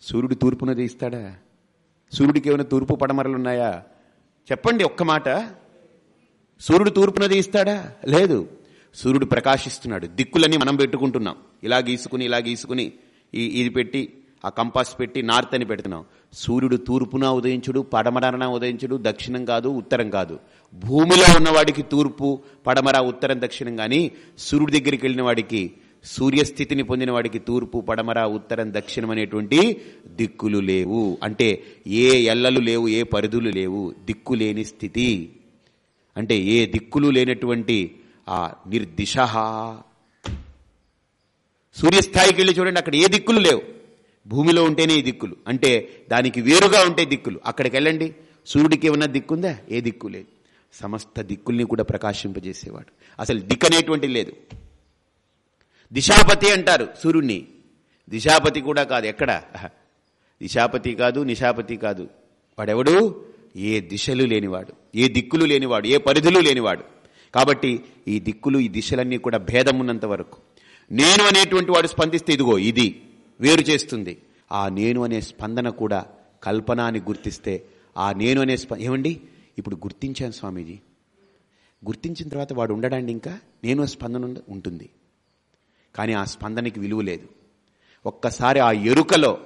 సూర్యుడు తూర్పున ఉదయిస్తాడా? సూర్యుడికి ఏమైనా తూర్పు పడమరలు ఉన్నాయా? చెప్పండి ఒక్క మాట. సూర్యుడు తూర్పున తీస్తాడా లేదు. సూర్యుడు ప్రకాశిస్తున్నాడు. దిక్కులన్నీ మనం పెట్టుకుంటున్నాం. ఇలా గీసుకుని ఇలా గీసుకుని ఈ ఇది పెట్టి ఆ కంపాస్ పెట్టి నార్త్ అని పెడుతున్నాం. సూర్యుడు తూర్పున ఉదయించుడు పడమరన ఉదయించుడు దక్షిణం కాదు ఉత్తరం కాదు. భూమిలో ఉన్నవాడికి తూర్పు పడమర ఉత్తరం దక్షిణం కానీ సూర్యుడి దగ్గరికి వెళ్ళిన వాడికి సూర్యస్థితిని పొందిన వాడికి తూర్పు పడమర ఉత్తరం దక్షిణం అనేటువంటి దిక్కులు లేవు. అంటే ఏ ఎల్లలు లేవు ఏ పరిధులు లేవు. దిక్కు లేని స్థితి. అంటే ఏ దిక్కులు లేనటువంటి ఆ నిర్దిశ. సూర్యస్థాయికి వెళ్ళి చూడండి అక్కడ ఏ దిక్కులు లేవు. భూమిలో ఉంటేనే ఈ దిక్కులు. అంటే దానికి వేరుగా ఉంటే దిక్కులు. అక్కడికి వెళ్ళండి. సూర్యుడికి ఏమన్నా దిక్కుందా? ఏ దిక్కు లేదు. సమస్త దిక్కుల్ని కూడా ప్రకాశింపజేసేవాడు. అసలు దిక్కు అనేటువంటి లేదు. దిశాపతి అంటారు సూర్యుణ్ణి. దిశాపతి కూడా కాదు ఎక్కడ? దిశాపతి కాదు నిశాపతి కాదు. వాడెవడు? ఏ దిశలు లేనివాడు ఏ దిక్కులు లేనివాడు ఏ పరిధులు లేనివాడు. కాబట్టి ఈ దిక్కులు ఈ దిశలన్నీ కూడా భేదం ఉన్నంత వరకు. నేను అనేటువంటి వాడు స్పందిస్తే ఇదిగో ఇది వేరు చేస్తుంది. ఆ నేను అనే స్పందన కూడా కల్పన అని గుర్తిస్తే ఆ నేను అనే స్ప ఏమండి? ఇప్పుడు గుర్తించాను స్వామీజీ. గుర్తించిన తర్వాత వాడు ఉండడానికి? ఇంకా నేను స్పందన ఉంటుంది. కానీ ఆ స్పందనకి విలువ లేదు. ఒక్కసారి ఆ ఎరుకలో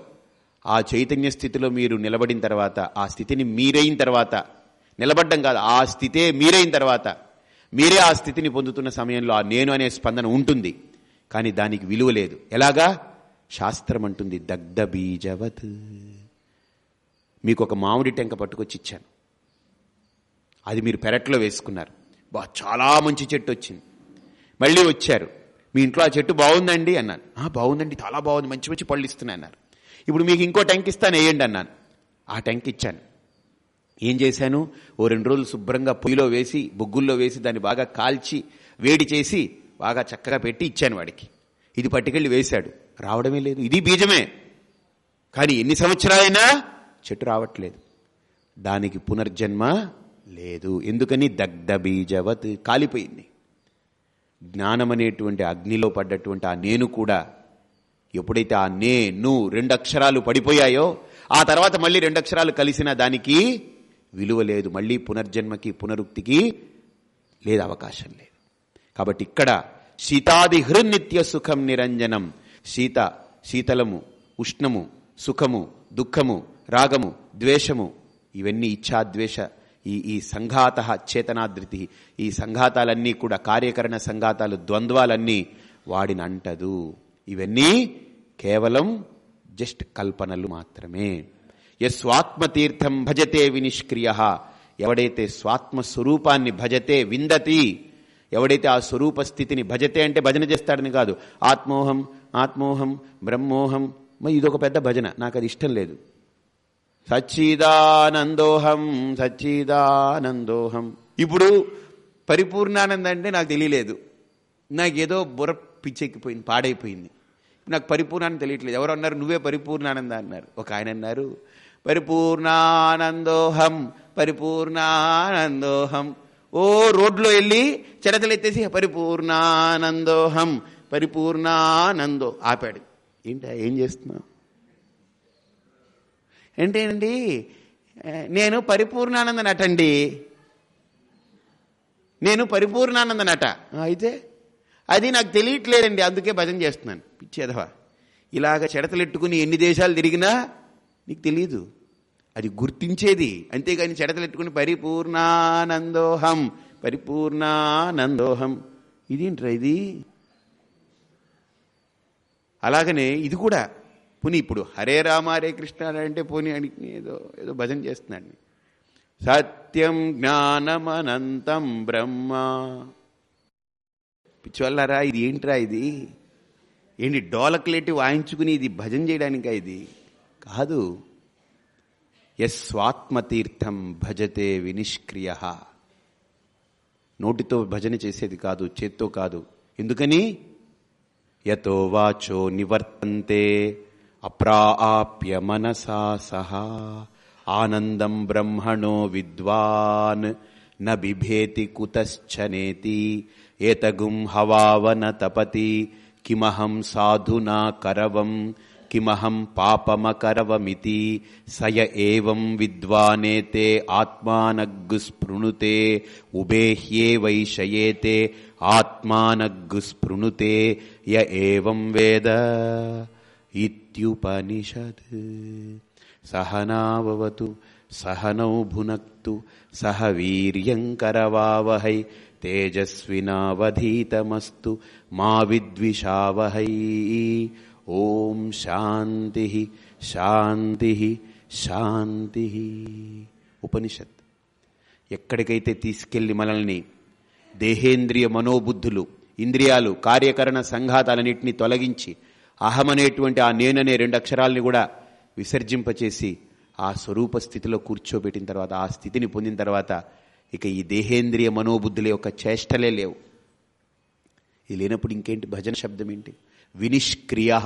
ఆ చైతన్య స్థితిలో మీరు నిలబడిన తర్వాత ఆ స్థితిని మీరైన తర్వాత నిలబడ్డం కాదు ఆ స్థితే మీరైన తర్వాత మీరే ఆ స్థితిని పొందుతున్న సమయంలో ఆ నేను అనే స్పందన ఉంటుంది. కానీ దానికి విలువ లేదు. ఎలాగా? శాస్త్రం అంటుంది దగ్ధ బీజవత్ మీకు ఒక మామిడి టెంక పట్టుకొచ్చి ఇచ్చాను. అది మీరు పెరట్లో వేసుకున్నారు. బా చాలా మంచి చెట్టు వచ్చింది. మళ్ళీ వచ్చారు. మీ ఇంట్లో ఆ చెట్టు బాగుందండి అన్నాను. బాగుందండి చాలా బాగుంది మంచి మంచి పళ్ళు ఇస్తున్నాయి అన్నారు. ఇప్పుడు మీకు ఇంకో ట్యాంక్ ఇస్తాను వేయండి అన్నాను. ఆ ట్యాంక్ ఇచ్చాను. ఏం చేశాను? ఓ రెండు రోజులు శుభ్రంగా పొయ్యిలో వేసి బొగ్గుల్లో వేసి దాన్ని బాగా కాల్చి వేడి చేసి బాగా చక్కగా పెట్టి ఇచ్చాను వాడికి. ఇది పట్టుకెళ్ళి వేశాడు. రావడమే లేదు. ఇది బీజమే. కానీ ఎన్ని సంవత్సరాలైనా చెట్టు రావట్లేదు. దానికి పునర్జన్మ లేదు. ఎందుకని? దగ్ధ బీజవత్ కాలిపోయింది. జ్ఞానమనేటువంటి అగ్నిలో పడ్డటువంటి ఆ నేను కూడా ఎప్పుడైతే ఆ నేను రెండు అక్షరాలు పడిపోయాయో ఆ తర్వాత మళ్ళీ రెండు అక్షరాలు కలిసిన దానికి విలువ లేదు. మళ్ళీ పునర్జన్మకి పునరుక్తికి లేదు అవకాశం లేదు. కాబట్టి ఇక్కడ శీతాది హృన్నిత్య సుఖం నిరంజనం. శీత శీతలము ఉష్ణము సుఖము దుఃఖము రాగము ద్వేషము ఇవన్నీ ఇచ్ఛాద్వేష ఈ ఈ సంఘాత చేతనాధృతి ఈ సంఘాతాలన్నీ కూడా కార్యకరణ సంఘాతాలు ద్వంద్వాలన్నీ వాడిని అంటదు ఇవన్నీ కేవలం జస్ట్ కల్పనలు మాత్రమే. యస్వాత్మతీర్థం భజతే వినిష్క్రియ. ఎవడైతే స్వాత్మ స్వరూపాన్ని భజతే విందతి ఎవడైతే ఆ స్వరూప స్థితిని భజతే అంటే భజన చేస్తాడని కాదు. ఆత్మోహం ఆత్మోహం బ్రహ్మోహం ఇదొక పెద్ద భజన. నాకు అది ఇష్టం లేదు. సచ్చిదానందోహం సచ్చిదానందోహం. ఇప్పుడు పరిపూర్ణానంద అంటే నాకు తెలియలేదు. నాకేదో బుర్ర పిచ్చెక్కిపోయింది పాడైపోయింది. నాకు పరిపూర్ణాన్ని తెలియట్లేదు. ఎవరు అన్నారు? నువ్వే పరిపూర్ణానంద అన్నారు. ఒక ఆయన అన్నారు పరిపూర్ణానందోహం పరిపూర్ణానందోహం. ఓ రోడ్లో వెళ్ళి చెడతలు ఎత్తేసి పరిపూర్ణానందోహం పరిపూర్ణానందో ఆపాడు. ఏంటా ఏం చేస్తున్నావు? ఏంటండి నేను పరిపూర్ణానంద నటండి నేను పరిపూర్ణానంద నట అయితే? అది నాకు తెలియట్లేదండి అందుకే భజన చేస్తున్నాను. పిచ్చేదవా? ఇలాగ చెడతలెట్టుకుని ఎన్ని దేశాలు తిరిగినా నీకు తెలియదు అది గుర్తించేది. అంతేగాని చెడతలెట్టుకుని పరిపూర్ణానందోహం పరిపూర్ణానందోహం. ఇదేంట్రా ఇది? అలాగనే ఇది కూడా పోనీ ఇప్పుడు హరే రామ హరే కృష్ణ అంటే పోనీ అని ఏదో ఏదో భజన చేస్తున్నాడు. సత్యం జ్ఞానమనంతం బ్రహ్మ. పిచ్చువల్లరా ఇది ఏంట్రా ఇది? ఏంటి డోలక్లేటి వాయించుకుని ఇది భజన చేయడానికా ఇది? కాదు. యస్వాత్మతీర్థం భజతే వినిష్క్రియ. నోటితో భజన చేసేది కాదు చేత్తో కాదు. ఎందుకని? యతో వాచో నివర్తంతే. అప్రాప్య మనసా సహా. ఆనందం బ్రహ్మణో విద్వాన్. న బిభేతి కుతశ్చనేతి ఏతగుం హవావన తపతి. కిమహం సాధునా కరవం. కిమహం పాపమకరవమితి. సయ ఏం విద్వానేతే ఆత్మానగ్గు స్పృణుతే ఉబేహ్యే వైషయేతే ఆత్మానగ్గు స్పృణుతే య ఏవం వేద. ఇత్యుపనిషద్ సహనావతు సహనౌ భునక్తు సహ వీర్యంకరవావహై తేజస్వినావధీతమస్తు మా విద్విషావహై ఓం శాంతి శాంతి శాంతి ఉపనిషత్ ఎక్కడికైతే తీసుకెళ్ళి మనల్ని దేహేంద్రియ మనోబుద్ధులు ఇంద్రియాలు కార్యకరణ సంఘాతాలన్నింటినీ తొలగించి అహమనేటువంటి ఆ నేననే రెండు అక్షరాల్ని కూడా విసర్జింపచేసి ఆ స్వరూప స్థితిలో కూర్చోబెట్టిన తర్వాత ఆ స్థితిని పొందిన తర్వాత ఇక ఈ దేహేంద్రియ మనోబుద్ధుల యొక్క చేష్టలే లేవు. ఇది లేనప్పుడు ఇంకేంటి? భజన శబ్దం ఏంటి? వినిష్క్రియ.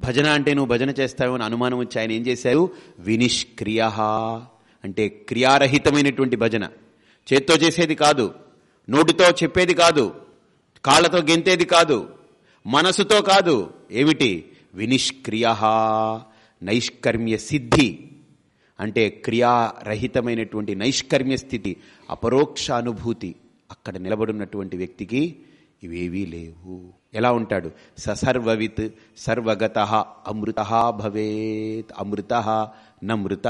భజన అంటే నువ్వు భజన చేస్తావని అనుమానం వచ్చి ఆయన ఏం చేశారు? వినిష్క్రియ. అంటే క్రియారహితమైనటువంటి భజన. చేత్తో చేసేది కాదు. నోటితో చెప్పేది కాదు. కాళ్ళతో గెంతేది కాదు. మనసుతో కాదు. ఏమిటి? వినిష్క్రియ నైష్కర్మ్య సిద్ధి. అంటే క్రియారహితమైనటువంటి నైష్కర్మ్య స్థితి అపరోక్ష అనుభూతి అక్కడ నిలబడినటువంటి వ్యక్తికి ఇవేవీ లేవు. ఎలా ఉంటాడు? ససర్వవిత్ సర్వగత అమృత భవేత్. అమృత నమృత.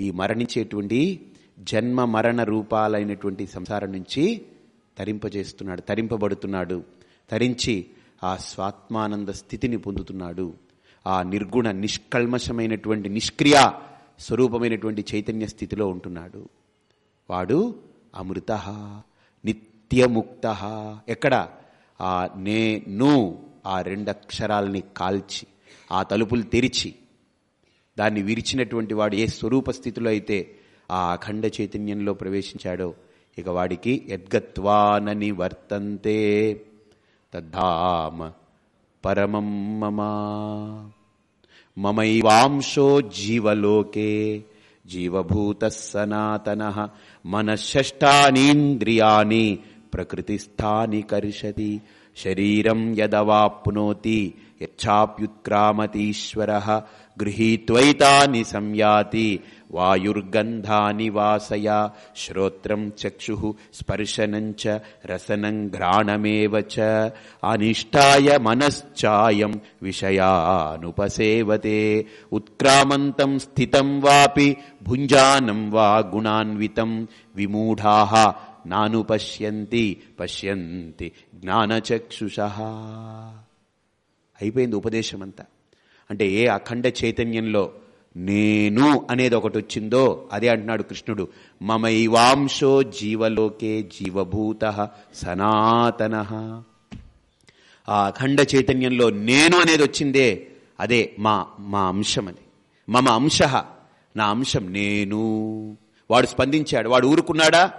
ఈ మరణించేటువంటి జన్మ మరణ రూపాలైనటువంటి సంసారం నుంచి తరింపజేస్తున్నాడు తరింపబడుతున్నాడు. తరించి ఆ స్వాత్మానంద స్థితిని పొందుతున్నాడు. ఆ నిర్గుణ నిష్కల్మషమైనటువంటి నిష్క్రియ స్వరూపమైనటువంటి చైతన్య స్థితిలో ఉంటున్నాడు. వాడు అమృత నిత్యముక్త. ఎక్కడ? ఆ నేను ఆ రెండక్షరాల్ని కాల్చి ఆ తలుపులు తెరిచి దాన్ని విరిచినటువంటి వాడు ఏ స్వరూప స్థితిలో అయితే ఆ అఖండ చైతన్యంలో ప్రవేశించాడో ఇక వాడికి యద్గత్వానని వర్తంతే తద్ధామ పరమం మమ మమైవాంశో జీవలోకే జీవభూత సనాతన మనషష్టానీంద్రియాణి ప్రకృతిస్థాని కర్షతి శరీరం యదవాప్నోతి యచ్చాప్యుత్క్రామతీశ్వర గృహీత్వైతాని సంయాతి వాయుర్గంధాని వాసయ శ్రోత్రం చక్షు స్పర్శనం చ రసనం ఘ్రాణమేవ చ అనిష్టాయ మనశ్చాయం విషయానుపసేవతే ఉత్క్రామంతం స్థితం వాపి భుంజానం వా గుణాన్వితం విమూఢా నానుపశ్యంతి పశ్యంతి పశ్యంతి జ్ఞానచక్షుష అయిపోయింది ఉపదేశం అంతా అంటే ఏ అఖండ చైతన్యంలో నేను అనేది ఒకటి వచ్చిందో అదే అంటున్నాడు కృష్ణుడు. మమైవాంశో జీవలోకే జీవభూత సనాతన. ఆ అఖండ చైతన్యంలో నేను అనేది వచ్చిందే అదే మా మా అంశం అది. మమ అంశ నా అంశం నేను. వాడు స్పందించాడు వాడు ఊరుకున్నాడా?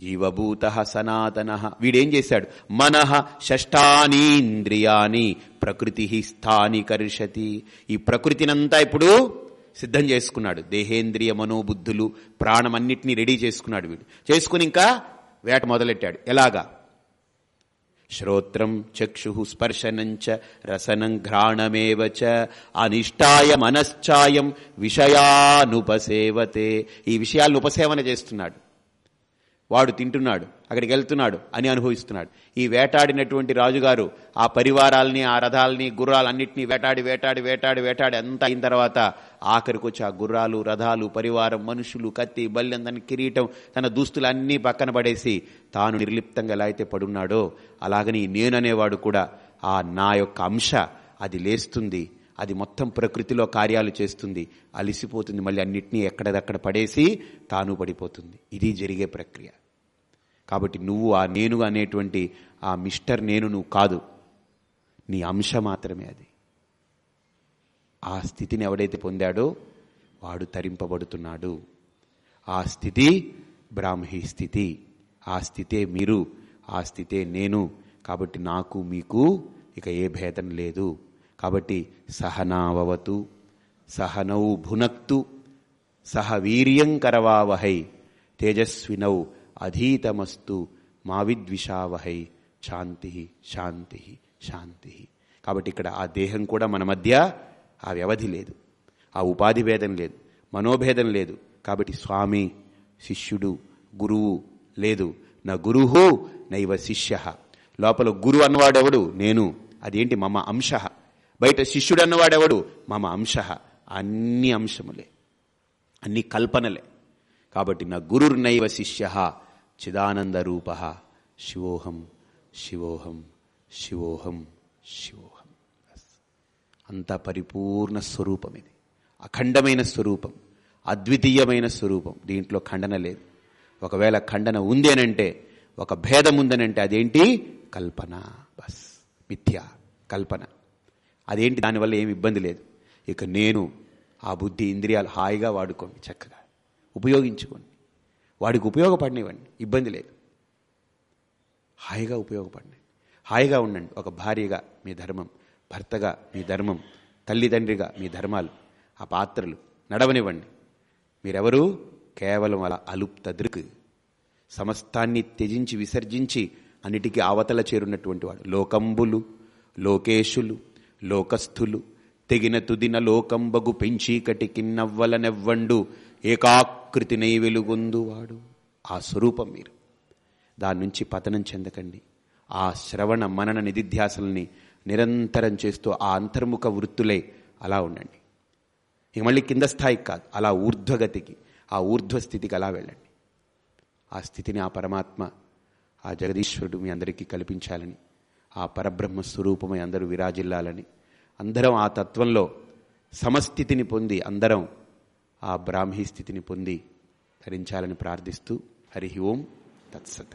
జీవభూత సనాతన. వీడేం చేశాడు? మనః షష్టానీంద్రియాని ప్రకృతి స్థానికరిషతి ఈ ప్రకృతినంతా ఇప్పుడు సిద్ధం చేసుకున్నాడు. దేహేంద్రియ మనోబుద్ధులు ప్రాణమన్నిటినీ రెడీ చేసుకున్నాడు వీడు. చేసుకుని ఇంకా వేట మొదలెట్టాడు. ఎలాగా? శ్రోత్రం చక్షు స్పర్శనంచ రసనం ఘ్రాణమేవచ చ అనిష్టాయ మనశ్చాయం విషయానుపసేవతే. ఈ విషయాలను ఉపసేవన చేస్తున్నాడు. వాడు తింటున్నాడు అక్కడికి వెళ్తున్నాడు అని అనుభవిస్తున్నాడు. ఈ వేటాడినటువంటి రాజుగారు ఆ పరివారాల్ని ఆ రథాలని గుర్రాలన్నింటినీ వేటాడి వేటాడి వేటాడి వేటాడి అంతా అయిన తర్వాత ఆఖరికి వచ్చి ఆ గుర్రాలు రథాలు పరివారం మనుషులు కత్తి బల్లెం తన కిరీటం తన దుస్తులన్నీ పక్కన పడేసి తాను నిర్లిప్తంగా ఎలా అయితే పడున్నాడో అలాగని నేననేవాడు కూడా ఆ నా యొక్క అంశ అది లేస్తుంది. అది మొత్తం ప్రకృతిలో కార్యాలు చేస్తుంది. అలిసిపోతుంది. మళ్ళీ అన్నిటినీ ఎక్కడదక్కడ పడేసి తాను పడిపోతుంది. ఇది జరిగే ప్రక్రియ. కాబట్టి నువ్వు ఆ నేను అనేటువంటి ఆ మిస్టర్ నేను నువ్వు కాదు. నీ అంశ మాత్రమే అది. ఆ స్థితిని ఎవడైతే పొందాడో వాడు తరింపబడుతున్నాడు. ఆ స్థితి బ్రాహ్మీ స్థితి. ఆ స్థితే మీరు ఆ స్థితే నేను. కాబట్టి నాకు మీకు ఇక ఏ భేదం లేదు. కాబట్టి సహనావవతు సహనౌ భునక్తు సహ వీర్యం కరవావహై తేజస్వినౌ అధీతమస్తు మావిద్విషావహై శాంతి శాంతి శాంతి. కాబట్టి ఇక్కడ ఆ దేహం కూడా మన మధ్య ఆ వ్యవధి లేదు. ఆ ఉపాధి భేదం లేదు. మనోభేదం లేదు. కాబట్టి స్వామి శిష్యుడు గురువు లేదు. నా గురువు నైవ శిష్య. లోపల గురు అన్నవాడెవడు? నేను. అదేంటి? మమ అంశ. బయట శిష్యుడు అన్నవాడెవడు మమ అంశ. అన్ని అంశములే. అన్ని కల్పనలే. కాబట్టి నా గురుర్నైవ శిష్య. చిదానంద రూప శివోహం శివోహం శివోహం. శివోహం అంత పరిపూర్ణ స్వరూపం ఇది. అఖండమైన స్వరూపం. అద్వితీయమైన స్వరూపం. దీంట్లో ఖండన లేదు. ఒకవేళ ఖండన ఉంది అనంటే ఒక భేదం ఉందనంటే అదేంటి? కల్పన. బస్ మిథ్య. కల్పన. అదేంటి? దానివల్ల ఏమి ఇబ్బంది లేదు. ఇక నేను ఆ బుద్ధి ఇంద్రియాలు హాయిగా వాడుకోండి చక్కగా. ఉపయోగించుకోండి. వాడికి ఉపయోగపడినవ్వండి. ఇబ్బంది లేదు. హాయిగా ఉపయోగపడినాయి హాయిగా ఉండండి. ఒక భార్యగా మీ ధర్మం భర్తగా మీ ధర్మం తల్లిదండ్రిగా మీ ధర్మాలు ఆ పాత్రలు నడవనివ్వండి. మీరెవరు కేవలం అలా అలుప్త దృక్ సమస్తాన్ని త్యజించి విసర్జించి అన్నిటికీ అవతల చేరున్నటువంటి వాడు. లోకంబులు లోకేశులు లోకస్థులు. తెగిన తుదిన లోకంబగు పెంచీకటి కిన్నవ్వలనెవ్వండు ఏకాకృతినై వెలుగొందువాడు ఆ స్వరూపం మీరు. దాని నుంచి పతనం చెందకండి. ఆ శ్రవణ మనన నిధిధ్యాసల్ని నిరంతరం చేస్తూ ఆ అంతర్ముఖ వృత్తులే అలా ఉండండి. ఇక మళ్ళీ కింద స్థాయికి కాదు అలా ఊర్ధ్వగతికి ఆ ఊర్ధ్వస్థితికి అలా వెళ్ళండి. ఆ స్థితిని ఆ పరమాత్మ ఆ జగదీశ్వరుడు మీ అందరికీ కల్పించాలని ఆ పరబ్రహ్మ స్వరూపమై అందరూ విరాజిల్లాలని అందరం ఆ తత్వంలో సమస్థితిని పొంది అందరం ఆ బ్రాహ్మీ స్థితిని పొంది ధరించాలని ప్రార్థిస్తూ హరి ఓం తత్సత్.